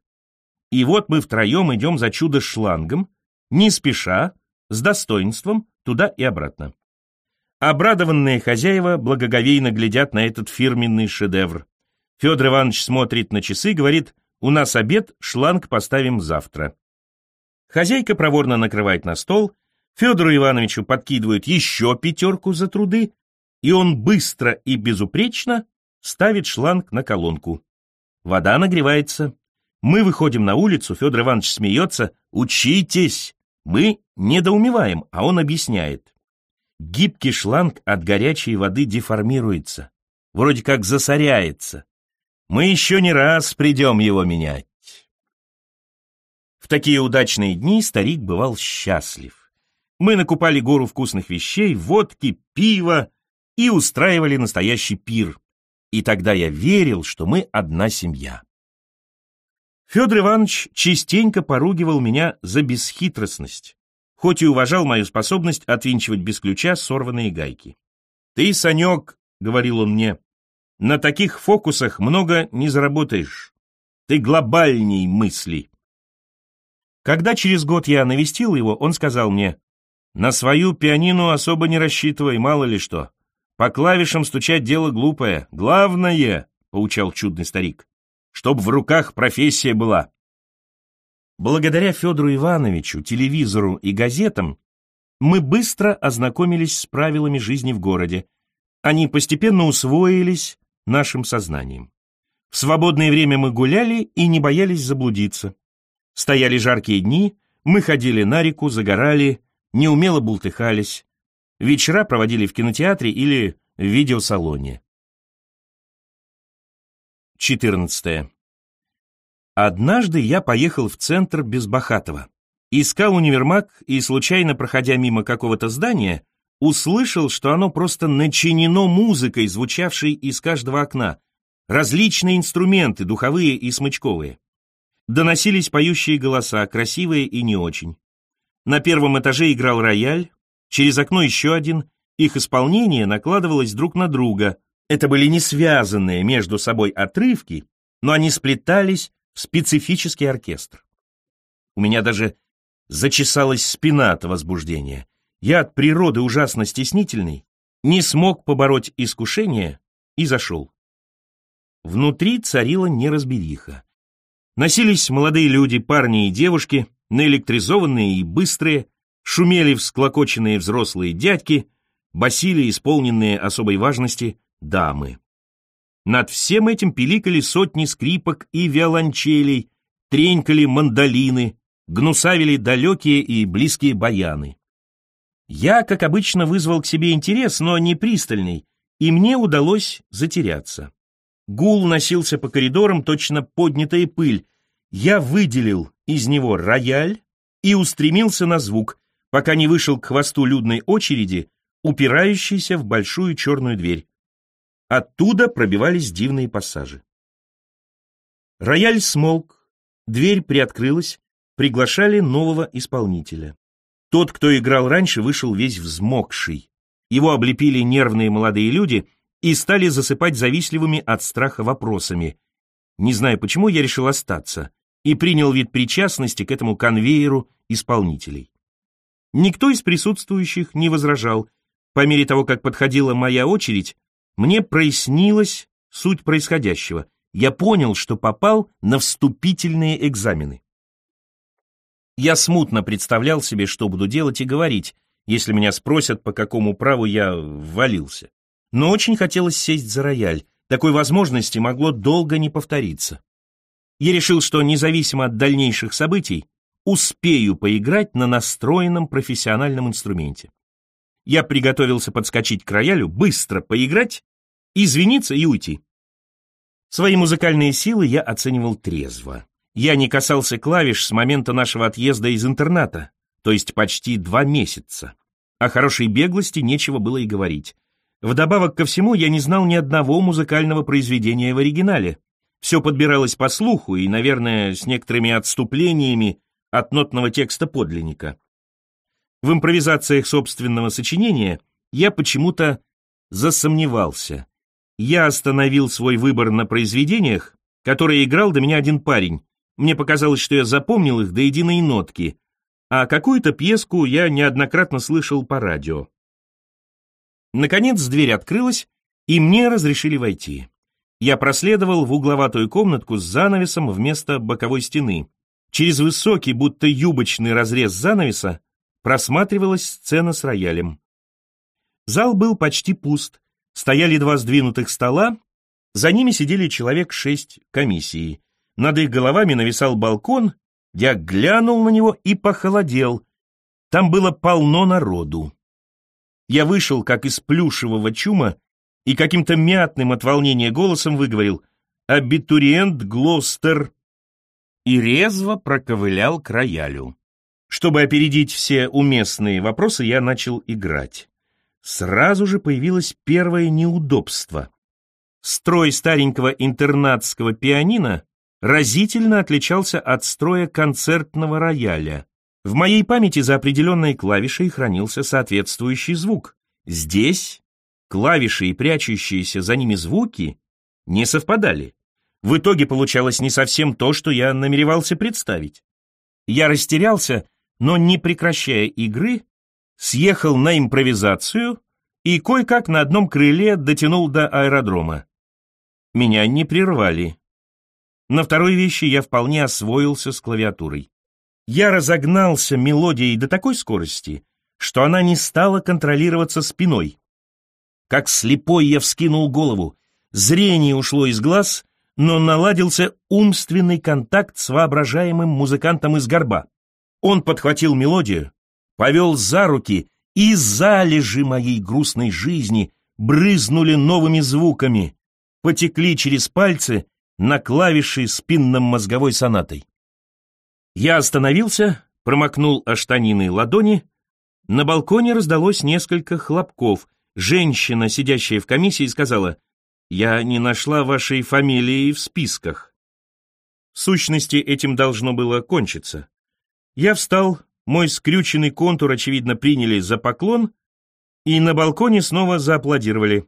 И вот мы втроем идем за чудо-шлангом, не спеша, с достоинством, туда и обратно. Обрадованные хозяева благоговейно глядят на этот фирменный шедевр. Федор Иванович смотрит на часы, говорит, у нас обед, шланг поставим завтра. Хозяйка проворно накрывает на стол, Федору Ивановичу подкидывают еще пятерку за труды, и он быстро и безупречно ставит шланг на колонку. Вода нагревается. Мы выходим на улицу, Федор Иванович смеется. «Учитесь!» Мы недоумеваем, а он объясняет. Гибкий шланг от горячей воды деформируется, вроде как засоряется. Мы еще не раз придем его менять. В такие удачные дни старик бывал счастлив. Мы накупали гору вкусных вещей, водки, пива и устраивали настоящий пир. И тогда я верил, что мы одна семья. Федор Иванович частенько поругивал меня за бесхитростность, хоть и уважал мою способность отвинчивать без ключа сорванные гайки. «Ты, Санек, — говорил он мне, — на таких фокусах много не заработаешь. Ты глобальней мысли». Когда через год я навестил его, он сказал мне, «На свою пианину особо не рассчитывай, мало ли что. По клавишам стучать дело глупое. Главное, — поучал чудный старик, чтоб в руках профессия была. Благодаря Федору Ивановичу, телевизору и газетам мы быстро ознакомились с правилами жизни в городе. Они постепенно усвоились нашим сознанием. В свободное время мы гуляли и не боялись заблудиться. Стояли жаркие дни, мы ходили на реку, загорали, неумело бултыхались. Вечера проводили в кинотеатре или в видеосалоне. 14. Однажды я поехал в центр Безбахатова. Искал универмаг и, случайно проходя мимо какого-то здания, услышал, что оно просто начинено музыкой, звучавшей из каждого окна. Различные инструменты, духовые и смычковые. Доносились поющие голоса, красивые и не очень. На первом этаже играл рояль, через окно еще один, их исполнение накладывалось друг на друга, это были не связанные между собой отрывки, но они сплетались специфический оркестр. У меня даже зачесалась спина от возбуждения. Я от природы ужасно стеснительный, не смог побороть искушение и зашел. Внутри царила неразбериха. Носились молодые люди, парни и девушки, наэлектризованные и быстрые, шумели всклокоченные взрослые дядьки, басили исполненные особой важности дамы. Над всем этим пиликали сотни скрипок и виолончелей, тренькали мандолины, гнусавили далекие и близкие баяны. Я, как обычно, вызвал к себе интерес, но не пристальный, и мне удалось затеряться. Гул носился по коридорам, точно поднятая пыль. Я выделил из него рояль и устремился на звук, пока не вышел к хвосту людной очереди, упирающейся в большую черную дверь. Оттуда пробивались дивные пассажи. Рояль смолк, дверь приоткрылась, приглашали нового исполнителя. Тот, кто играл раньше, вышел весь взмокший. Его облепили нервные молодые люди и стали засыпать завистливыми от страха вопросами. Не знаю почему, я решил остаться и принял вид причастности к этому конвейеру исполнителей. Никто из присутствующих не возражал. По мере того, как подходила моя очередь, мне прояснилась суть происходящего. Я понял, что попал на вступительные экзамены. Я смутно представлял себе, что буду делать и говорить, если меня спросят, по какому праву я ввалился. Но очень хотелось сесть за рояль. Такой возможности могло долго не повториться. Я решил, что независимо от дальнейших событий, успею поиграть на настроенном профессиональном инструменте. Я приготовился подскочить к роялю, быстро поиграть, извиниться и уйти. Свои музыкальные силы я оценивал трезво. Я не касался клавиш с момента нашего отъезда из интерната, то есть почти два месяца. О хорошей беглости нечего было и говорить. Вдобавок ко всему, я не знал ни одного музыкального произведения в оригинале. Все подбиралось по слуху и, наверное, с некоторыми отступлениями от нотного текста подлинника. В импровизациях собственного сочинения я почему-то засомневался. Я остановил свой выбор на произведениях, которые играл до меня один парень. Мне показалось, что я запомнил их до единой нотки, а какую-то пьеску я неоднократно слышал по радио. Наконец дверь открылась, и мне разрешили войти. Я проследовал в угловатую комнатку с занавесом вместо боковой стены. Через высокий, будто юбочный разрез занавеса просматривалась сцена с роялем. Зал был почти пуст, стояли два сдвинутых стола, за ними сидели человек шесть комиссии. Над их головами нависал балкон, я глянул на него и похолодел. Там было полно народу. Я вышел, как из плюшевого чума, и каким-то мятным от волнения голосом выговорил «Абитуриент Глостер» и резво проковылял к роялю. Чтобы опередить все уместные вопросы, я начал играть. Сразу же появилось первое неудобство. Строй старенького интернатского пианино разительно отличался от строя концертного рояля. В моей памяти за определенной клавишей хранился соответствующий звук. Здесь клавиши и прячущиеся за ними звуки не совпадали. В итоге получалось не совсем то, что я намеревался представить. Я растерялся, но не прекращая игры, съехал на импровизацию и кое-как на одном крыле дотянул до аэродрома. Меня не прервали. На второй вещи я вполне освоился с клавиатурой. Я разогнался мелодией до такой скорости, что она не стала контролироваться спиной. Как слепой я вскинул голову, зрение ушло из глаз, но наладился умственный контакт с воображаемым музыкантом из горба. Он подхватил мелодию, повел за руки, и залежи моей грустной жизни брызнули новыми звуками, потекли через пальцы на клавиши спинно-мозговой сонатой. Я остановился, промокнул штанины ладони. На балконе раздалось несколько хлопков — Женщина, сидящая в комиссии, сказала, «Я не нашла вашей фамилии в списках». В сущности, этим должно было кончиться. Я встал, мой скрюченный контур, очевидно, приняли за поклон, и на балконе снова зааплодировали.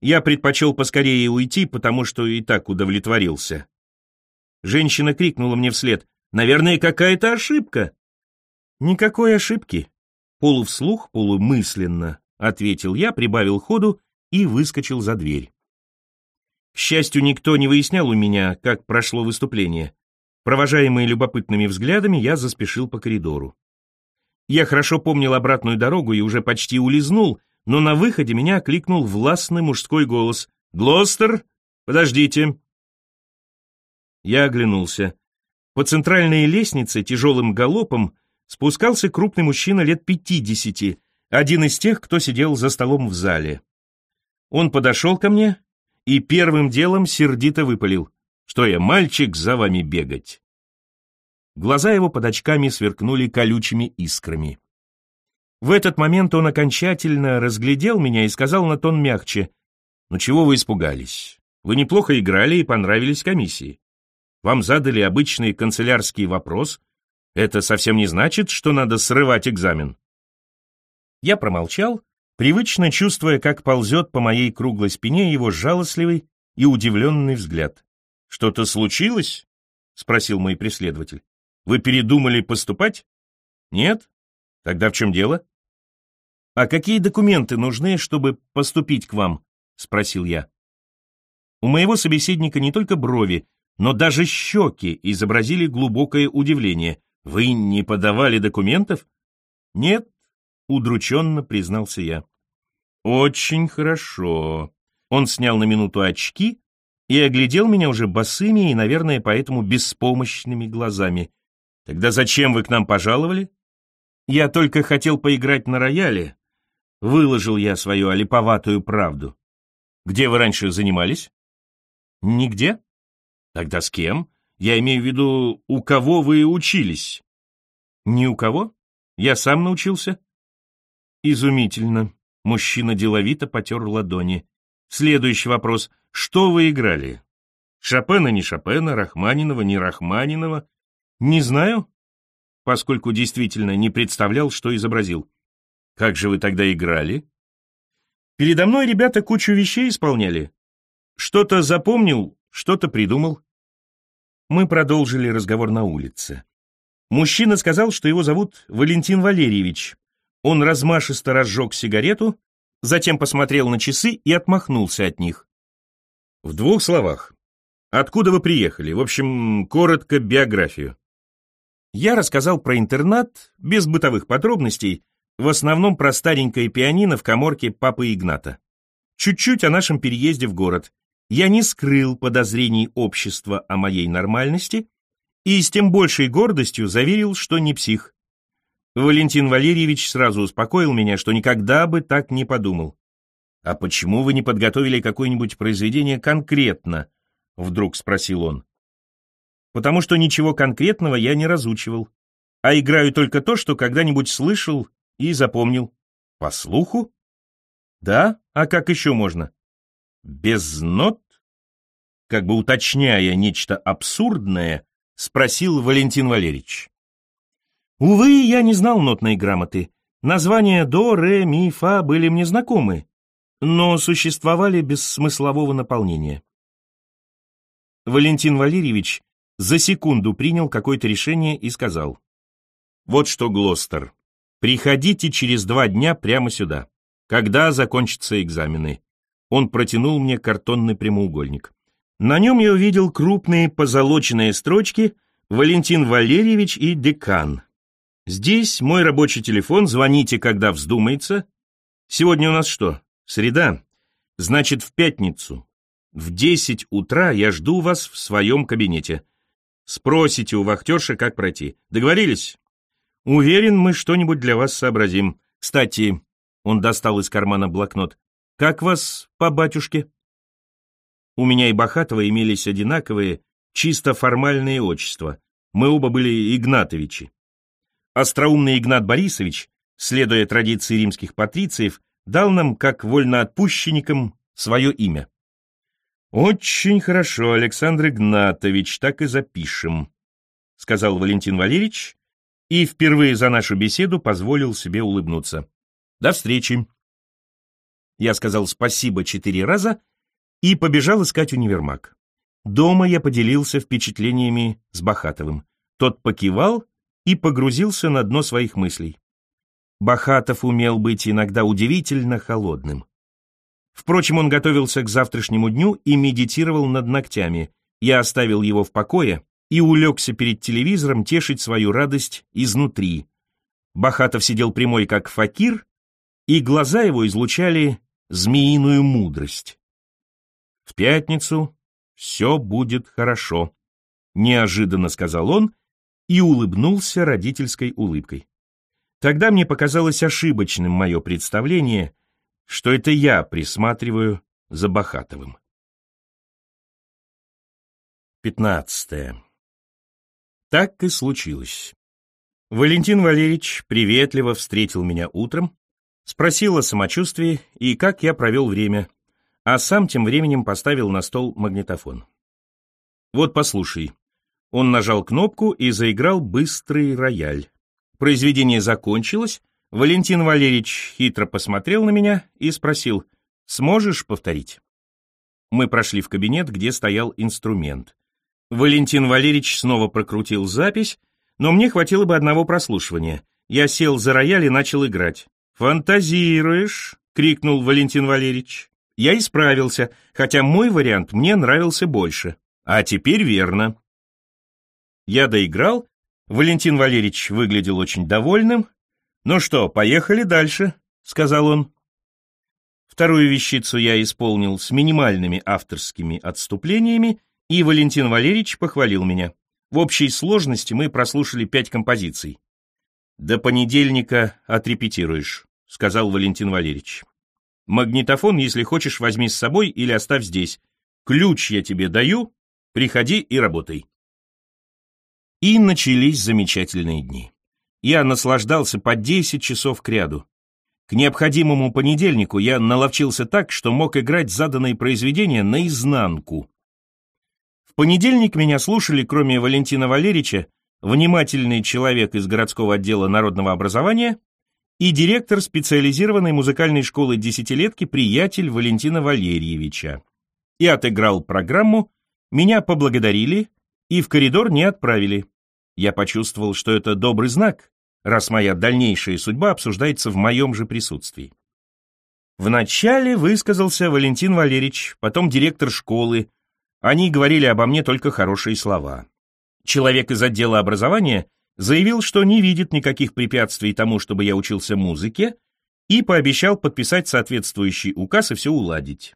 Я предпочел поскорее уйти, потому что и так удовлетворился. Женщина крикнула мне вслед, «Наверное, какая-то ошибка». Никакой ошибки. Полувслух, полумысленно — ответил я, прибавил ходу и выскочил за дверь. К счастью, никто не выяснял у меня, как прошло выступление. Провожаемый любопытными взглядами, я заспешил по коридору. Я хорошо помнил обратную дорогу и уже почти улизнул, но на выходе меня окликнул властный мужской голос. «Глостер, подождите!» Я оглянулся. По центральной лестнице тяжелым галопом спускался крупный мужчина лет пятидесяти, один из тех, кто сидел за столом в зале. Он подошел ко мне и первым делом сердито выпалил, что я мальчик за вами бегать. Глаза его под очками сверкнули колючими искрами. В этот момент он окончательно разглядел меня и сказал на тон мягче, «Ну чего вы испугались? Вы неплохо играли и понравились комиссии. Вам задали обычный канцелярский вопрос. Это совсем не значит, что надо срывать экзамен. Я промолчал, привычно чувствуя, как ползет по моей круглой спине его жалостливый и удивленный взгляд. «Что-то случилось?» — спросил мой преследователь. «Вы передумали поступать?» «Нет? Тогда в чем дело?» «А какие документы нужны, чтобы поступить к вам?» — спросил я. У моего собеседника не только брови, но даже щеки изобразили глубокое удивление. «Вы не подавали документов?» «Нет, удрученно признался я. Очень хорошо. Он снял на минуту очки и оглядел меня уже босыми и, наверное, поэтому беспомощными глазами. Тогда зачем вы к нам пожаловали? Я только хотел поиграть на рояле. Выложил я свою олиповатую правду. Где вы раньше занимались? Нигде. Тогда с кем? Я имею в виду, у кого вы учились? Ни у кого. Я сам научился. Изумительно. Мужчина деловито потер ладони. Следующий вопрос. Что вы играли? Шопена не Шопена, Рахманинова не Рахманинова? Не знаю, поскольку действительно не представлял, что изобразил. Как же вы тогда играли? Передо мной ребята кучу вещей исполняли. Что-то запомнил, что-то придумал. Мы продолжили разговор на улице. Мужчина сказал, что его зовут Валентин Валерьевич. Он размашисто разжег сигарету, затем посмотрел на часы и отмахнулся от них. В двух словах. Откуда вы приехали? В общем, коротко биографию. Я рассказал про интернат, без бытовых подробностей, в основном про старенькое пианино в коморке папы Игната. Чуть-чуть о нашем переезде в город. Я не скрыл подозрений общества о моей нормальности и с тем большей гордостью заверил, что не псих. Валентин Валерьевич сразу успокоил меня, что никогда бы так не подумал. «А почему вы не подготовили какое-нибудь произведение конкретно?» — вдруг спросил он. «Потому что ничего конкретного я не разучивал, а играю только то, что когда-нибудь слышал и запомнил. По слуху? Да, а как еще можно? Без нот? Как бы уточняя нечто абсурдное, спросил Валентин Валерьевич. Увы, я не знал нотной грамоты. Названия до, ре, ми, фа были мне знакомы, но существовали без смыслового наполнения. Валентин Валерьевич за секунду принял какое-то решение и сказал. «Вот что, Глостер, приходите через два дня прямо сюда. Когда закончатся экзамены?» Он протянул мне картонный прямоугольник. На нем я увидел крупные позолоченные строчки «Валентин Валерьевич и декан». Здесь мой рабочий телефон, звоните, когда вздумается. Сегодня у нас что, среда? Значит, в пятницу. В десять утра я жду вас в своем кабинете. Спросите у вахтерши, как пройти. Договорились? Уверен, мы что-нибудь для вас сообразим. Кстати, он достал из кармана блокнот. Как вас по батюшке? У меня и Бахатова имелись одинаковые, чисто формальные отчества. Мы оба были Игнатовичи. Остроумный Игнат Борисович, следуя традиции римских патрициев, дал нам, как вольноотпущенникам, свое имя. «Очень хорошо, Александр Игнатович, так и запишем», — сказал Валентин Валерьевич и впервые за нашу беседу позволил себе улыбнуться. «До встречи». Я сказал спасибо четыре раза и побежал искать универмаг. Дома я поделился впечатлениями с Бахатовым. Тот покивал и погрузился на дно своих мыслей. Бахатов умел быть иногда удивительно холодным. Впрочем, он готовился к завтрашнему дню и медитировал над ногтями. Я оставил его в покое и улегся перед телевизором тешить свою радость изнутри. Бахатов сидел прямой, как факир, и глаза его излучали змеиную мудрость. В пятницу все будет хорошо, неожиданно сказал он и улыбнулся родительской улыбкой. Тогда мне показалось ошибочным мое представление, что это я присматриваю за Бахатовым. Пятнадцатое. Так и случилось. Валентин Валерьевич приветливо встретил меня утром, спросил о самочувствии и как я провел время, а сам тем временем поставил на стол магнитофон. «Вот послушай, он нажал кнопку и заиграл быстрый рояль. Произведение закончилось, Валентин Валерьевич хитро посмотрел на меня и спросил, «Сможешь повторить?» Мы прошли в кабинет, где стоял инструмент. Валентин Валерьевич снова прокрутил запись, но мне хватило бы одного прослушивания. Я сел за рояль и начал играть. «Фантазируешь?» — крикнул Валентин Валерьевич. Я исправился, хотя мой вариант мне нравился больше. А теперь верно. Я доиграл, Валентин Валерьевич выглядел очень довольным. «Ну что, поехали дальше», — сказал он. Вторую вещицу я исполнил с минимальными авторскими отступлениями, и Валентин Валерьевич похвалил меня. В общей сложности мы прослушали пять композиций. «До понедельника отрепетируешь», — сказал Валентин Валерьевич. «Магнитофон, если хочешь, возьми с собой или оставь здесь. Ключ я тебе даю, приходи и работай». И начались замечательные дни. Я наслаждался по 10 часов кряду. К необходимому понедельнику я наловчился так, что мог играть заданные произведения наизнанку. В понедельник меня слушали, кроме Валентина Валерьевича, внимательный человек из городского отдела народного образования и директор специализированной музыкальной школы десятилетки приятель Валентина Валерьевича. И отыграл программу, меня поблагодарили, и в коридор не отправили. Я почувствовал, что это добрый знак, раз моя дальнейшая судьба обсуждается в моем же присутствии. Вначале высказался Валентин Валерьевич, потом директор школы. Они говорили обо мне только хорошие слова. Человек из отдела образования заявил, что не видит никаких препятствий тому, чтобы я учился музыке, и пообещал подписать соответствующий указ и все уладить.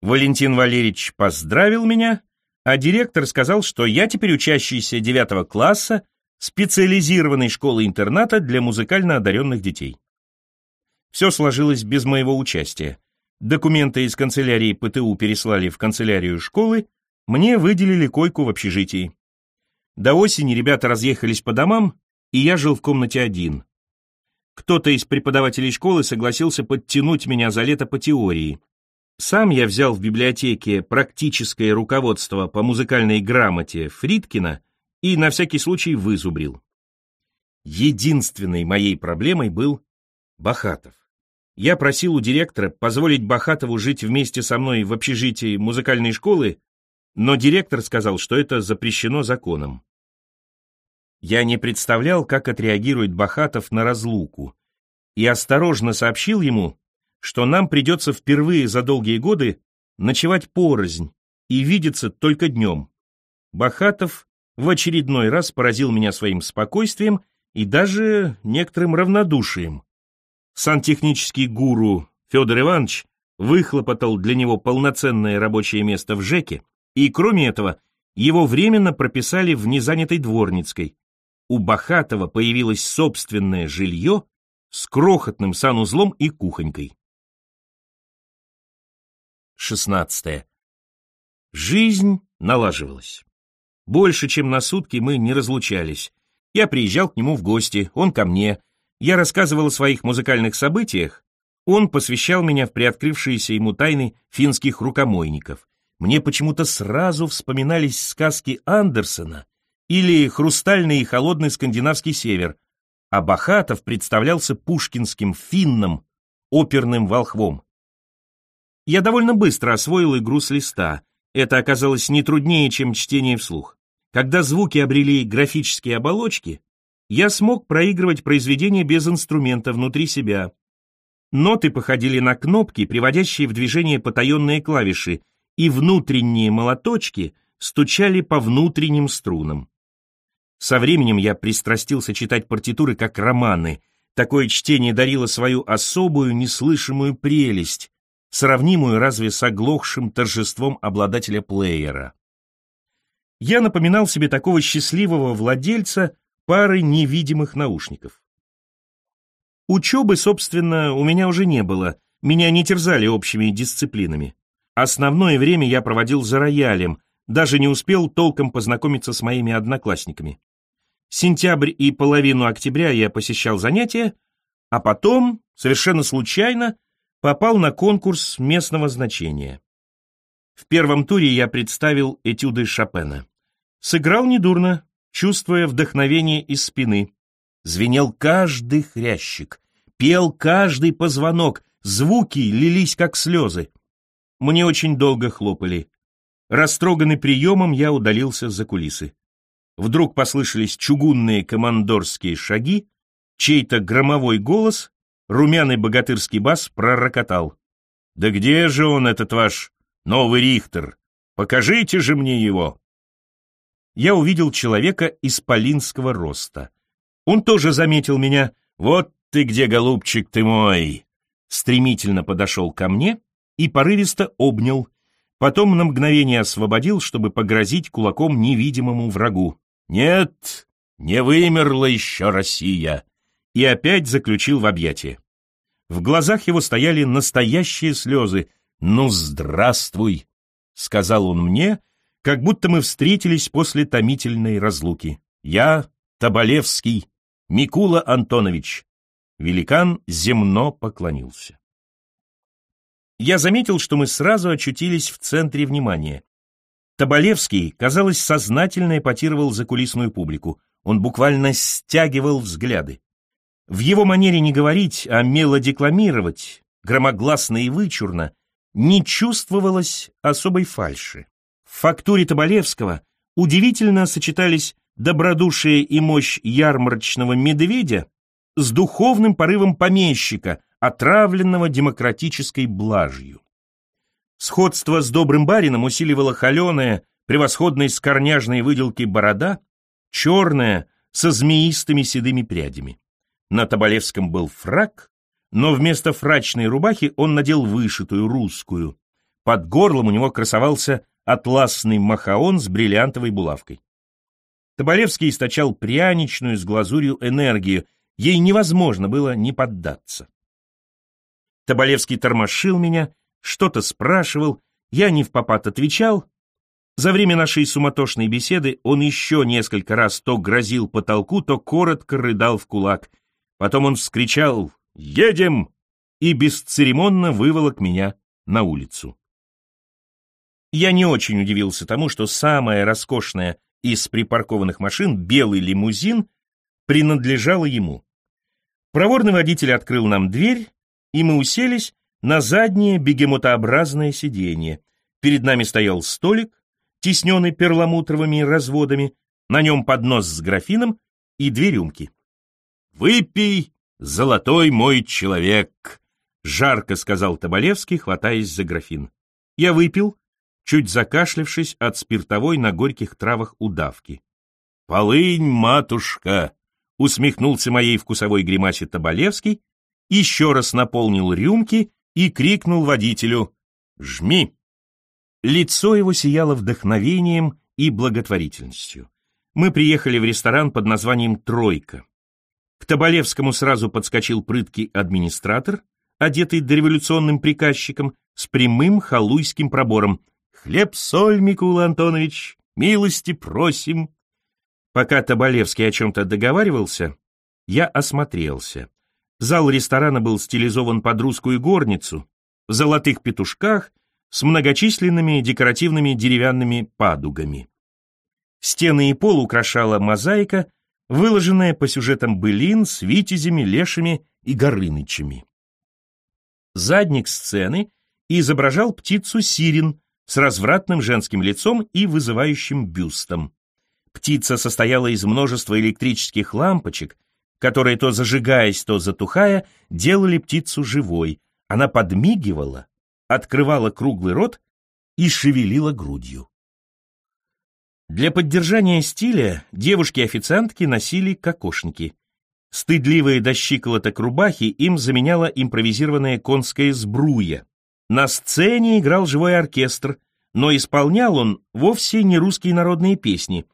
Валентин Валерьевич поздравил меня, а директор сказал, что я теперь учащийся девятого класса специализированной школы-интерната для музыкально одаренных детей. Все сложилось без моего участия. Документы из канцелярии ПТУ переслали в канцелярию школы, мне выделили койку в общежитии. До осени ребята разъехались по домам, и я жил в комнате один. Кто-то из преподавателей школы согласился подтянуть меня за лето по теории. Сам я взял в библиотеке практическое руководство по музыкальной грамоте Фридкина и на всякий случай вызубрил. Единственной моей проблемой был Бахатов. Я просил у директора позволить Бахатову жить вместе со мной в общежитии музыкальной школы, но директор сказал, что это запрещено законом. Я не представлял, как отреагирует Бахатов на разлуку, и осторожно сообщил ему, что нам придется впервые за долгие годы ночевать порознь и видеться только днем. Бахатов в очередной раз поразил меня своим спокойствием и даже некоторым равнодушием. Сантехнический гуру Федор Иванович выхлопотал для него полноценное рабочее место в ЖЭКе, и, кроме этого, его временно прописали в незанятой дворницкой. У Бахатова появилось собственное жилье с крохотным санузлом и кухонькой. 16. Жизнь налаживалась. Больше, чем на сутки мы не разлучались. Я приезжал к нему в гости, он ко мне. Я рассказывал о своих музыкальных событиях. Он посвящал меня в приоткрывшиеся ему тайны финских рукомойников. Мне почему-то сразу вспоминались сказки Андерсона или хрустальный и холодный скандинавский север, а Бахатов представлялся пушкинским финном, оперным волхвом. Я довольно быстро освоил игру с листа. Это оказалось не труднее, чем чтение вслух. Когда звуки обрели графические оболочки, я смог проигрывать произведения без инструмента внутри себя. Ноты походили на кнопки, приводящие в движение потаенные клавиши, и внутренние молоточки стучали по внутренним струнам. Со временем я пристрастился читать партитуры как романы. Такое чтение дарило свою особую неслышимую прелесть, сравнимую разве с оглохшим торжеством обладателя плеера. Я напоминал себе такого счастливого владельца пары невидимых наушников. Учебы, собственно, у меня уже не было, меня не терзали общими дисциплинами. Основное время я проводил за роялем, даже не успел толком познакомиться с моими одноклассниками. Сентябрь и половину октября я посещал занятия, а потом, совершенно случайно, попал на конкурс местного значения. В первом туре я представил этюды Шопена. Сыграл недурно, чувствуя вдохновение из спины. Звенел каждый хрящик, пел каждый позвонок, звуки лились как слезы. Мне очень долго хлопали. Растроганный приемом, я удалился за кулисы. Вдруг послышались чугунные командорские шаги, чей-то громовой голос Румяный богатырский бас пророкотал. «Да где же он, этот ваш новый Рихтер? Покажите же мне его!» Я увидел человека исполинского роста. Он тоже заметил меня. «Вот ты где, голубчик ты мой!» Стремительно подошел ко мне и порывисто обнял. Потом на мгновение освободил, чтобы погрозить кулаком невидимому врагу. «Нет, не вымерла еще Россия!» И опять заключил в объятия. В глазах его стояли настоящие слезы. «Ну, здравствуй!» — сказал он мне, как будто мы встретились после томительной разлуки. «Я Табалевский, Микула Антонович». Великан земно поклонился. Я заметил, что мы сразу очутились в центре внимания. Табалевский, казалось, сознательно эпатировал закулисную публику. Он буквально стягивал взгляды. В его манере не говорить, а мелодекламировать, громогласно и вычурно, не чувствовалось особой фальши. В фактуре Тоболевского удивительно сочетались добродушие и мощь ярмарочного медведя с духовным порывом помещика, отравленного демократической блажью. Сходство с добрым барином усиливало холеная, превосходной скорняжной выделки борода, черная, со змеистыми седыми прядями. На Тоболевском был фрак, но вместо фрачной рубахи он надел вышитую русскую. Под горлом у него красовался атласный махаон с бриллиантовой булавкой. Тоболевский источал пряничную с глазурью энергию, ей невозможно было не поддаться. Тоболевский тормошил меня, что-то спрашивал, я не в попад отвечал. За время нашей суматошной беседы он еще несколько раз то грозил потолку, то коротко рыдал в кулак. Потом он вскричал «Едем!» и бесцеремонно выволок меня на улицу. Я не очень удивился тому, что самая роскошная из припаркованных машин, белый лимузин, принадлежала ему. Проворный водитель открыл нам дверь, и мы уселись на заднее бегемотообразное сиденье. Перед нами стоял столик, тесненный перламутровыми разводами, на нем поднос с графином и две рюмки. «Выпей, золотой мой человек!» — жарко сказал Тоболевский, хватаясь за графин. Я выпил, чуть закашлявшись от спиртовой на горьких травах удавки. «Полынь, матушка!» — усмехнулся моей вкусовой гримасе Тоболевский, еще раз наполнил рюмки и крикнул водителю «Жми!». Лицо его сияло вдохновением и благотворительностью. Мы приехали в ресторан под названием «Тройка». К Тоболевскому сразу подскочил прыткий администратор, одетый дореволюционным приказчиком, с прямым халуйским пробором, Хлеб-соль, Микула Антонович, милости просим. Пока Тоболевский о чем-то договаривался, я осмотрелся. Зал ресторана был стилизован под русскую горницу, в золотых петушках, с многочисленными декоративными деревянными падугами. Стены и пол украшала мозаика, выложенная по сюжетам былин с витязями, лешами и горынычами. Задник сцены изображал птицу сирен, с развратным женским лицом и вызывающим бюстом. Птица состояла из множества электрических лампочек, которые то зажигаясь, то затухая, делали птицу живой. Она подмигивала, открывала круглый рот и шевелила грудью. Для поддержания стиля девушки-официантки носили кокошники. Стыдливые до щиколоток рубахи им заменяла импровизированная конская сбруя. На сцене играл живой оркестр, но исполнял он вовсе не русские народные песни.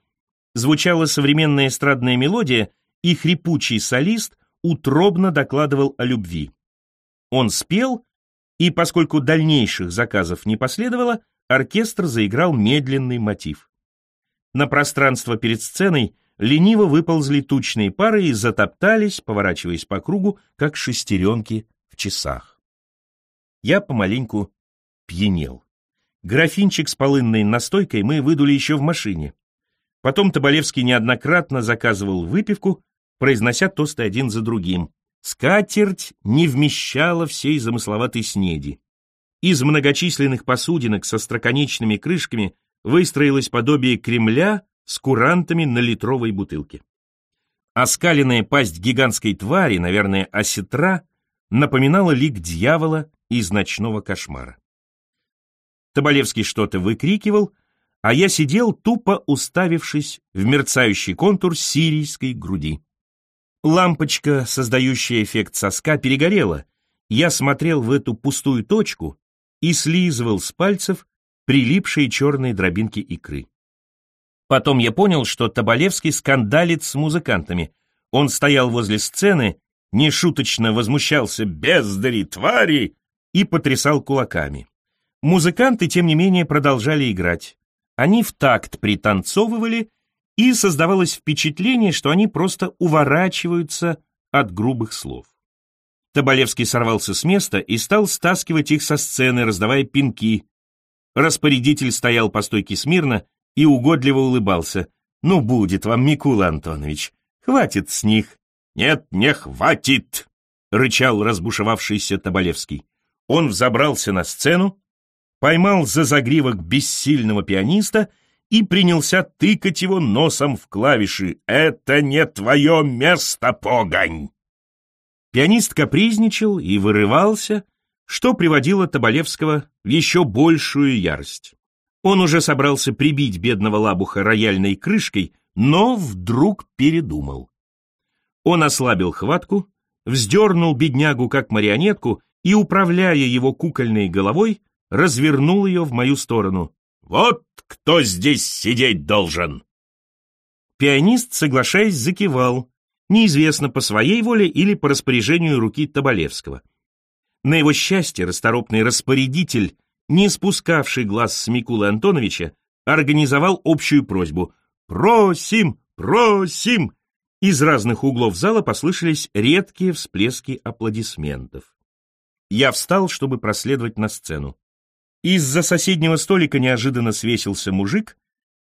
Звучала современная эстрадная мелодия, и хрипучий солист утробно докладывал о любви. Он спел, и поскольку дальнейших заказов не последовало, оркестр заиграл медленный мотив. На пространство перед сценой лениво выползли тучные пары и затоптались, поворачиваясь по кругу, как шестеренки в часах я помаленьку пьянел. Графинчик с полынной настойкой мы выдули еще в машине. Потом Тоболевский неоднократно заказывал выпивку, произнося тосты один за другим. Скатерть не вмещала всей замысловатой снеди. Из многочисленных посудинок со строконечными крышками выстроилось подобие Кремля с курантами на литровой бутылке. Оскаленная пасть гигантской твари, наверное, осетра, напоминала лик дьявола из ночного кошмара. Тоболевский что-то выкрикивал, а я сидел, тупо уставившись в мерцающий контур сирийской груди. Лампочка, создающая эффект соска, перегорела. Я смотрел в эту пустую точку и слизывал с пальцев прилипшие черные дробинки икры. Потом я понял, что Тоболевский скандалит с музыкантами. Он стоял возле сцены, нешуточно возмущался «Бездари, твари!» и потрясал кулаками. Музыканты, тем не менее, продолжали играть. Они в такт пританцовывали, и создавалось впечатление, что они просто уворачиваются от грубых слов. Тоболевский сорвался с места и стал стаскивать их со сцены, раздавая пинки. Распорядитель стоял по стойке смирно и угодливо улыбался. «Ну, будет вам, Микула Антонович, хватит с них». «Нет, не хватит!» — рычал разбушевавшийся Тоболевский. Он взобрался на сцену, поймал за загривок бессильного пианиста и принялся тыкать его носом в клавиши. «Это не твое место, погонь!» Пианист капризничал и вырывался, что приводило Тоболевского в еще большую ярость. Он уже собрался прибить бедного лабуха рояльной крышкой, но вдруг передумал. Он ослабил хватку, вздернул беднягу как марионетку и, управляя его кукольной головой, развернул ее в мою сторону. «Вот кто здесь сидеть должен!» Пианист, соглашаясь, закивал, неизвестно, по своей воле или по распоряжению руки Тоболевского. На его счастье расторопный распорядитель, не спускавший глаз с Микулы Антоновича, организовал общую просьбу «Просим! Просим!» Из разных углов зала послышались редкие всплески аплодисментов. Я встал, чтобы проследовать на сцену. Из-за соседнего столика неожиданно свесился мужик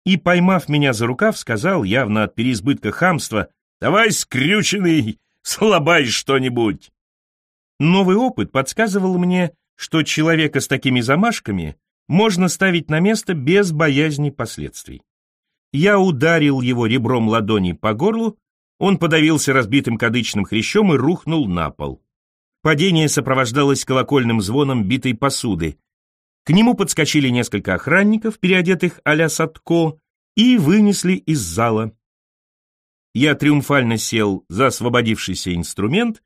и, поймав меня за рукав, сказал, явно от переизбытка хамства, «Давай, скрюченный, слабай что-нибудь!» Новый опыт подсказывал мне, что человека с такими замашками можно ставить на место без боязни последствий. Я ударил его ребром ладони по горлу, он подавился разбитым кадычным хрящом и рухнул на пол. Падение сопровождалось колокольным звоном битой посуды. К нему подскочили несколько охранников, переодетых а-ля Садко, и вынесли из зала. Я триумфально сел за освободившийся инструмент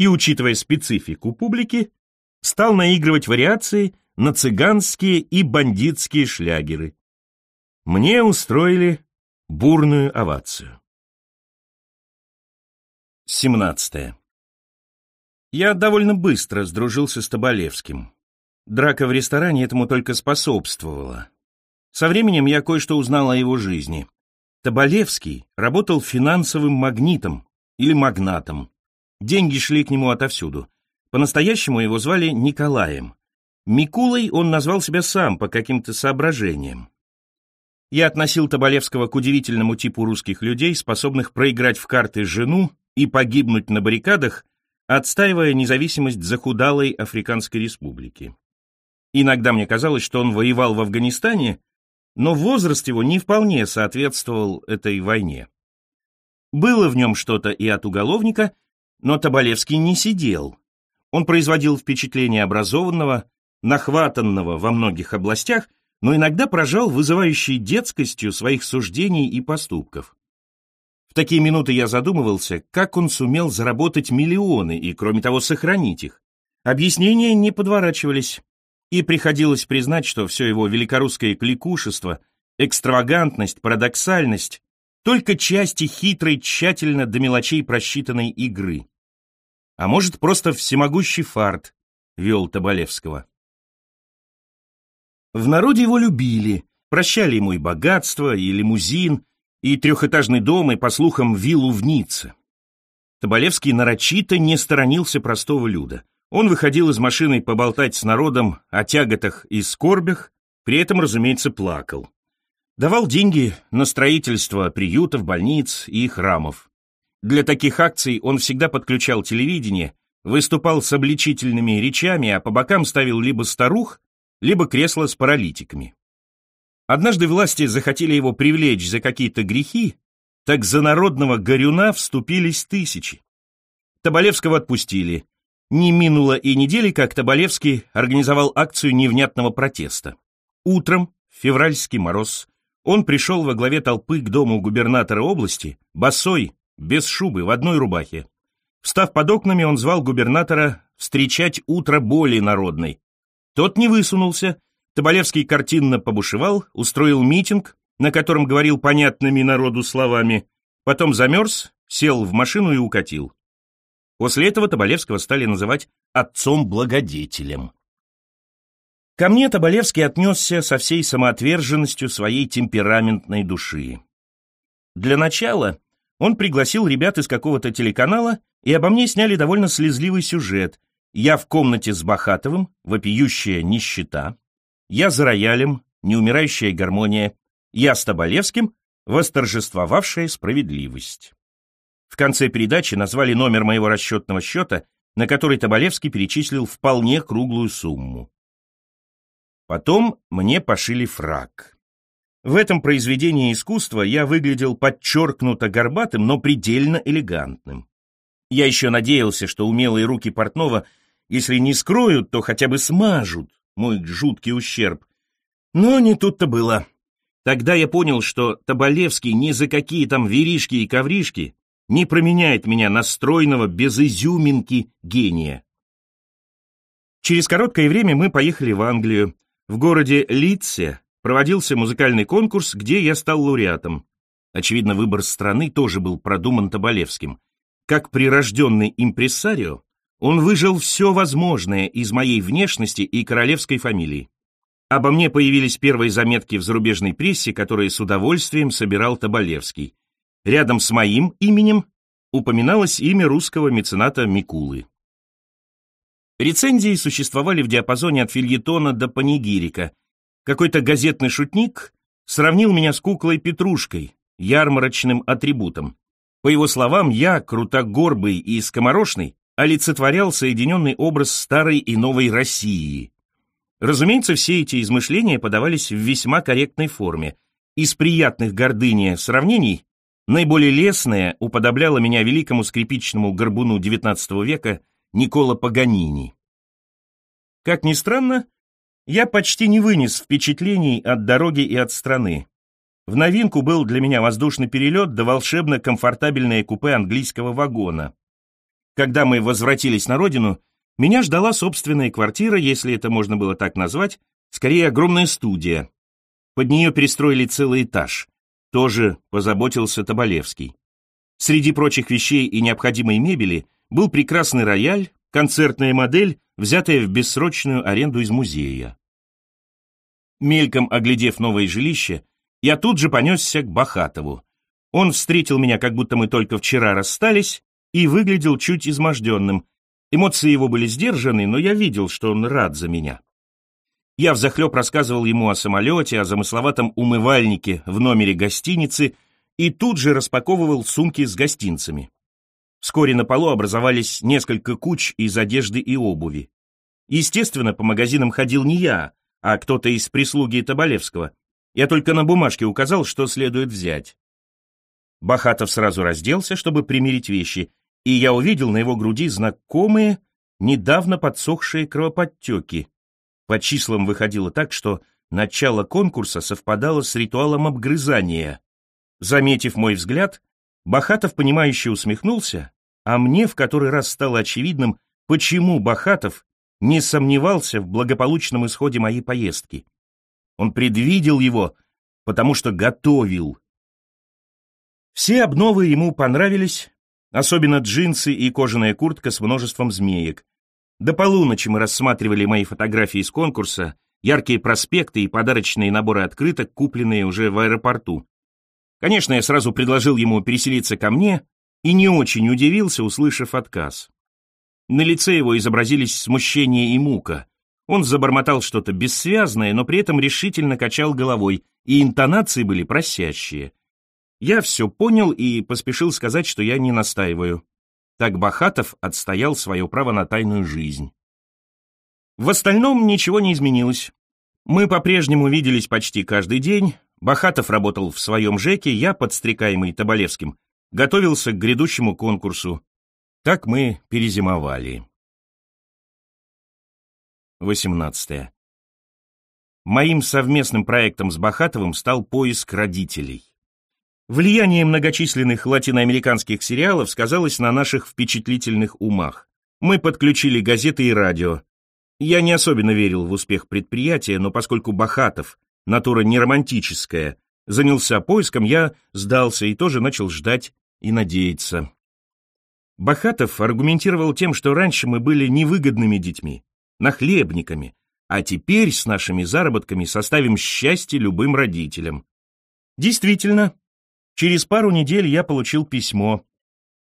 и, учитывая специфику публики, стал наигрывать вариации на цыганские и бандитские шлягеры. Мне устроили бурную овацию. 17. Я довольно быстро сдружился с Тоболевским. Драка в ресторане этому только способствовала. Со временем я кое-что узнал о его жизни. Тоболевский работал финансовым магнитом или магнатом. Деньги шли к нему отовсюду. По-настоящему его звали Николаем. Микулой он назвал себя сам по каким-то соображениям. Я относил Тоболевского к удивительному типу русских людей, способных проиграть в карты жену и погибнуть на баррикадах отстаивая независимость захудалой Африканской республики. Иногда мне казалось, что он воевал в Афганистане, но возраст его не вполне соответствовал этой войне. Было в нем что-то и от уголовника, но Тоболевский не сидел. Он производил впечатление образованного, нахватанного во многих областях, но иногда поражал вызывающей детскостью своих суждений и поступков. В такие минуты я задумывался, как он сумел заработать миллионы и, кроме того, сохранить их. Объяснения не подворачивались, и приходилось признать, что все его великорусское кликушество, экстравагантность, парадоксальность — только части хитрой, тщательно до мелочей просчитанной игры. А может, просто всемогущий фарт вел Тоболевского. В народе его любили, прощали ему и богатство, и лимузин, и трехэтажный дом, и, по слухам, виллу в Ницце. Тоболевский нарочито не сторонился простого люда. Он выходил из машины поболтать с народом о тяготах и скорбях, при этом, разумеется, плакал. Давал деньги на строительство приютов, больниц и храмов. Для таких акций он всегда подключал телевидение, выступал с обличительными речами, а по бокам ставил либо старух, либо кресло с паралитиками. Однажды власти захотели его привлечь за какие-то грехи, так за народного горюна вступились тысячи. Тоболевского отпустили. Не минуло и недели, как Тоболевский организовал акцию невнятного протеста. Утром, февральский мороз, он пришел во главе толпы к дому губернатора области, босой, без шубы, в одной рубахе. Встав под окнами, он звал губернатора встречать утро более народной. Тот не высунулся, Тоболевский картинно побушевал, устроил митинг, на котором говорил понятными народу словами, потом замерз, сел в машину и укатил. После этого Тоболевского стали называть отцом-благодетелем. Ко мне Тоболевский отнесся со всей самоотверженностью своей темпераментной души. Для начала он пригласил ребят из какого-то телеканала, и обо мне сняли довольно слезливый сюжет. Я в комнате с Бахатовым, вопиющая нищета, я за роялем, неумирающая гармония, я с Тоболевским, восторжествовавшая справедливость. В конце передачи назвали номер моего расчетного счета, на который Тоболевский перечислил вполне круглую сумму. Потом мне пошили фраг. В этом произведении искусства я выглядел подчеркнуто горбатым, но предельно элегантным. Я еще надеялся, что умелые руки портного, если не скроют, то хотя бы смажут мой жуткий ущерб. Но не тут-то было. Тогда я понял, что Табалевский ни за какие там веришки и ковришки не променяет меня на стройного, без изюминки гения. Через короткое время мы поехали в Англию. В городе Литсе проводился музыкальный конкурс, где я стал лауреатом. Очевидно, выбор страны тоже был продуман Табалевским. Как прирожденный импрессарио, он выжил все возможное из моей внешности и королевской фамилии. Обо мне появились первые заметки в зарубежной прессе, которые с удовольствием собирал Табалевский. Рядом с моим именем упоминалось имя русского мецената Микулы. Рецензии существовали в диапазоне от фильетона до панигирика. Какой-то газетный шутник сравнил меня с куклой Петрушкой, ярмарочным атрибутом. По его словам, я, крутогорбый и скоморошный, олицетворял соединенный образ старой и новой России. Разумеется, все эти измышления подавались в весьма корректной форме. Из приятных гордыни сравнений наиболее лестное уподобляло меня великому скрипичному горбуну XIX века Никола Паганини. Как ни странно, я почти не вынес впечатлений от дороги и от страны. В новинку был для меня воздушный перелет да волшебно-комфортабельное купе английского вагона. Когда мы возвратились на родину, меня ждала собственная квартира, если это можно было так назвать, скорее огромная студия. Под нее перестроили целый этаж. Тоже позаботился Табалевский. Среди прочих вещей и необходимой мебели был прекрасный рояль, концертная модель, взятая в бессрочную аренду из музея. Мельком оглядев новое жилище, я тут же понесся к Бахатову. Он встретил меня, как будто мы только вчера расстались, и выглядел чуть изможденным. Эмоции его были сдержаны, но я видел, что он рад за меня. Я взахлеб рассказывал ему о самолете, о замысловатом умывальнике в номере гостиницы и тут же распаковывал сумки с гостинцами. Вскоре на полу образовались несколько куч из одежды и обуви. Естественно, по магазинам ходил не я, а кто-то из прислуги Табалевского. Я только на бумажке указал, что следует взять. Бахатов сразу разделся, чтобы примерить вещи, и я увидел на его груди знакомые, недавно подсохшие кровоподтеки. По числам выходило так, что начало конкурса совпадало с ритуалом обгрызания. Заметив мой взгляд, Бахатов, понимающе усмехнулся, а мне в который раз стало очевидным, почему Бахатов не сомневался в благополучном исходе моей поездки. Он предвидел его, потому что готовил. Все обновы ему понравились, особенно джинсы и кожаная куртка с множеством змеек. До полуночи мы рассматривали мои фотографии из конкурса, яркие проспекты и подарочные наборы открыток, купленные уже в аэропорту. Конечно, я сразу предложил ему переселиться ко мне и не очень удивился, услышав отказ. На лице его изобразились смущение и мука. Он забормотал что-то бессвязное, но при этом решительно качал головой, и интонации были просящие. Я все понял и поспешил сказать, что я не настаиваю. Так Бахатов отстоял свое право на тайную жизнь. В остальном ничего не изменилось. Мы по-прежнему виделись почти каждый день, Бахатов работал в своем ЖЭКе, я, подстрекаемый Табалевским, готовился к грядущему конкурсу. Так мы перезимовали. 18. Моим совместным проектом с Бахатовым стал поиск родителей. Влияние многочисленных латиноамериканских сериалов сказалось на наших впечатлительных умах. Мы подключили газеты и радио. Я не особенно верил в успех предприятия, но поскольку Бахатов натура не романтическая, занялся поиском, я сдался и тоже начал ждать и надеяться. Бахатов аргументировал тем, что раньше мы были невыгодными детьми, нахлебниками, а теперь с нашими заработками составим счастье любым родителям. Действительно, через пару недель я получил письмо.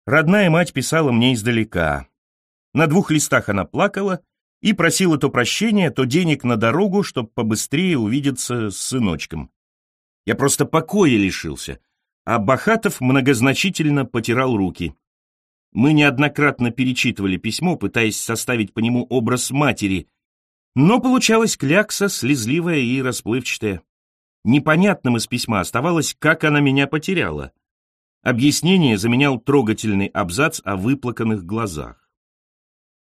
Родная мать писала мне издалека. На двух листах она плакала, и просила то прощения, то денег на дорогу, чтобы побыстрее увидеться с сыночком. Я просто покоя лишился, а Бахатов многозначительно потирал руки. Мы неоднократно перечитывали письмо, пытаясь составить по нему образ матери, но получалась клякса, слезливая и расплывчатая. непонятным из письма оставалось, как она меня потеряла. Объяснение заменял трогательный абзац о выплаканных глазах.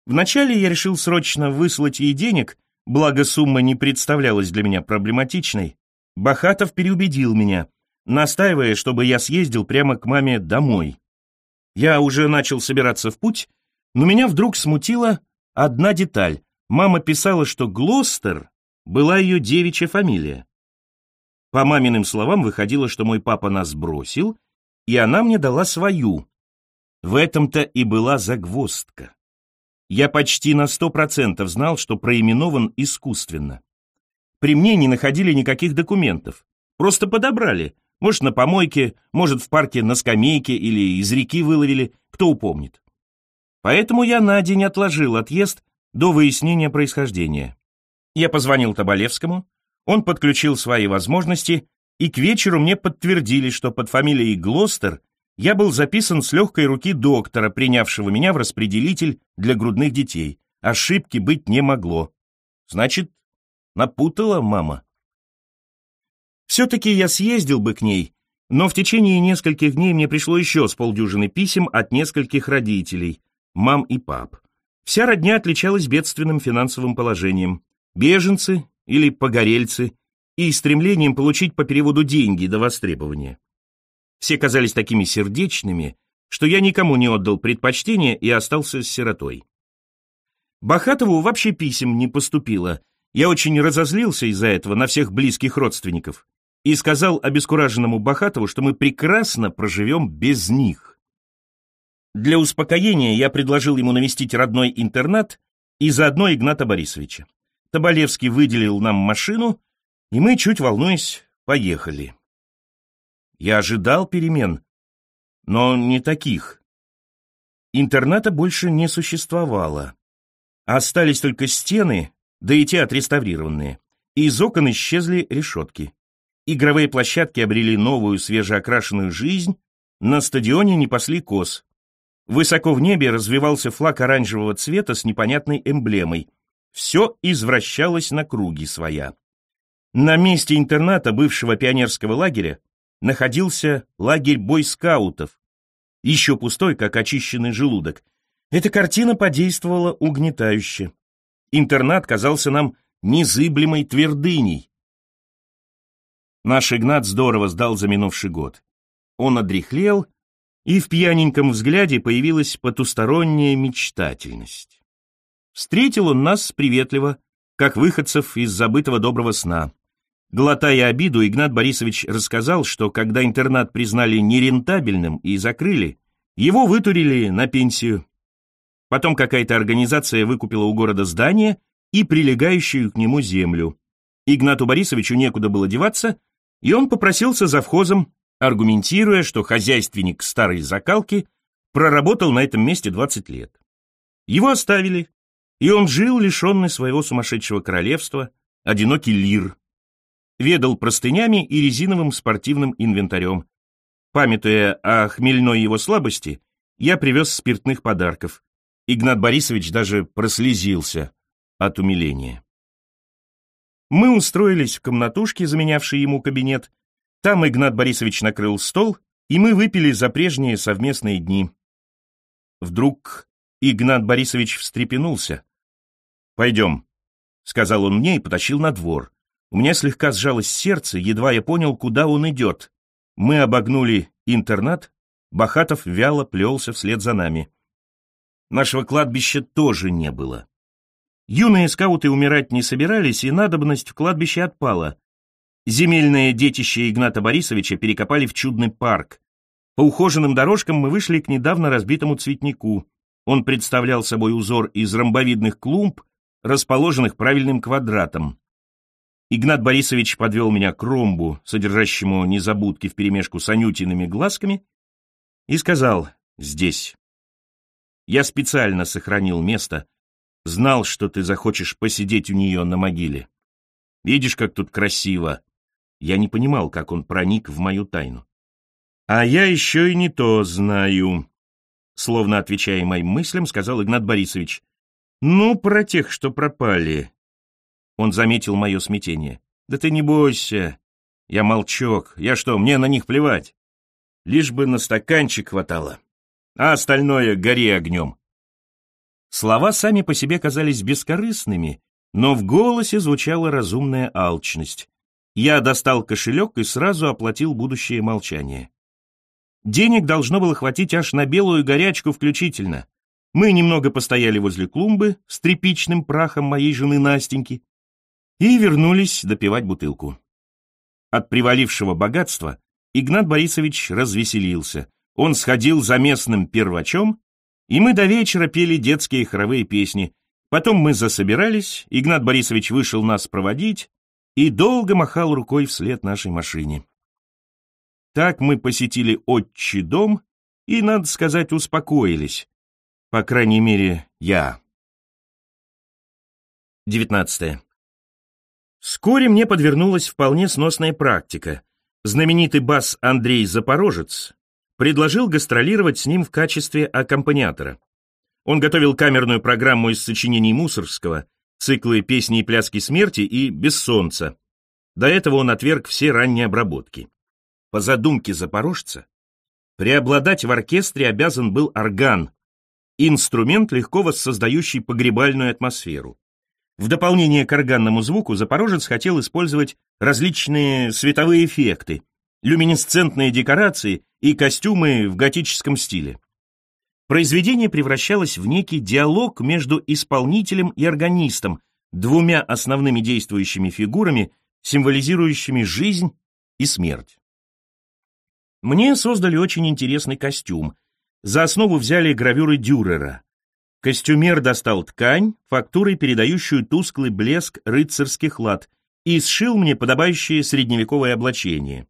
Вначале я решил срочно выслать ей денег, благо сумма не представлялась для меня проблематичной. Бахатов переубедил меня, настаивая, чтобы я съездил прямо к маме домой. Я уже начал собираться в путь, но меня вдруг смутила одна деталь. Мама писала, что Глостер была ее девичья фамилия. По маминым словам выходило, что мой папа нас бросил, и она мне дала свою. В этом-то и была загвоздка. Я почти на сто процентов знал, что проименован искусственно. При мне не находили никаких документов. Просто подобрали. Может, на помойке, может, в парке на скамейке или из реки выловили, кто упомнит. Поэтому я на день отложил отъезд до выяснения происхождения. Я позвонил Тоболевскому, он подключил свои возможности, и к вечеру мне подтвердили, что под фамилией Глостер я был записан с легкой руки доктора, принявшего меня в распределитель для грудных детей. Ошибки быть не могло. Значит, напутала мама. Все-таки я съездил бы к ней, но в течение нескольких дней мне пришло еще с полдюжины писем от нескольких родителей, мам и пап. Вся родня отличалась бедственным финансовым положением. Беженцы или погорельцы и стремлением получить по переводу деньги до востребования. Все казались такими сердечными, что я никому не отдал предпочтение и остался с сиротой. Бахатову вообще писем не поступило. Я очень разозлился из-за этого на всех близких родственников и сказал обескураженному Бахатову, что мы прекрасно проживем без них. Для успокоения я предложил ему навестить родной интернат и заодно Игната Борисовича. Тоболевский выделил нам машину, и мы, чуть волнуясь, поехали. Я ожидал перемен, но не таких. Интерната больше не существовало. Остались только стены, да и те отреставрированные. Из окон исчезли решетки. Игровые площадки обрели новую свежеокрашенную жизнь, на стадионе не пасли коз. Высоко в небе развивался флаг оранжевого цвета с непонятной эмблемой. Все извращалось на круги своя. На месте интерната бывшего пионерского лагеря находился лагерь бойскаутов, еще пустой, как очищенный желудок. Эта картина подействовала угнетающе. Интернат казался нам незыблемой твердыней. Наш Игнат здорово сдал за минувший год. Он одряхлел, и в пьяненьком взгляде появилась потусторонняя мечтательность. Встретил он нас приветливо, как выходцев из забытого доброго сна. Глотая обиду, Игнат Борисович рассказал, что когда интернат признали нерентабельным и закрыли, его вытурили на пенсию. Потом какая-то организация выкупила у города здание и прилегающую к нему землю. Игнату Борисовичу некуда было деваться, и он попросился за вхозом, аргументируя, что хозяйственник старой закалки проработал на этом месте 20 лет. Его оставили, и он жил лишенный своего сумасшедшего королевства, одинокий лир, ведал простынями и резиновым спортивным инвентарем. Памятуя о хмельной его слабости, я привез спиртных подарков. Игнат Борисович даже прослезился от умиления. Мы устроились в комнатушке, заменявшей ему кабинет. Там Игнат Борисович накрыл стол, и мы выпили за прежние совместные дни. Вдруг Игнат Борисович встрепенулся. «Пойдем», — сказал он мне и потащил на двор. У меня слегка сжалось сердце, едва я понял, куда он идет. Мы обогнули интернат, Бахатов вяло плелся вслед за нами. Нашего кладбища тоже не было. Юные скауты умирать не собирались, и надобность в кладбище отпала. Земельное детище Игната Борисовича перекопали в чудный парк. По ухоженным дорожкам мы вышли к недавно разбитому цветнику. Он представлял собой узор из ромбовидных клумб, расположенных правильным квадратом. Игнат Борисович подвел меня к ромбу, содержащему незабудки вперемешку с анютиными глазками, и сказал «здесь». Я специально сохранил место, знал, что ты захочешь посидеть у нее на могиле. Видишь, как тут красиво. Я не понимал, как он проник в мою тайну. А я еще и не то знаю, словно отвечая моим мыслям, сказал Игнат Борисович. Ну, про тех, что пропали. Он заметил мое смятение. «Да ты не бойся. Я молчок. Я что, мне на них плевать? Лишь бы на стаканчик хватало. А остальное гори огнем. Слова сами по себе казались бескорыстными, но в голосе звучала разумная алчность. Я достал кошелек и сразу оплатил будущее молчание. Денег должно было хватить аж на белую горячку включительно. Мы немного постояли возле клумбы с тряпичным прахом моей жены Настеньки и вернулись допивать бутылку. От привалившего богатства Игнат Борисович развеселился. Он сходил за местным первачом, и мы до вечера пели детские хоровые песни. Потом мы засобирались, Игнат Борисович вышел нас проводить и долго махал рукой вслед нашей машине. Так мы посетили отчий дом и, надо сказать, успокоились. По крайней мере, я. 19. Вскоре мне подвернулась вполне сносная практика. Знаменитый бас Андрей Запорожец предложил гастролировать с ним в качестве аккомпаниатора. Он готовил камерную программу из сочинений Мусоргского, циклы «Песни и пляски смерти» и «Без солнца». До этого он отверг все ранние обработки. По задумке запорожца, преобладать в оркестре обязан был орган, инструмент, легко воссоздающий погребальную атмосферу. В дополнение к органному звуку Запорожец хотел использовать различные световые эффекты, люминесцентные декорации и костюмы в готическом стиле. Произведение превращалось в некий диалог между исполнителем и органистом, двумя основными действующими фигурами, символизирующими жизнь и смерть. Мне создали очень интересный костюм. За основу взяли гравюры Дюрера. Костюмер достал ткань, фактурой передающую тусклый блеск рыцарских лад, и сшил мне подобающее средневековое облачение.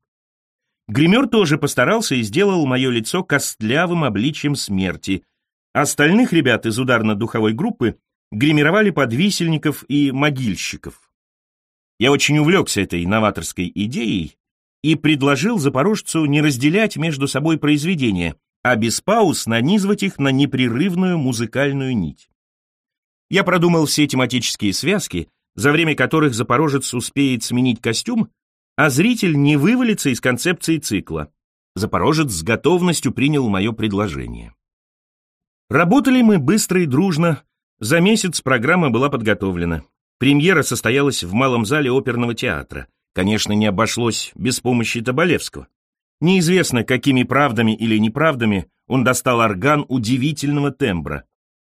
Гример тоже постарался и сделал мое лицо костлявым обличием смерти. Остальных ребят из ударно-духовой группы гримировали под висельников и могильщиков. Я очень увлекся этой новаторской идеей и предложил запорожцу не разделять между собой произведения, а без пауз нанизывать их на непрерывную музыкальную нить. Я продумал все тематические связки, за время которых Запорожец успеет сменить костюм, а зритель не вывалится из концепции цикла. Запорожец с готовностью принял мое предложение. Работали мы быстро и дружно. За месяц программа была подготовлена. Премьера состоялась в Малом зале оперного театра. Конечно, не обошлось без помощи Тоболевского. Неизвестно, какими правдами или неправдами он достал орган удивительного тембра.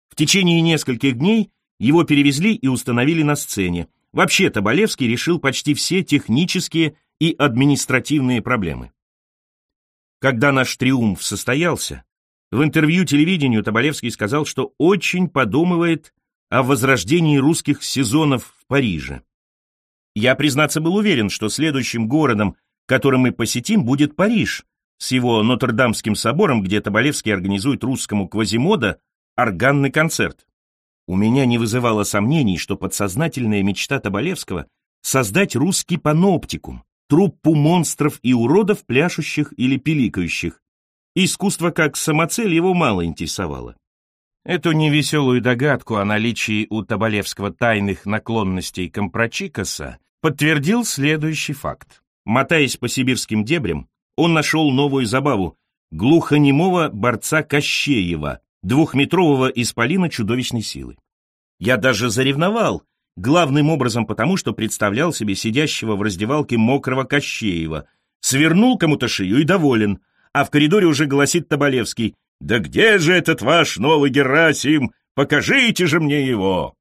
В течение нескольких дней его перевезли и установили на сцене. Вообще Тоболевский решил почти все технические и административные проблемы. Когда наш триумф состоялся, в интервью телевидению Тоболевский сказал, что очень подумывает о возрождении русских сезонов в Париже. Я, признаться, был уверен, что следующим городом, который мы посетим, будет Париж, с его Нотр-Дамским собором, где Тоболевский организует русскому Квазимода органный концерт. У меня не вызывало сомнений, что подсознательная мечта Тоболевского — создать русский паноптикум, труппу монстров и уродов, пляшущих или пиликающих. Искусство как самоцель его мало интересовало. Эту невеселую догадку о наличии у Тоболевского тайных наклонностей Компрочикоса подтвердил следующий факт. Мотаясь по сибирским дебрям, он нашел новую забаву — глухонемого борца Кощеева, двухметрового исполина чудовищной силы. Я даже заревновал, главным образом потому, что представлял себе сидящего в раздевалке мокрого Кощеева, свернул кому-то шею и доволен, а в коридоре уже голосит Тоболевский «Да где же этот ваш новый Герасим? Покажите же мне его!»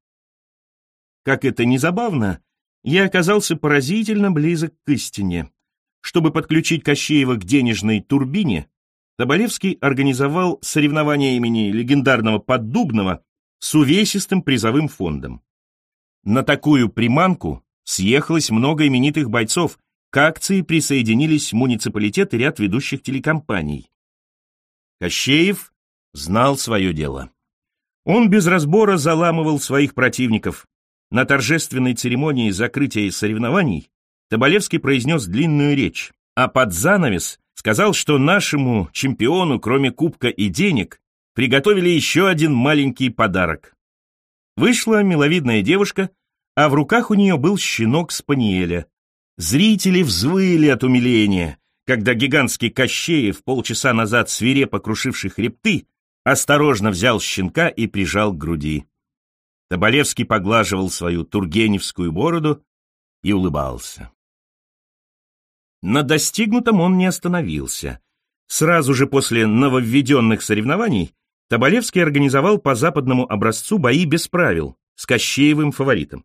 Как это не забавно, я оказался поразительно близок к истине. Чтобы подключить Кощеева к денежной турбине, Тоболевский организовал соревнование имени легендарного Поддубного с увесистым призовым фондом. На такую приманку съехалось много именитых бойцов, к акции присоединились муниципалитет и ряд ведущих телекомпаний. Кощеев знал свое дело. Он без разбора заламывал своих противников, на торжественной церемонии закрытия соревнований Тоболевский произнес длинную речь, а под занавес сказал, что нашему чемпиону, кроме кубка и денег, приготовили еще один маленький подарок. Вышла миловидная девушка, а в руках у нее был щенок спаниеля. Зрители взвыли от умиления, когда гигантский Кощеев, полчаса назад свирепо крушивший хребты, осторожно взял щенка и прижал к груди. Тоболевский поглаживал свою тургеневскую бороду и улыбался. На достигнутом он не остановился. Сразу же после нововведенных соревнований Тоболевский организовал по западному образцу бои без правил с Кощеевым фаворитом.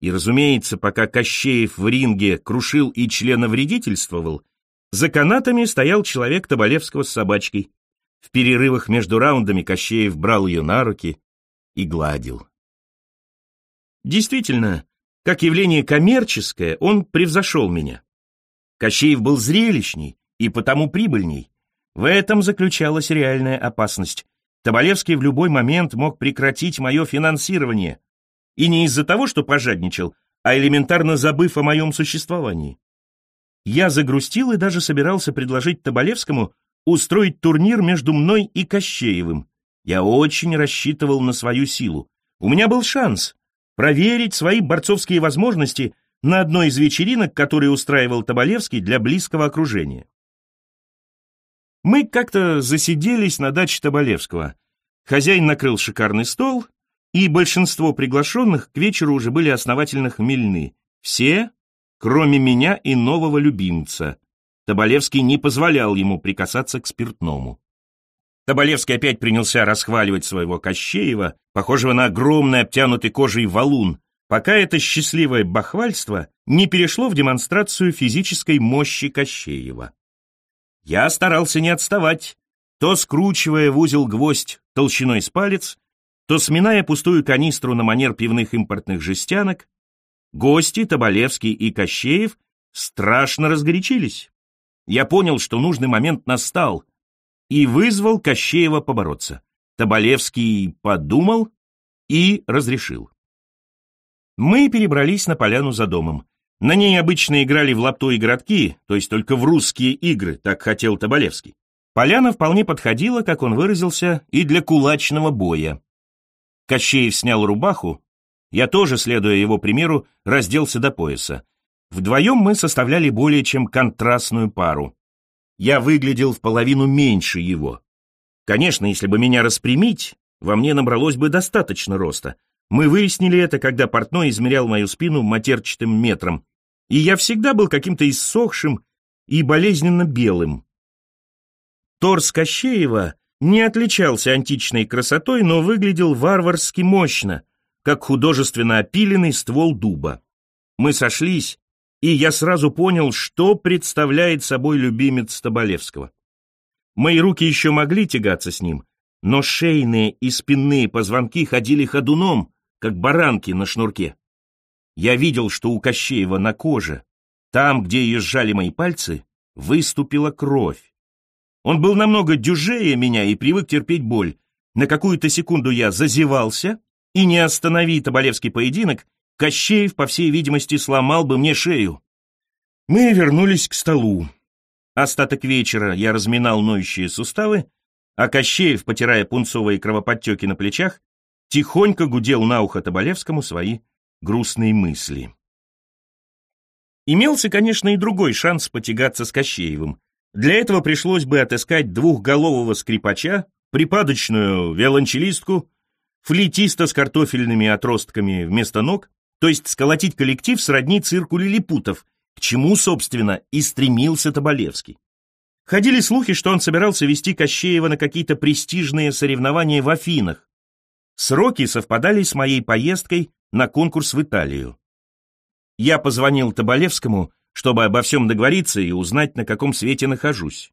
И, разумеется, пока Кощеев в ринге крушил и членовредительствовал, за канатами стоял человек Тоболевского с собачкой. В перерывах между раундами Кощеев брал ее на руки и гладил. Действительно, как явление коммерческое, он превзошел меня. Кощеев был зрелищней и потому прибыльней. В этом заключалась реальная опасность. Тоболевский в любой момент мог прекратить мое финансирование. И не из-за того, что пожадничал, а элементарно забыв о моем существовании. Я загрустил и даже собирался предложить Тоболевскому устроить турнир между мной и Кощеевым. Я очень рассчитывал на свою силу. У меня был шанс проверить свои борцовские возможности на одной из вечеринок, которые устраивал Тоболевский для близкого окружения. Мы как-то засиделись на даче Тоболевского. Хозяин накрыл шикарный стол, и большинство приглашенных к вечеру уже были основательно хмельны. Все, кроме меня и нового любимца. Тоболевский не позволял ему прикасаться к спиртному. Тоболевский опять принялся расхваливать своего Кощеева, похожего на огромный обтянутый кожей валун, пока это счастливое бахвальство не перешло в демонстрацию физической мощи Кощеева. Я старался не отставать, то скручивая в узел гвоздь толщиной с палец, то сминая пустую канистру на манер пивных импортных жестянок, гости Тоболевский и Кощеев страшно разгорячились. Я понял, что нужный момент настал, и вызвал Кощеева побороться. Тоболевский подумал и разрешил. Мы перебрались на поляну за домом. На ней обычно играли в лапту и городки, то есть только в русские игры, так хотел Тоболевский. Поляна вполне подходила, как он выразился, и для кулачного боя. Кощеев снял рубаху, я тоже, следуя его примеру, разделся до пояса. Вдвоем мы составляли более чем контрастную пару. Я выглядел в половину меньше его. Конечно, если бы меня распрямить, во мне набралось бы достаточно роста. Мы выяснили это, когда портной измерял мою спину матерчатым метром, и я всегда был каким-то иссохшим и болезненно белым. Торс Кощеева не отличался античной красотой, но выглядел варварски мощно, как художественно опиленный ствол дуба. Мы сошлись, и я сразу понял, что представляет собой любимец Тоболевского. Мои руки еще могли тягаться с ним, но шейные и спинные позвонки ходили ходуном, как баранки на шнурке. Я видел, что у Кощеева на коже, там, где ее сжали мои пальцы, выступила кровь. Он был намного дюжее меня и привык терпеть боль. На какую-то секунду я зазевался, и не останови Тоболевский поединок, Кощеев, по всей видимости, сломал бы мне шею. Мы вернулись к столу. Остаток вечера я разминал ноющие суставы, а Кощеев, потирая пунцовые кровоподтеки на плечах, тихонько гудел на ухо Тоболевскому свои грустные мысли. Имелся, конечно, и другой шанс потягаться с Кощеевым. Для этого пришлось бы отыскать двухголового скрипача, припадочную виолончелистку, флейтиста с картофельными отростками вместо ног то есть сколотить коллектив сродни цирку лилипутов, к чему, собственно, и стремился Тоболевский. Ходили слухи, что он собирался вести Кощеева на какие-то престижные соревнования в Афинах. Сроки совпадали с моей поездкой на конкурс в Италию. Я позвонил Тоболевскому, чтобы обо всем договориться и узнать, на каком свете нахожусь.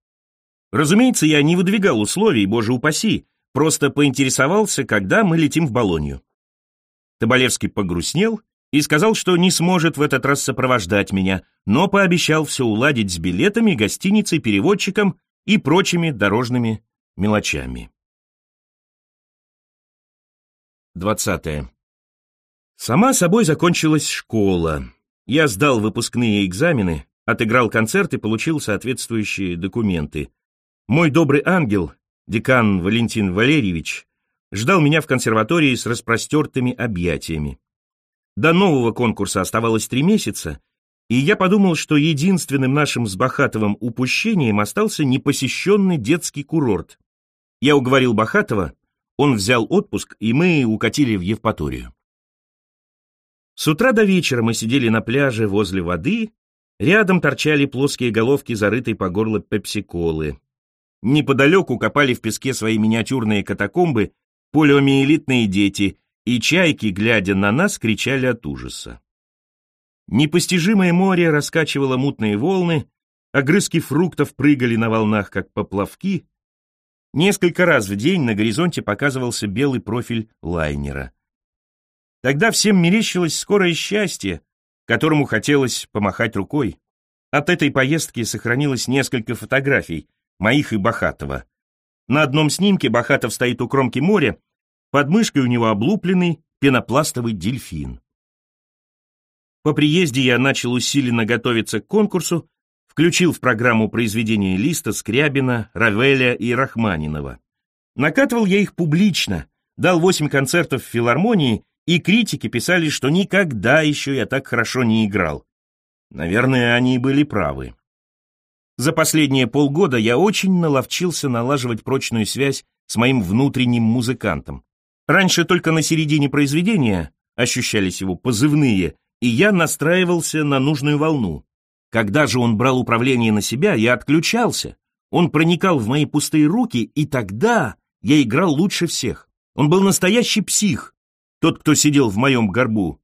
Разумеется, я не выдвигал условий, боже упаси, просто поинтересовался, когда мы летим в Болонью. Тоболевский погрустнел и сказал, что не сможет в этот раз сопровождать меня, но пообещал все уладить с билетами, гостиницей, переводчиком и прочими дорожными мелочами. 20. Сама собой закончилась школа. Я сдал выпускные экзамены, отыграл концерт и получил соответствующие документы. Мой добрый ангел, декан Валентин Валерьевич, ждал меня в консерватории с распростертыми объятиями. До нового конкурса оставалось три месяца, и я подумал, что единственным нашим с Бахатовым упущением остался непосещенный детский курорт. Я уговорил Бахатова, он взял отпуск, и мы укатили в Евпаторию. С утра до вечера мы сидели на пляже возле воды, рядом торчали плоские головки зарытой по горло пепсиколы. Неподалеку копали в песке свои миниатюрные катакомбы полиомиелитные дети, и чайки, глядя на нас, кричали от ужаса. Непостижимое море раскачивало мутные волны, огрызки фруктов прыгали на волнах, как поплавки. Несколько раз в день на горизонте показывался белый профиль лайнера. Тогда всем мерещилось скорое счастье, которому хотелось помахать рукой. От этой поездки сохранилось несколько фотографий, моих и Бахатова. На одном снимке Бахатов стоит у кромки моря, под мышкой у него облупленный пенопластовый дельфин. По приезде я начал усиленно готовиться к конкурсу, включил в программу произведения Листа, Скрябина, Равеля и Рахманинова. Накатывал я их публично, дал восемь концертов в филармонии, и критики писали, что никогда еще я так хорошо не играл. Наверное, они были правы. За последние полгода я очень наловчился налаживать прочную связь с моим внутренним музыкантом. Раньше только на середине произведения ощущались его позывные, и я настраивался на нужную волну. Когда же он брал управление на себя, я отключался. Он проникал в мои пустые руки, и тогда я играл лучше всех. Он был настоящий псих, тот, кто сидел в моем горбу,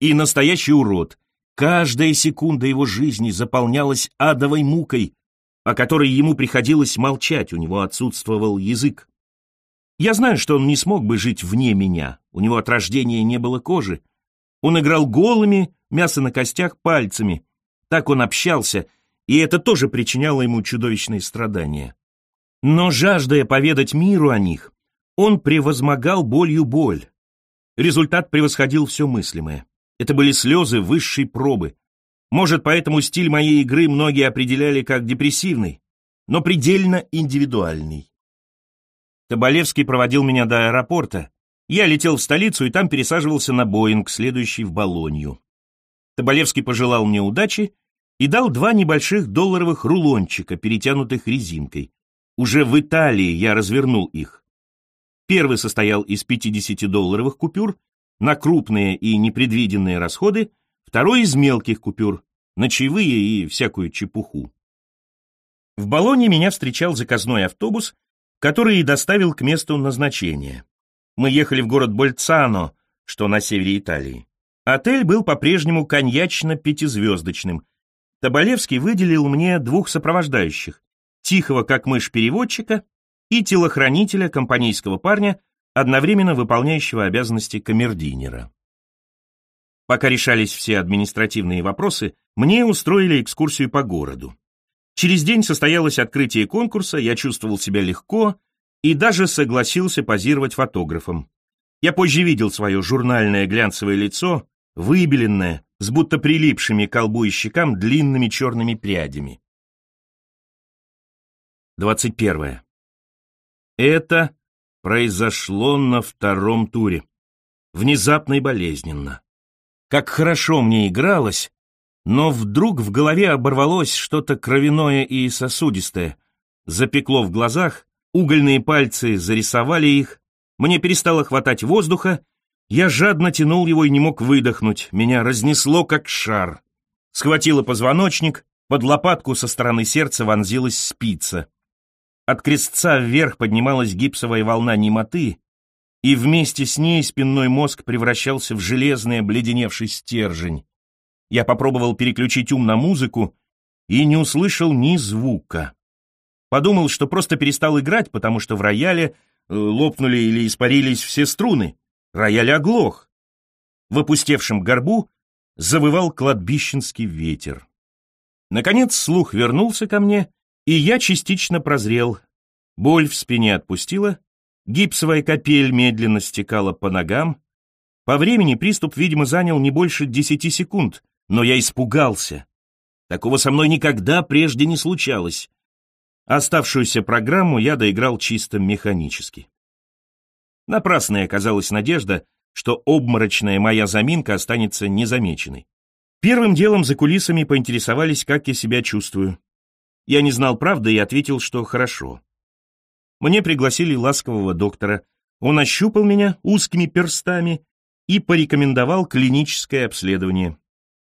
и настоящий урод. Каждая секунда его жизни заполнялась адовой мукой, о которой ему приходилось молчать, у него отсутствовал язык. Я знаю, что он не смог бы жить вне меня, у него от рождения не было кожи, он играл голыми, мясо на костях, пальцами. Так он общался, и это тоже причиняло ему чудовищные страдания. Но жаждая поведать миру о них, он превозмогал болью боль. Результат превосходил все мыслимое. Это были слезы высшей пробы. Может, поэтому стиль моей игры многие определяли как депрессивный, но предельно индивидуальный. Тоболевский проводил меня до аэропорта, я летел в столицу и там пересаживался на Боинг, следующий в Болонью. Тоболевский пожелал мне удачи и дал два небольших долларовых рулончика, перетянутых резинкой. Уже в Италии я развернул их. Первый состоял из 50-долларовых купюр на крупные и непредвиденные расходы, второй из мелких купюр, на чаевые и всякую чепуху. В Болоне меня встречал заказной автобус, который и доставил к месту назначения. Мы ехали в город Больцано, что на севере Италии. Отель был по-прежнему коньячно-пятизвездочным. Тоболевский выделил мне двух сопровождающих, тихого как мышь переводчика и телохранителя компанейского парня, одновременно выполняющего обязанности камердинера. Пока решались все административные вопросы, мне устроили экскурсию по городу. Через день состоялось открытие конкурса, я чувствовал себя легко, и даже согласился позировать фотографом. Я позже видел свое журнальное глянцевое лицо, выбеленное, с будто прилипшими к колбу и щекам длинными черными прядями. 21. Это произошло на втором туре. Внезапно и болезненно. Как хорошо мне игралось, но вдруг в голове оборвалось что-то кровяное и сосудистое, запекло в глазах, Угольные пальцы зарисовали их, мне перестало хватать воздуха, я жадно тянул его и не мог выдохнуть, меня разнесло как шар. Схватило позвоночник, под лопатку со стороны сердца вонзилась спица. От крестца вверх поднималась гипсовая волна немоты, и вместе с ней спинной мозг превращался в железный обледеневший стержень. Я попробовал переключить ум на музыку и не услышал ни звука. Подумал, что просто перестал играть, потому что в рояле э, лопнули или испарились все струны. Рояль оглох. В опустевшем горбу завывал кладбищенский ветер. Наконец слух вернулся ко мне, и я частично прозрел. Боль в спине отпустила, гипсовая капель медленно стекала по ногам. По времени приступ, видимо, занял не больше десяти секунд, но я испугался. Такого со мной никогда прежде не случалось. Оставшуюся программу я доиграл чисто механически. Напрасной оказалась надежда, что обморочная моя заминка останется незамеченной. Первым делом за кулисами поинтересовались, как я себя чувствую. Я не знал правды и ответил, что хорошо. Мне пригласили ласкового доктора. Он ощупал меня узкими перстами и порекомендовал клиническое обследование.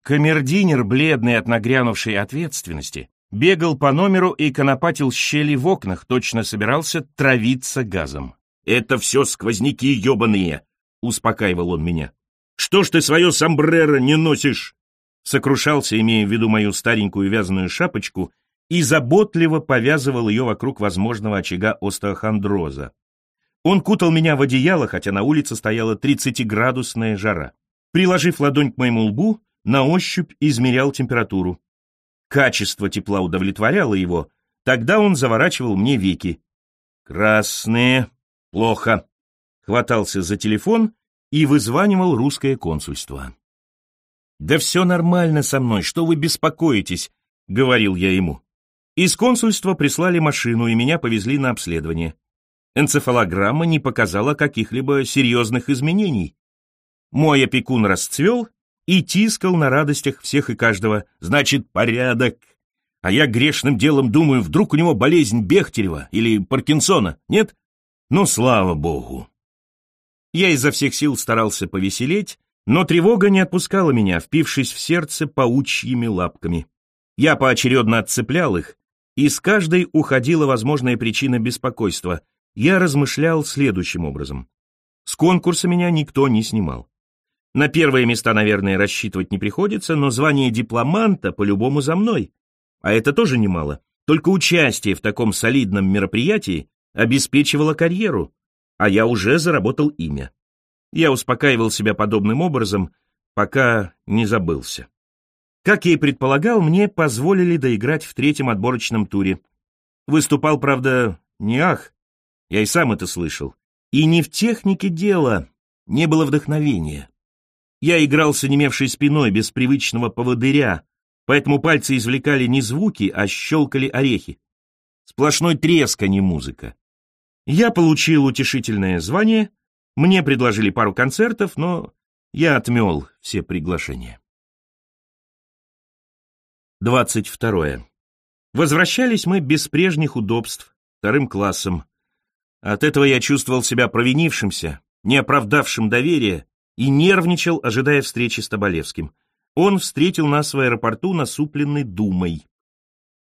Камердинер, бледный от нагрянувшей ответственности, бегал по номеру и конопатил щели в окнах, точно собирался травиться газом. «Это все сквозняки ебаные!» — успокаивал он меня. «Что ж ты свое сомбреро не носишь?» Сокрушался, имея в виду мою старенькую вязаную шапочку, и заботливо повязывал ее вокруг возможного очага остеохондроза. Он кутал меня в одеяло, хотя на улице стояла 30-градусная жара. Приложив ладонь к моему лбу, на ощупь измерял температуру. Качество тепла удовлетворяло его, тогда он заворачивал мне веки. «Красные. Плохо». Хватался за телефон и вызванивал русское консульство. «Да все нормально со мной, что вы беспокоитесь?» — говорил я ему. Из консульства прислали машину, и меня повезли на обследование энцефалограмма не показала каких-либо серьезных изменений. Мой опекун расцвел и тискал на радостях всех и каждого. Значит, порядок. А я грешным делом думаю, вдруг у него болезнь Бехтерева или Паркинсона, нет? Ну, слава богу. Я изо всех сил старался повеселеть, но тревога не отпускала меня, впившись в сердце паучьими лапками. Я поочередно отцеплял их, и с каждой уходила возможная причина беспокойства — я размышлял следующим образом. С конкурса меня никто не снимал. На первые места, наверное, рассчитывать не приходится, но звание дипломанта по-любому за мной. А это тоже немало. Только участие в таком солидном мероприятии обеспечивало карьеру, а я уже заработал имя. Я успокаивал себя подобным образом, пока не забылся. Как я и предполагал, мне позволили доиграть в третьем отборочном туре. Выступал, правда, не ах, я и сам это слышал. И не в технике дело, не было вдохновения. Я играл с онемевшей спиной, без привычного поводыря, поэтому пальцы извлекали не звуки, а щелкали орехи. Сплошной треск, а не музыка. Я получил утешительное звание, мне предложили пару концертов, но я отмел все приглашения. 22. Возвращались мы без прежних удобств, вторым классом. От этого я чувствовал себя провинившимся, не оправдавшим доверия и нервничал, ожидая встречи с Тоболевским. Он встретил нас в аэропорту, насупленный думой.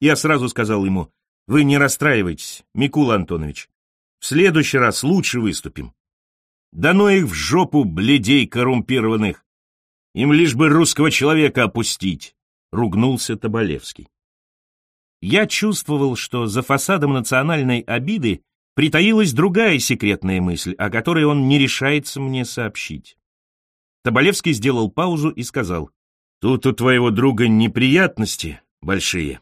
Я сразу сказал ему, вы не расстраивайтесь, Микула Антонович. В следующий раз лучше выступим. Да ну их в жопу, бледей коррумпированных. Им лишь бы русского человека опустить, ругнулся Тоболевский. Я чувствовал, что за фасадом национальной обиды притаилась другая секретная мысль, о которой он не решается мне сообщить. Тоболевский сделал паузу и сказал, «Тут у твоего друга неприятности большие».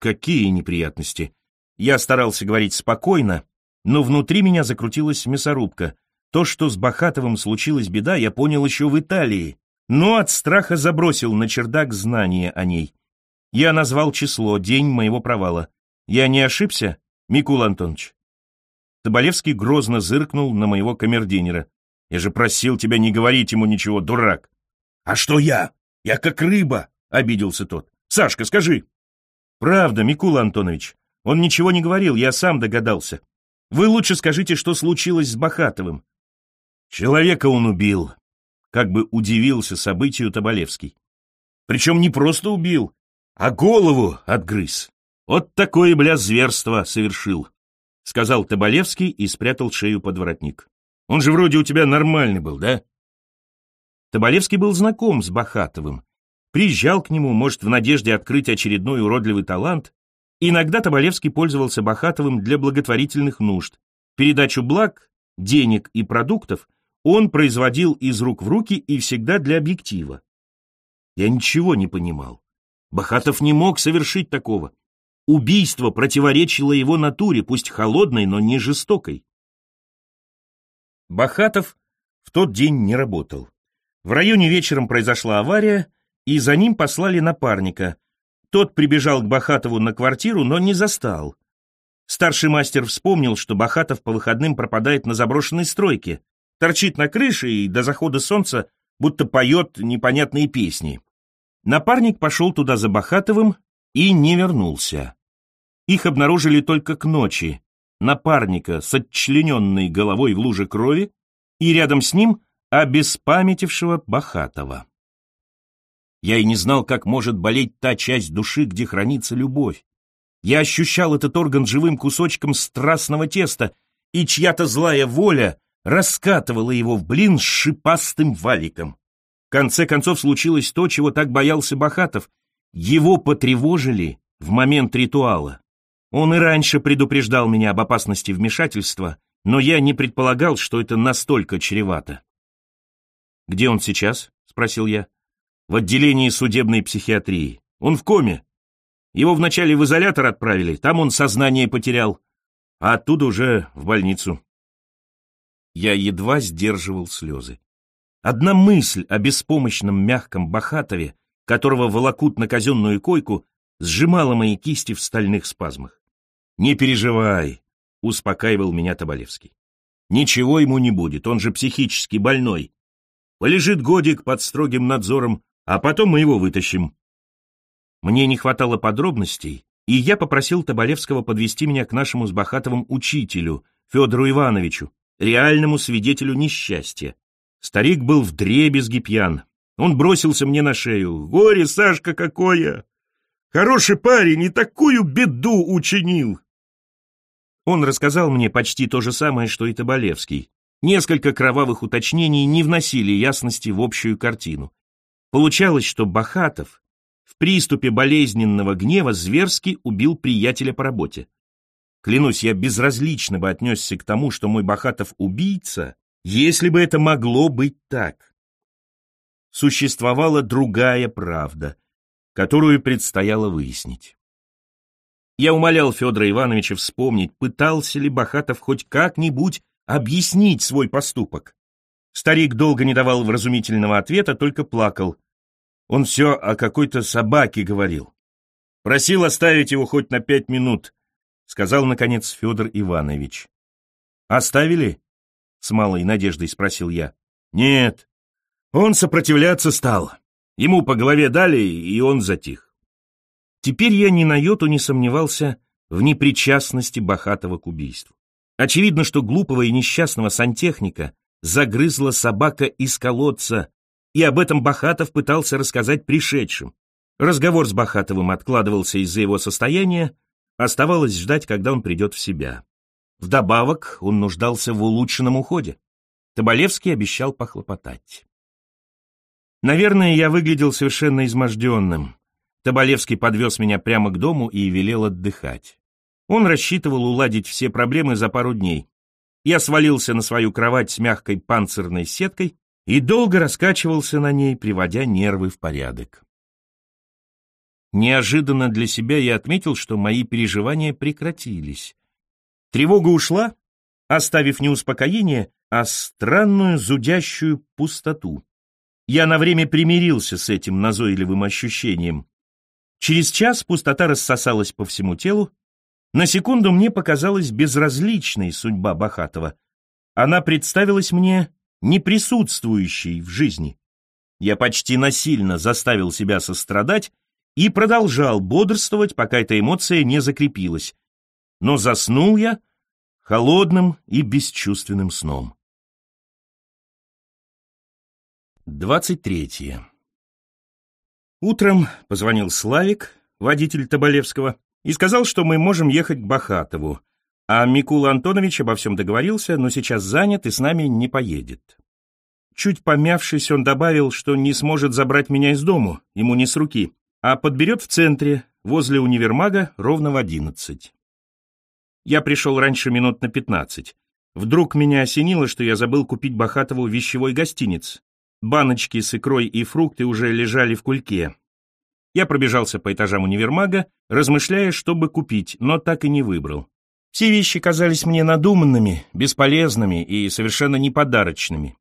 «Какие неприятности?» Я старался говорить спокойно, но внутри меня закрутилась мясорубка. То, что с Бахатовым случилась беда, я понял еще в Италии, но от страха забросил на чердак знания о ней. Я назвал число, день моего провала. Я не ошибся, Микул Антонович? Тоболевский грозно зыркнул на моего камердинера. «Я же просил тебя не говорить ему ничего, дурак!» «А что я? Я как рыба!» — обиделся тот. «Сашка, скажи!» «Правда, Микула Антонович, он ничего не говорил, я сам догадался. Вы лучше скажите, что случилось с Бахатовым». «Человека он убил», — как бы удивился событию Тоболевский. «Причем не просто убил, а голову отгрыз. Вот такое, бля, зверство совершил. — сказал Тоболевский и спрятал шею под воротник. «Он же вроде у тебя нормальный был, да?» Тоболевский был знаком с Бахатовым. Приезжал к нему, может, в надежде открыть очередной уродливый талант. Иногда Тоболевский пользовался Бахатовым для благотворительных нужд. Передачу благ, денег и продуктов он производил из рук в руки и всегда для объектива. Я ничего не понимал. Бахатов не мог совершить такого. Убийство противоречило его натуре, пусть холодной, но не жестокой. Бахатов в тот день не работал. В районе вечером произошла авария, и за ним послали напарника. Тот прибежал к Бахатову на квартиру, но не застал. Старший мастер вспомнил, что Бахатов по выходным пропадает на заброшенной стройке, торчит на крыше и до захода солнца будто поет непонятные песни. Напарник пошел туда за Бахатовым и не вернулся. Их обнаружили только к ночи. Напарника с отчлененной головой в луже крови и рядом с ним обеспамятившего Бахатова. Я и не знал, как может болеть та часть души, где хранится любовь. Я ощущал этот орган живым кусочком страстного теста, и чья-то злая воля раскатывала его в блин с шипастым валиком. В конце концов случилось то, чего так боялся Бахатов. Его потревожили в момент ритуала. Он и раньше предупреждал меня об опасности вмешательства, но я не предполагал, что это настолько чревато. «Где он сейчас?» — спросил я. «В отделении судебной психиатрии. Он в коме. Его вначале в изолятор отправили, там он сознание потерял, а оттуда уже в больницу». Я едва сдерживал слезы. Одна мысль о беспомощном мягком Бахатове, которого волокут на казенную койку, сжимала мои кисти в стальных спазмах. «Не переживай», — успокаивал меня Табалевский. «Ничего ему не будет, он же психически больной. Полежит годик под строгим надзором, а потом мы его вытащим». Мне не хватало подробностей, и я попросил Табалевского подвести меня к нашему с Бахатовым учителю, Федору Ивановичу, реальному свидетелю несчастья. Старик был в дребезги пьян. Он бросился мне на шею. «Горе, Сашка, какое! Хороший парень и такую беду учинил!» Он рассказал мне почти то же самое, что и Табалевский. Несколько кровавых уточнений не вносили ясности в общую картину. Получалось, что Бахатов в приступе болезненного гнева зверски убил приятеля по работе. Клянусь, я безразлично бы отнесся к тому, что мой Бахатов убийца, если бы это могло быть так. Существовала другая правда, которую предстояло выяснить. Я умолял Федора Ивановича вспомнить, пытался ли Бахатов хоть как-нибудь объяснить свой поступок. Старик долго не давал вразумительного ответа, только плакал. Он все о какой-то собаке говорил. Просил оставить его хоть на пять минут, сказал, наконец, Федор Иванович. «Оставили?» — с малой надеждой спросил я. «Нет. Он сопротивляться стал. Ему по голове дали, и он затих». Теперь я ни на йоту не сомневался в непричастности Бахатова к убийству. Очевидно, что глупого и несчастного сантехника загрызла собака из колодца, и об этом Бахатов пытался рассказать пришедшим. Разговор с Бахатовым откладывался из-за его состояния, Оставалось ждать, когда он придет в себя. Вдобавок он нуждался в улучшенном уходе. Тоболевский обещал похлопотать. Наверное, я выглядел совершенно изможденным. Тоболевский подвез меня прямо к дому и велел отдыхать. Он рассчитывал уладить все проблемы за пару дней. Я свалился на свою кровать с мягкой панцирной сеткой и долго раскачивался на ней, приводя нервы в порядок. Неожиданно для себя я отметил, что мои переживания прекратились. Тревога ушла, оставив не успокоение, а странную зудящую пустоту. Я на время примирился с этим назойливым ощущением. Через час пустота рассосалась по всему телу. На секунду мне показалась безразличной судьба Бахатова. Она представилась мне неприсутствующей в жизни. Я почти насильно заставил себя сострадать и продолжал бодрствовать, пока эта эмоция не закрепилась. Но заснул я холодным и бесчувственным сном. 23. Утром позвонил Славик, водитель Тоболевского, и сказал, что мы можем ехать к Бахатову, а Микула Антонович обо всем договорился, но сейчас занят и с нами не поедет. Чуть помявшись, он добавил, что не сможет забрать меня из дому, ему не с руки, а подберет в центре, возле универмага, ровно в одиннадцать. Я пришел раньше минут на пятнадцать. Вдруг меня осенило, что я забыл купить Бахатову вещевой гостиниц. Баночки с икрой и фрукты уже лежали в кульке. Я пробежался по этажам универмага, размышляя, что бы купить, но так и не выбрал. Все вещи казались мне надуманными, бесполезными и совершенно неподарочными.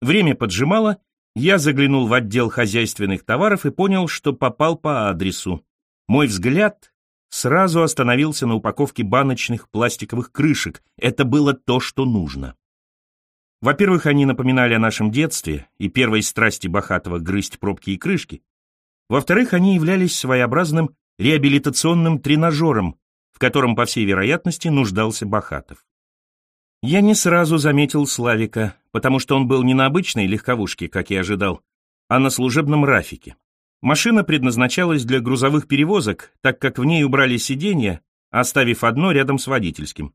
Время поджимало, я заглянул в отдел хозяйственных товаров и понял, что попал по адресу. Мой взгляд сразу остановился на упаковке баночных пластиковых крышек. Это было то, что нужно. Во-первых, они напоминали о нашем детстве и первой страсти Бахатова грызть пробки и крышки. Во-вторых, они являлись своеобразным реабилитационным тренажером, в котором, по всей вероятности, нуждался Бахатов. Я не сразу заметил Славика, потому что он был не на обычной легковушке, как я ожидал, а на служебном рафике. Машина предназначалась для грузовых перевозок, так как в ней убрали сиденья, оставив одно рядом с водительским.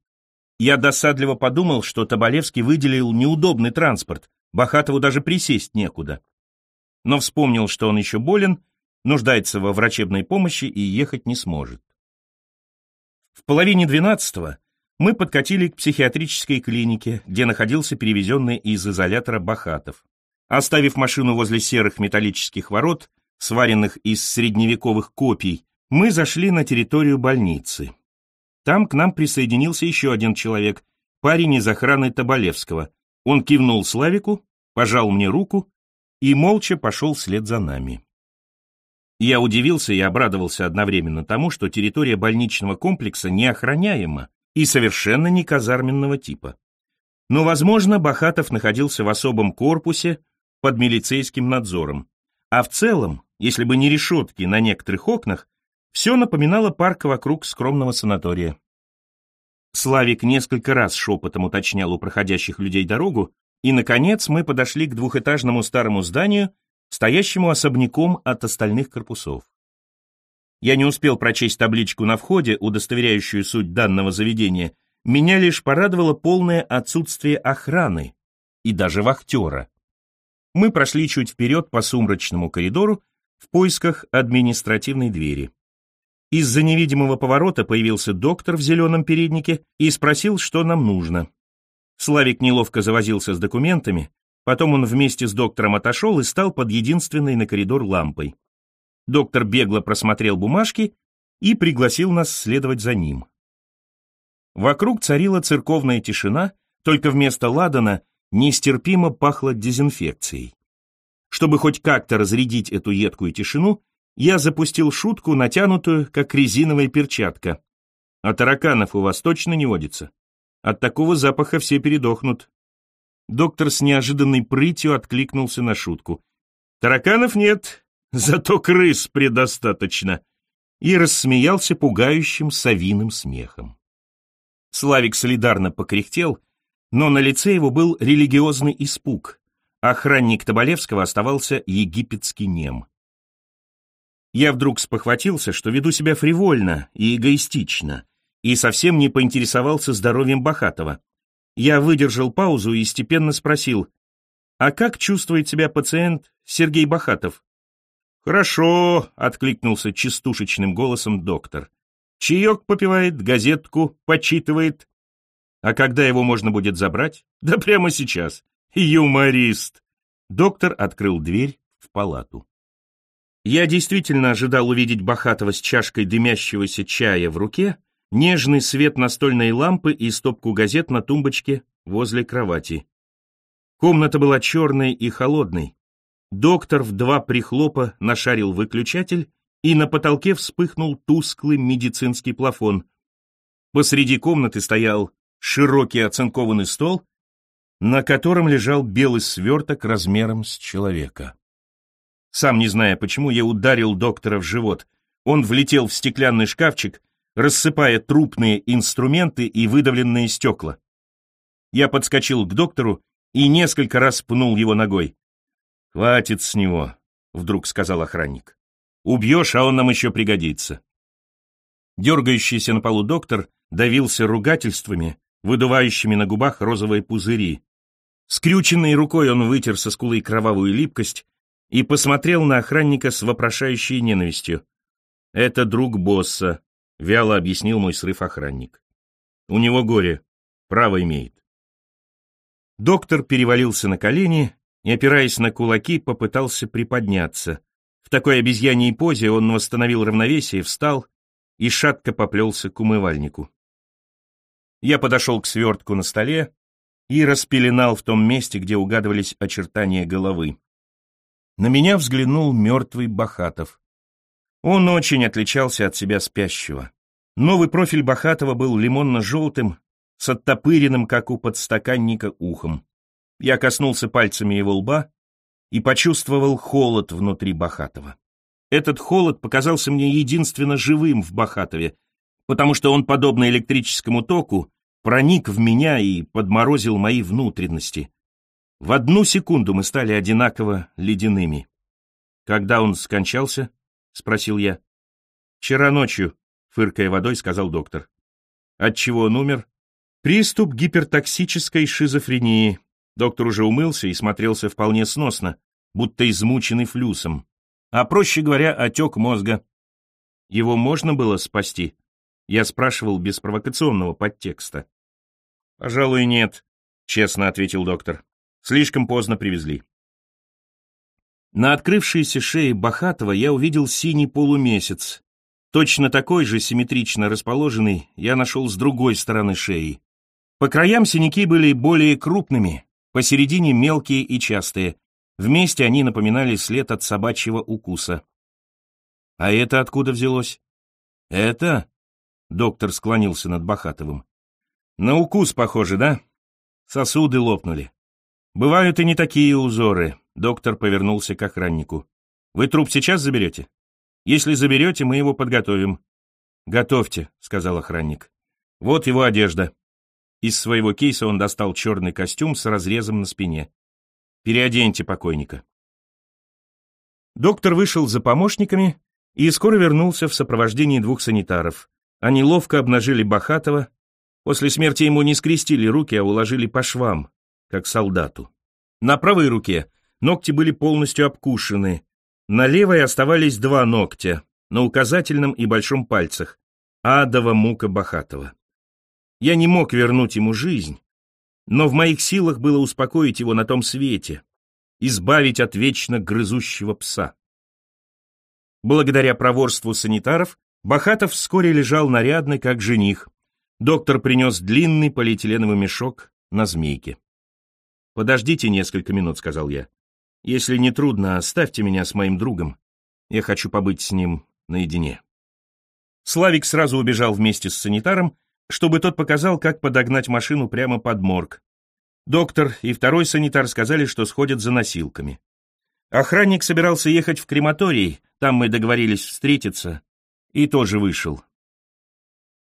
Я досадливо подумал, что Тоболевский выделил неудобный транспорт, Бахатову даже присесть некуда. Но вспомнил, что он еще болен, нуждается во врачебной помощи и ехать не сможет. В половине двенадцатого мы подкатили к психиатрической клинике, где находился перевезенный из изолятора Бахатов. Оставив машину возле серых металлических ворот, сваренных из средневековых копий, мы зашли на территорию больницы. Там к нам присоединился еще один человек, парень из охраны Тоболевского. Он кивнул Славику, пожал мне руку и молча пошел вслед за нами. Я удивился и обрадовался одновременно тому, что территория больничного комплекса неохраняема и совершенно не казарменного типа. Но, возможно, Бахатов находился в особом корпусе под милицейским надзором. А в целом, если бы не решетки на некоторых окнах, все напоминало парк вокруг скромного санатория. Славик несколько раз шепотом уточнял у проходящих людей дорогу, и, наконец, мы подошли к двухэтажному старому зданию, стоящему особняком от остальных корпусов. Я не успел прочесть табличку на входе, удостоверяющую суть данного заведения. Меня лишь порадовало полное отсутствие охраны и даже вахтера. Мы прошли чуть вперед по сумрачному коридору в поисках административной двери. Из-за невидимого поворота появился доктор в зеленом переднике и спросил, что нам нужно. Славик неловко завозился с документами, потом он вместе с доктором отошел и стал под единственной на коридор лампой. Доктор бегло просмотрел бумажки и пригласил нас следовать за ним. Вокруг царила церковная тишина, только вместо ладана нестерпимо пахло дезинфекцией. Чтобы хоть как-то разрядить эту едкую тишину, я запустил шутку, натянутую, как резиновая перчатка. А тараканов у вас точно не водится? От такого запаха все передохнут. Доктор с неожиданной прытью откликнулся на шутку. Тараканов нет, зато крыс предостаточно. И рассмеялся пугающим совиным смехом. Славик солидарно покряхтел, но на лице его был религиозный испуг. Охранник Тоболевского оставался египетский нем. Я вдруг спохватился, что веду себя фривольно и эгоистично, и совсем не поинтересовался здоровьем Бахатова. Я выдержал паузу и степенно спросил, «А как чувствует себя пациент Сергей Бахатов?» «Хорошо», — откликнулся частушечным голосом доктор. «Чаек попивает, газетку почитывает. А когда его можно будет забрать? Да прямо сейчас. Юморист!» Доктор открыл дверь в палату. Я действительно ожидал увидеть Бахатова с чашкой дымящегося чая в руке, нежный свет настольной лампы и стопку газет на тумбочке возле кровати. Комната была черной и холодной. Доктор в два прихлопа нашарил выключатель, и на потолке вспыхнул тусклый медицинский плафон. Посреди комнаты стоял широкий оцинкованный стол, на котором лежал белый сверток размером с человека. Сам не зная почему, я ударил доктора в живот. Он влетел в стеклянный шкафчик, рассыпая трупные инструменты и выдавленные стекла. Я подскочил к доктору и несколько раз пнул его ногой. «Хватит с него», — вдруг сказал охранник. «Убьешь, а он нам еще пригодится». Дергающийся на полу доктор давился ругательствами, выдувающими на губах розовые пузыри. Скрюченной рукой он вытер со скулы кровавую липкость и посмотрел на охранника с вопрошающей ненавистью. «Это друг босса», — вяло объяснил мой срыв охранник. «У него горе, право имеет». Доктор перевалился на колени и, опираясь на кулаки, попытался приподняться. В такой обезьяньей позе он восстановил равновесие, встал и шатко поплелся к умывальнику. Я подошел к свертку на столе и распеленал в том месте, где угадывались очертания головы. На меня взглянул мертвый Бахатов. Он очень отличался от себя спящего. Новый профиль Бахатова был лимонно-желтым, с оттопыренным, как у подстаканника, ухом. Я коснулся пальцами его лба и почувствовал холод внутри Бахатова. Этот холод показался мне единственно живым в Бахатове, потому что он, подобно электрическому току, проник в меня и подморозил мои внутренности. В одну секунду мы стали одинаково ледяными. «Когда он скончался?» — спросил я. «Вчера ночью», — фыркая водой, сказал доктор. «От чего он умер?» «Приступ гипертоксической шизофрении». Доктор уже умылся и смотрелся вполне сносно, будто измученный флюсом. А проще говоря, отек мозга. Его можно было спасти? Я спрашивал без провокационного подтекста. «Пожалуй, нет», — честно ответил доктор. «Слишком поздно привезли». На открывшейся шее Бахатова я увидел синий полумесяц. Точно такой же, симметрично расположенный, я нашел с другой стороны шеи. По краям синяки были более крупными, посередине мелкие и частые. Вместе они напоминали след от собачьего укуса. «А это откуда взялось?» «Это?» — доктор склонился над Бахатовым. «На укус похоже, да? Сосуды лопнули. Бывают и не такие узоры. Доктор повернулся к охраннику. «Вы труп сейчас заберете? Если заберете, мы его подготовим». «Готовьте», — сказал охранник. «Вот его одежда». Из своего кейса он достал черный костюм с разрезом на спине. «Переоденьте покойника». Доктор вышел за помощниками и скоро вернулся в сопровождении двух санитаров. Они ловко обнажили Бахатова. После смерти ему не скрестили руки, а уложили по швам, как солдату. На правой руке Ногти были полностью обкушены. На левой оставались два ногтя, на указательном и большом пальцах. Адова мука Бахатова. Я не мог вернуть ему жизнь, но в моих силах было успокоить его на том свете, избавить от вечно грызущего пса. Благодаря проворству санитаров, Бахатов вскоре лежал нарядный, как жених. Доктор принес длинный полиэтиленовый мешок на змейке. «Подождите несколько минут», — сказал я. Если не трудно, оставьте меня с моим другом. Я хочу побыть с ним наедине. Славик сразу убежал вместе с санитаром, чтобы тот показал, как подогнать машину прямо под морг. Доктор и второй санитар сказали, что сходят за носилками. Охранник собирался ехать в крематорий, там мы договорились встретиться, и тоже вышел.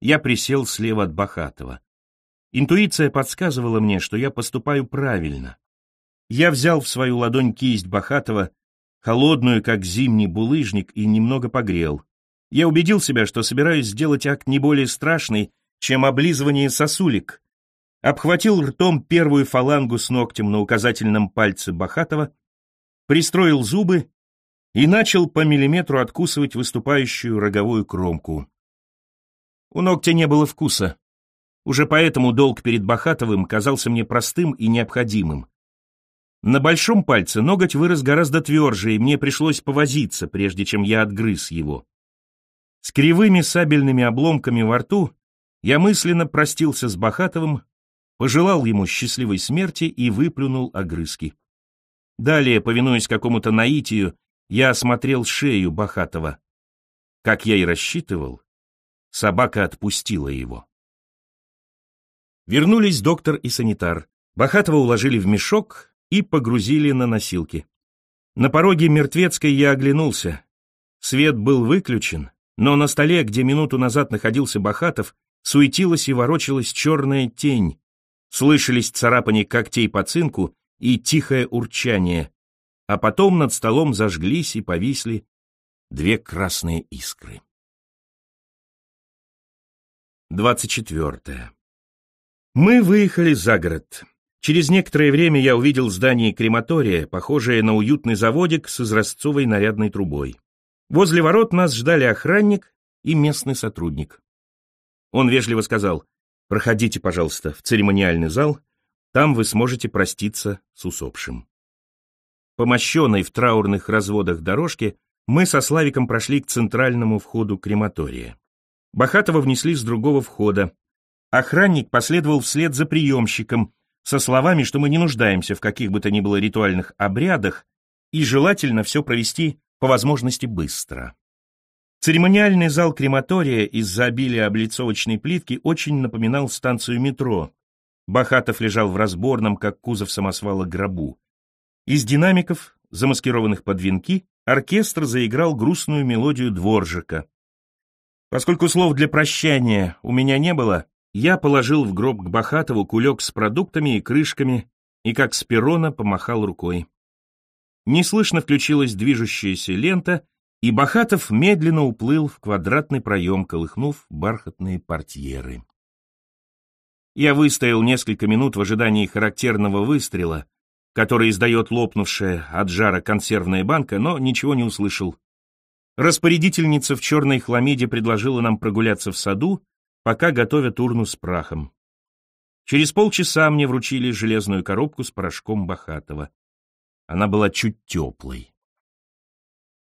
Я присел слева от Бахатова. Интуиция подсказывала мне, что я поступаю правильно. Я взял в свою ладонь кисть Бахатова, холодную, как зимний булыжник, и немного погрел. Я убедил себя, что собираюсь сделать акт не более страшный, чем облизывание сосулек. Обхватил ртом первую фалангу с ногтем на указательном пальце Бахатова, пристроил зубы и начал по миллиметру откусывать выступающую роговую кромку. У ногтя не было вкуса. Уже поэтому долг перед Бахатовым казался мне простым и необходимым. На большом пальце ноготь вырос гораздо тверже, и мне пришлось повозиться, прежде чем я отгрыз его. С кривыми сабельными обломками во рту я мысленно простился с Бахатовым, пожелал ему счастливой смерти и выплюнул огрызки. Далее, повинуясь какому-то наитию, я осмотрел шею Бахатова. Как я и рассчитывал, собака отпустила его. Вернулись доктор и санитар. Бахатова уложили в мешок, и погрузили на носилки. На пороге мертвецкой я оглянулся. Свет был выключен, но на столе, где минуту назад находился Бахатов, суетилась и ворочалась черная тень. Слышались царапания когтей по цинку и тихое урчание, а потом над столом зажглись и повисли две красные искры. 24. Мы выехали за город. Через некоторое время я увидел здание крематория, похожее на уютный заводик с изразцовой нарядной трубой. Возле ворот нас ждали охранник и местный сотрудник. Он вежливо сказал, «Проходите, пожалуйста, в церемониальный зал, там вы сможете проститься с усопшим». По мощенной в траурных разводах дорожке мы со Славиком прошли к центральному входу крематория. Бахатова внесли с другого входа. Охранник последовал вслед за приемщиком, со словами, что мы не нуждаемся в каких бы то ни было ритуальных обрядах и желательно все провести по возможности быстро. Церемониальный зал крематория из-за обилия облицовочной плитки очень напоминал станцию метро. Бахатов лежал в разборном, как кузов самосвала, гробу. Из динамиков, замаскированных под венки, оркестр заиграл грустную мелодию дворжика. Поскольку слов для прощания у меня не было, я положил в гроб к Бахатову кулек с продуктами и крышками и как с перрона помахал рукой. Неслышно включилась движущаяся лента, и Бахатов медленно уплыл в квадратный проем, колыхнув бархатные портьеры. Я выстоял несколько минут в ожидании характерного выстрела, который издает лопнувшая от жара консервная банка, но ничего не услышал. Распорядительница в черной хламиде предложила нам прогуляться в саду, пока готовят урну с прахом. Через полчаса мне вручили железную коробку с порошком Бахатова. Она была чуть теплой.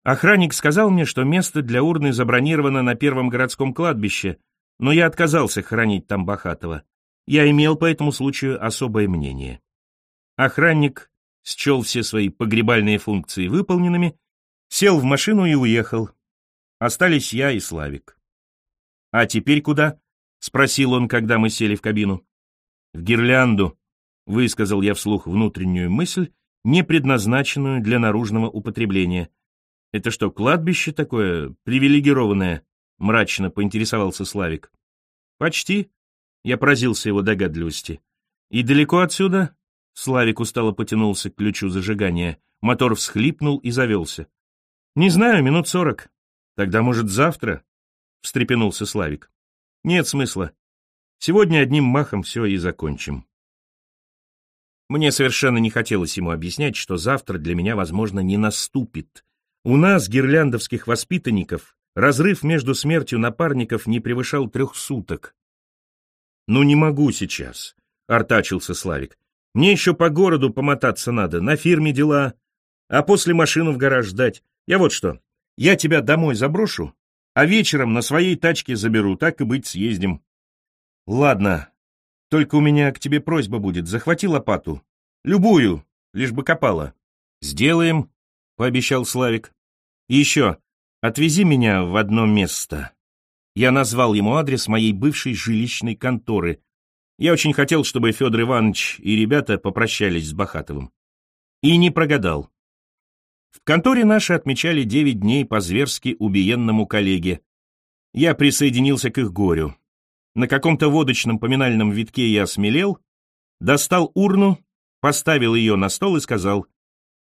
Охранник сказал мне, что место для урны забронировано на первом городском кладбище, но я отказался хранить там Бахатова. Я имел по этому случаю особое мнение. Охранник счел все свои погребальные функции выполненными, сел в машину и уехал. Остались я и Славик. «А теперь куда?» — спросил он, когда мы сели в кабину. «В гирлянду», — высказал я вслух внутреннюю мысль, не предназначенную для наружного употребления. «Это что, кладбище такое привилегированное?» — мрачно поинтересовался Славик. «Почти», — я поразился его догадливости. «И далеко отсюда?» Славик устало потянулся к ключу зажигания. Мотор всхлипнул и завелся. «Не знаю, минут сорок. Тогда, может, завтра?» — встрепенулся Славик. «Нет смысла. Сегодня одним махом все и закончим». Мне совершенно не хотелось ему объяснять, что завтра для меня, возможно, не наступит. У нас, гирляндовских воспитанников, разрыв между смертью напарников не превышал трех суток. «Ну не могу сейчас», — артачился Славик. «Мне еще по городу помотаться надо, на фирме дела, а после машину в гараж ждать. Я вот что, я тебя домой заброшу, а вечером на своей тачке заберу, так и быть, съездим». «Ладно, только у меня к тебе просьба будет, захвати лопату. Любую, лишь бы копала». «Сделаем», — пообещал Славик. «И еще, отвези меня в одно место». Я назвал ему адрес моей бывшей жилищной конторы. Я очень хотел, чтобы Федор Иванович и ребята попрощались с Бахатовым. И не прогадал. В конторе наши отмечали девять дней по зверски убиенному коллеге. Я присоединился к их горю. На каком-то водочном поминальном витке я осмелел, достал урну, поставил ее на стол и сказал,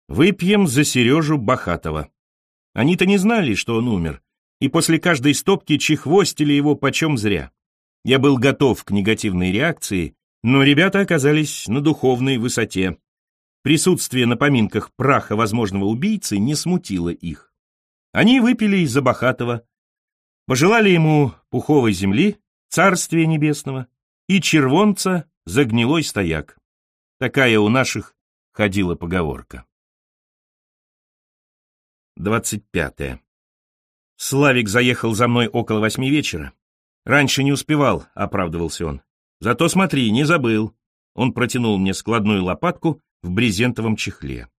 «Выпьем за Сережу Бахатова». Они-то не знали, что он умер, и после каждой стопки чехвостили его почем зря. Я был готов к негативной реакции, но ребята оказались на духовной высоте. Присутствие на поминках праха возможного убийцы не смутило их. Они выпили из-за Бахатова, пожелали ему пуховой земли, царствия небесного и червонца за гнилой стояк. Такая у наших ходила поговорка. 25. Славик заехал за мной около восьми вечера. Раньше не успевал, оправдывался он. Зато смотри, не забыл. Он протянул мне складную лопатку в брезентовом чехле.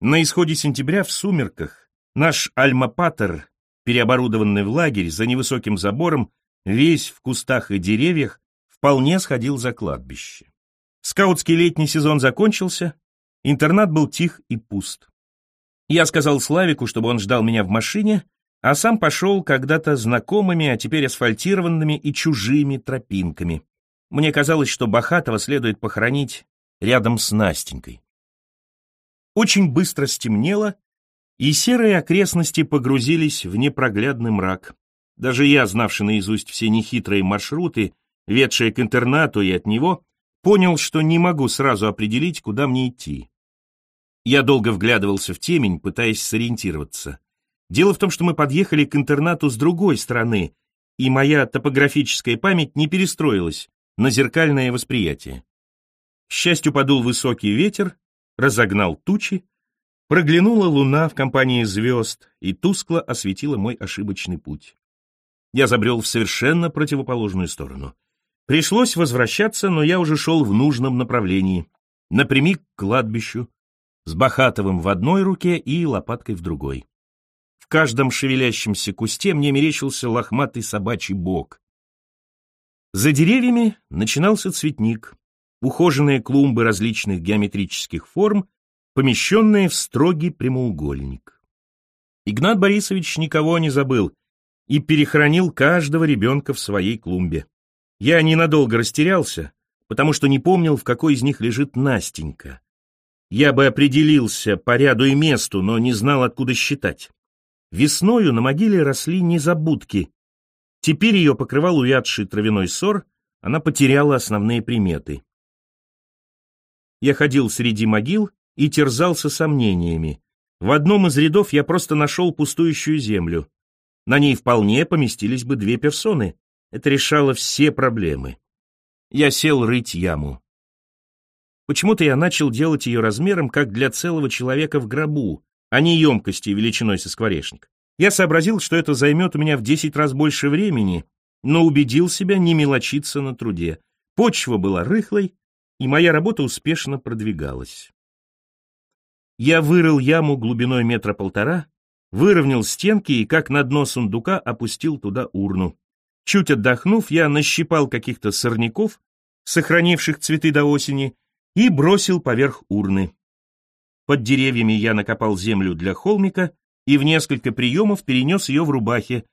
На исходе сентября в сумерках наш альма-патер, переоборудованный в лагерь за невысоким забором, весь в кустах и деревьях, вполне сходил за кладбище. Скаутский летний сезон закончился, интернат был тих и пуст. Я сказал Славику, чтобы он ждал меня в машине, а сам пошел когда-то знакомыми, а теперь асфальтированными и чужими тропинками. Мне казалось, что Бахатова следует похоронить рядом с Настенькой. Очень быстро стемнело, и серые окрестности погрузились в непроглядный мрак. Даже я, знавший наизусть все нехитрые маршруты, ведшие к интернату и от него, понял, что не могу сразу определить, куда мне идти. Я долго вглядывался в темень, пытаясь сориентироваться. Дело в том, что мы подъехали к интернату с другой стороны, и моя топографическая память не перестроилась на зеркальное восприятие. К счастью, подул высокий ветер, разогнал тучи, проглянула луна в компании звезд и тускло осветила мой ошибочный путь. Я забрел в совершенно противоположную сторону. Пришлось возвращаться, но я уже шел в нужном направлении, напрямик к кладбищу, с Бахатовым в одной руке и лопаткой в другой. В каждом шевелящемся кусте мне мерещился лохматый собачий бок. За деревьями начинался цветник, ухоженные клумбы различных геометрических форм, помещенные в строгий прямоугольник. Игнат Борисович никого не забыл и перехоронил каждого ребенка в своей клумбе. Я ненадолго растерялся, потому что не помнил, в какой из них лежит Настенька. Я бы определился по ряду и месту, но не знал, откуда считать. Весною на могиле росли незабудки. Теперь ее покрывал увядший травяной сор, она потеряла основные приметы. Я ходил среди могил и терзался сомнениями. В одном из рядов я просто нашел пустующую землю. На ней вполне поместились бы две персоны. Это решало все проблемы. Я сел рыть яму. Почему-то я начал делать ее размером, как для целого человека в гробу, а не емкости величиной со скворечник. Я сообразил, что это займет у меня в 10 раз больше времени, но убедил себя не мелочиться на труде. Почва была рыхлой, и моя работа успешно продвигалась. Я вырыл яму глубиной метра полтора, выровнял стенки и, как на дно сундука, опустил туда урну. Чуть отдохнув, я нащипал каких-то сорняков, сохранивших цветы до осени, и бросил поверх урны. Под деревьями я накопал землю для холмика и в несколько приемов перенес ее в рубахе,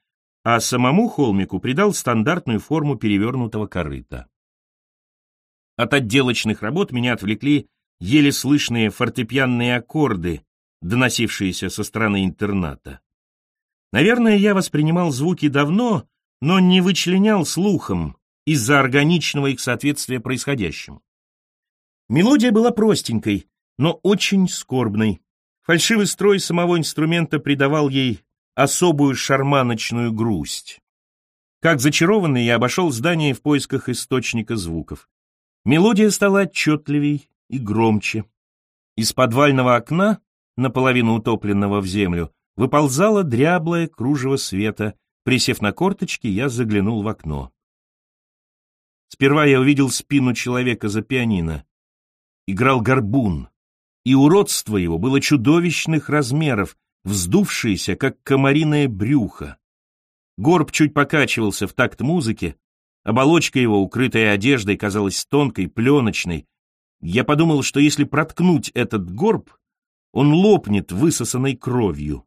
а самому холмику придал стандартную форму перевернутого корыта. От отделочных работ меня отвлекли еле слышные фортепианные аккорды, доносившиеся со стороны интерната. Наверное, я воспринимал звуки давно, но не вычленял слухом из-за органичного их соответствия происходящему. Мелодия была простенькой, но очень скорбной. Фальшивый строй самого инструмента придавал ей особую шарманочную грусть. Как зачарованный, я обошел здание в поисках источника звуков. Мелодия стала отчетливей и громче. Из подвального окна, наполовину утопленного в землю, выползало дряблое кружево света. Присев на корточки, я заглянул в окно. Сперва я увидел спину человека за пианино играл горбун, и уродство его было чудовищных размеров, вздувшееся, как комариное брюхо. Горб чуть покачивался в такт музыки, оболочка его, укрытая одеждой, казалась тонкой, пленочной. Я подумал, что если проткнуть этот горб, он лопнет высосанной кровью.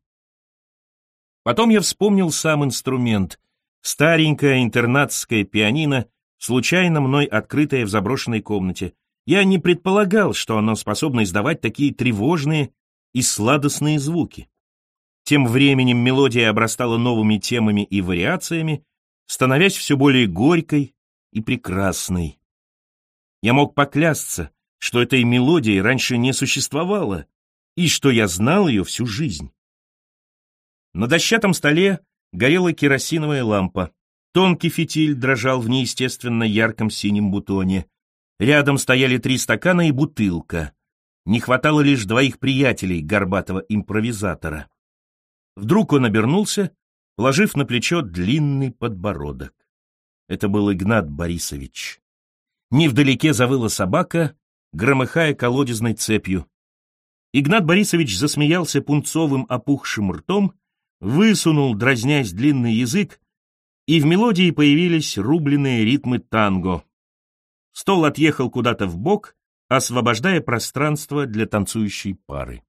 Потом я вспомнил сам инструмент, старенькое интернатское пианино, случайно мной открытое в заброшенной комнате. Я не предполагал, что оно способно издавать такие тревожные и сладостные звуки. Тем временем мелодия обрастала новыми темами и вариациями, становясь все более горькой и прекрасной. Я мог поклясться, что этой мелодии раньше не существовало, и что я знал ее всю жизнь. На дощатом столе горела керосиновая лампа. Тонкий фитиль дрожал в неестественно ярком синем бутоне. Рядом стояли три стакана и бутылка. Не хватало лишь двоих приятелей горбатого импровизатора. Вдруг он обернулся, положив на плечо длинный подбородок. Это был Игнат Борисович. Невдалеке завыла собака, громыхая колодезной цепью. Игнат Борисович засмеялся пунцовым опухшим ртом, высунул, дразнясь длинный язык, и в мелодии появились рубленые ритмы танго. Стол отъехал куда-то в бок, освобождая пространство для танцующей пары.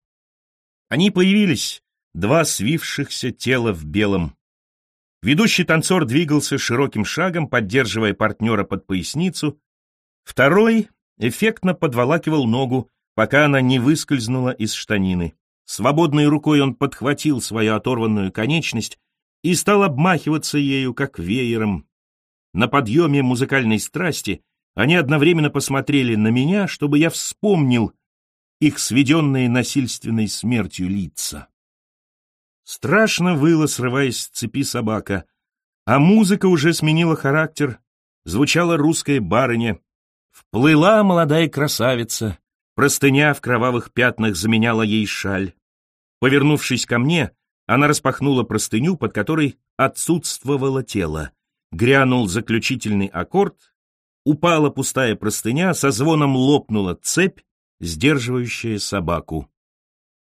Они появились, два свившихся тела в белом. Ведущий танцор двигался широким шагом, поддерживая партнера под поясницу. Второй эффектно подволакивал ногу, пока она не выскользнула из штанины. Свободной рукой он подхватил свою оторванную конечность и стал обмахиваться ею, как веером. На подъеме музыкальной страсти они одновременно посмотрели на меня, чтобы я вспомнил их сведенные насильственной смертью лица. Страшно выла, срываясь с цепи собака, а музыка уже сменила характер, звучала русская барыня. Вплыла молодая красавица, простыня в кровавых пятнах заменяла ей шаль. Повернувшись ко мне, она распахнула простыню, под которой отсутствовало тело. Грянул заключительный аккорд, упала пустая простыня, со звоном лопнула цепь, сдерживающая собаку.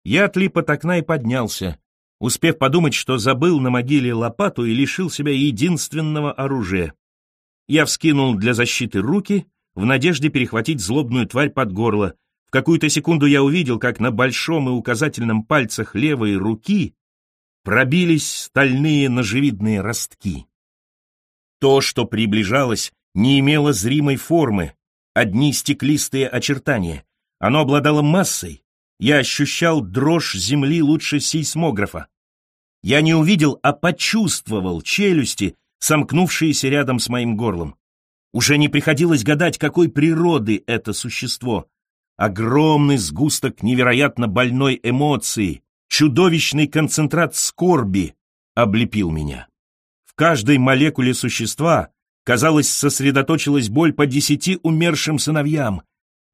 Я отлип от окна и поднялся, успев подумать, что забыл на могиле лопату и лишил себя единственного оружия. Я вскинул для защиты руки, в надежде перехватить злобную тварь под горло. В какую-то секунду я увидел, как на большом и указательном пальцах левой руки пробились стальные ножевидные ростки. То, что приближалось, не имело зримой формы, одни стеклистые очертания. Оно обладало массой. Я ощущал дрожь земли лучше сейсмографа. Я не увидел, а почувствовал челюсти, сомкнувшиеся рядом с моим горлом. Уже не приходилось гадать, какой природы это существо. Огромный сгусток невероятно больной эмоции, чудовищный концентрат скорби облепил меня. В каждой молекуле существа, казалось, сосредоточилась боль по десяти умершим сыновьям.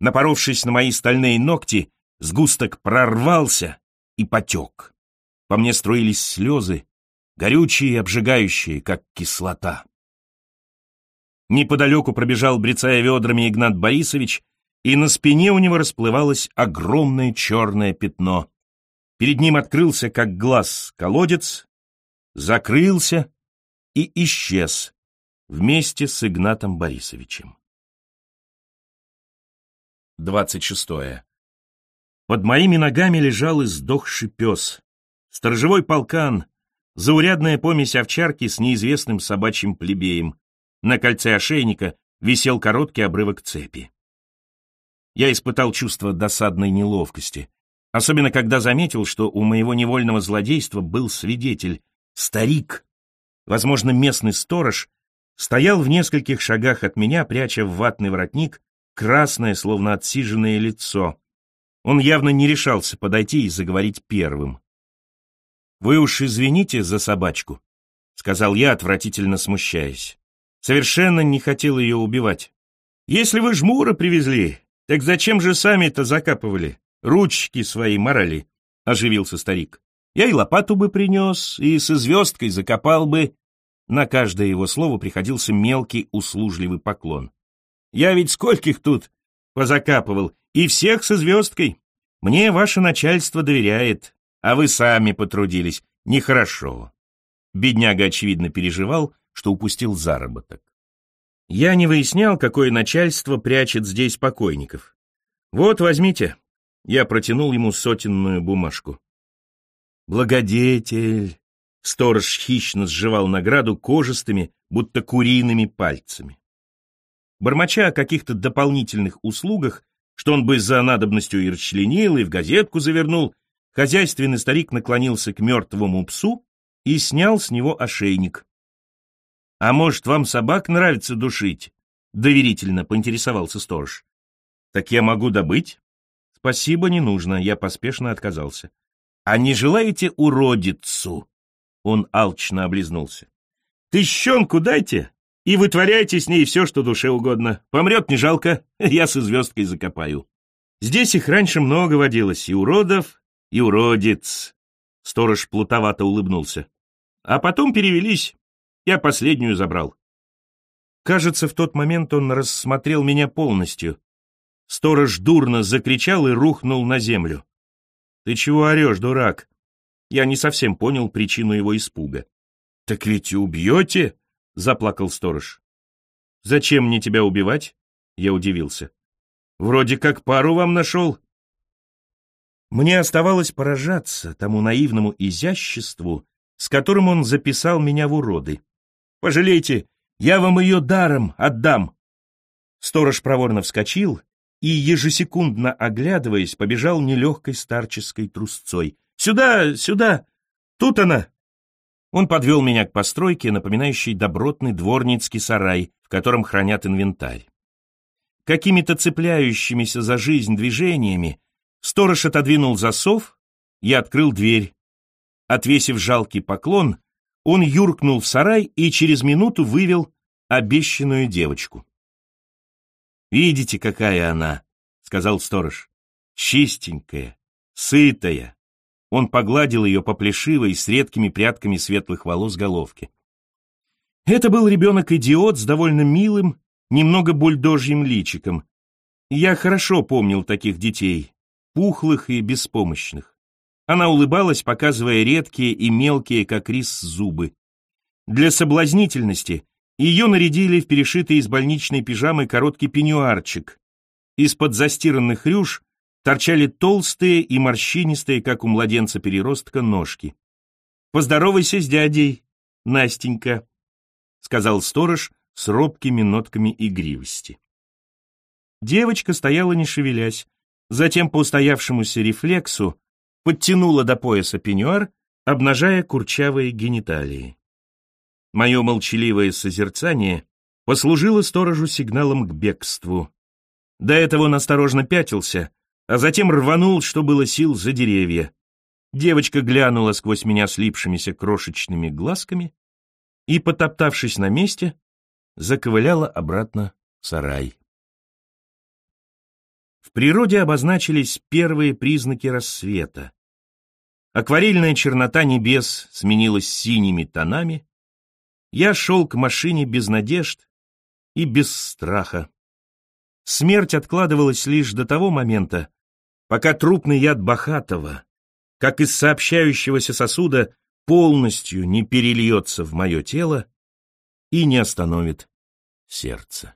Напоровшись на мои стальные ногти, сгусток прорвался и потек. По мне струились слезы, горючие и обжигающие, как кислота. Неподалеку пробежал, брецая ведрами, Игнат Борисович, и на спине у него расплывалось огромное черное пятно. Перед ним открылся, как глаз, колодец, закрылся и исчез вместе с Игнатом Борисовичем. 26. Под моими ногами лежал издохший пес. Сторожевой полкан, заурядная помесь овчарки с неизвестным собачьим плебеем. На кольце ошейника висел короткий обрывок цепи. Я испытал чувство досадной неловкости, особенно когда заметил, что у моего невольного злодейства был свидетель, старик. Возможно, местный сторож стоял в нескольких шагах от меня, пряча в ватный воротник красное, словно отсиженное лицо. Он явно не решался подойти и заговорить первым. «Вы уж извините за собачку», — сказал я, отвратительно смущаясь. Совершенно не хотел ее убивать. «Если вы жмура привезли, так зачем же сами-то закапывали? Ручки свои морали», — оживился старик. «Я и лопату бы принес, и со звездкой закопал бы». На каждое его слово приходился мелкий услужливый поклон. «Я ведь скольких тут позакапывал, и всех со звездкой. Мне ваше начальство доверяет, а вы сами потрудились. Нехорошо. Бедняга, очевидно, переживал, что упустил заработок. Я не выяснял, какое начальство прячет здесь покойников. Вот, возьмите. Я протянул ему сотенную бумажку. Благодетель. Сторож хищно сживал награду кожистыми, будто куриными пальцами. Бормоча о каких-то дополнительных услугах, что он бы за надобностью и расчленил, и в газетку завернул, Хозяйственный старик наклонился к мертвому псу и снял с него ошейник. «А может, вам собак нравится душить?» — доверительно поинтересовался сторож. «Так я могу добыть?» «Спасибо, не нужно», — я поспешно отказался. «А не желаете уродицу?» Он алчно облизнулся. «Тыщенку дайте и вытворяйте с ней все, что душе угодно. Помрет не жалко, <laughs> я со звездкой закопаю. Здесь их раньше много водилось, и уродов, и уродец. Сторож плутовато улыбнулся. А потом перевелись. Я последнюю забрал. Кажется, в тот момент он рассмотрел меня полностью. Сторож дурно закричал и рухнул на землю. «Ты чего орешь, дурак?» Я не совсем понял причину его испуга. «Так ведь убьете?» — заплакал сторож. «Зачем мне тебя убивать?» — я удивился. «Вроде как пару вам нашел. Мне оставалось поражаться тому наивному изяществу, с которым он записал меня в уроды. «Пожалейте, я вам ее даром отдам!» Сторож проворно вскочил и, ежесекундно оглядываясь, побежал нелегкой старческой трусцой. «Сюда, сюда! Тут она!» Он подвел меня к постройке, напоминающей добротный дворницкий сарай, в котором хранят инвентарь. Какими-то цепляющимися за жизнь движениями Сторож отодвинул засов и открыл дверь. Отвесив жалкий поклон, он юркнул в сарай и через минуту вывел обещанную девочку. «Видите, какая она?» — сказал сторож. «Чистенькая, сытая». Он погладил ее по плешивой с редкими прядками светлых волос головки. Это был ребенок-идиот с довольно милым, немного бульдожьим личиком. Я хорошо помнил таких детей, пухлых и беспомощных. Она улыбалась, показывая редкие и мелкие, как рис, зубы. Для соблазнительности ее нарядили в перешитый из больничной пижамы короткий пеньюарчик. Из-под застиранных рюш торчали толстые и морщинистые, как у младенца-переростка, ножки. Поздоровайся с дядей, Настенька, — сказал сторож с робкими нотками игривости. Девочка стояла не шевелясь, затем по устоявшемуся рефлексу подтянула до пояса пеньюар, обнажая курчавые гениталии. Мое молчаливое созерцание послужило сторожу сигналом к бегству. До этого он осторожно пятился, а затем рванул, что было сил, за деревья. Девочка глянула сквозь меня слипшимися крошечными глазками и, потоптавшись на месте, заковыляла обратно в сарай. В природе обозначились первые признаки рассвета. Акварельная чернота небес сменилась синими тонами. Я шел к машине без надежд и без страха. Смерть откладывалась лишь до того момента, пока трупный яд Бахатова, как из сообщающегося сосуда, полностью не перельется в мое тело и не остановит сердце.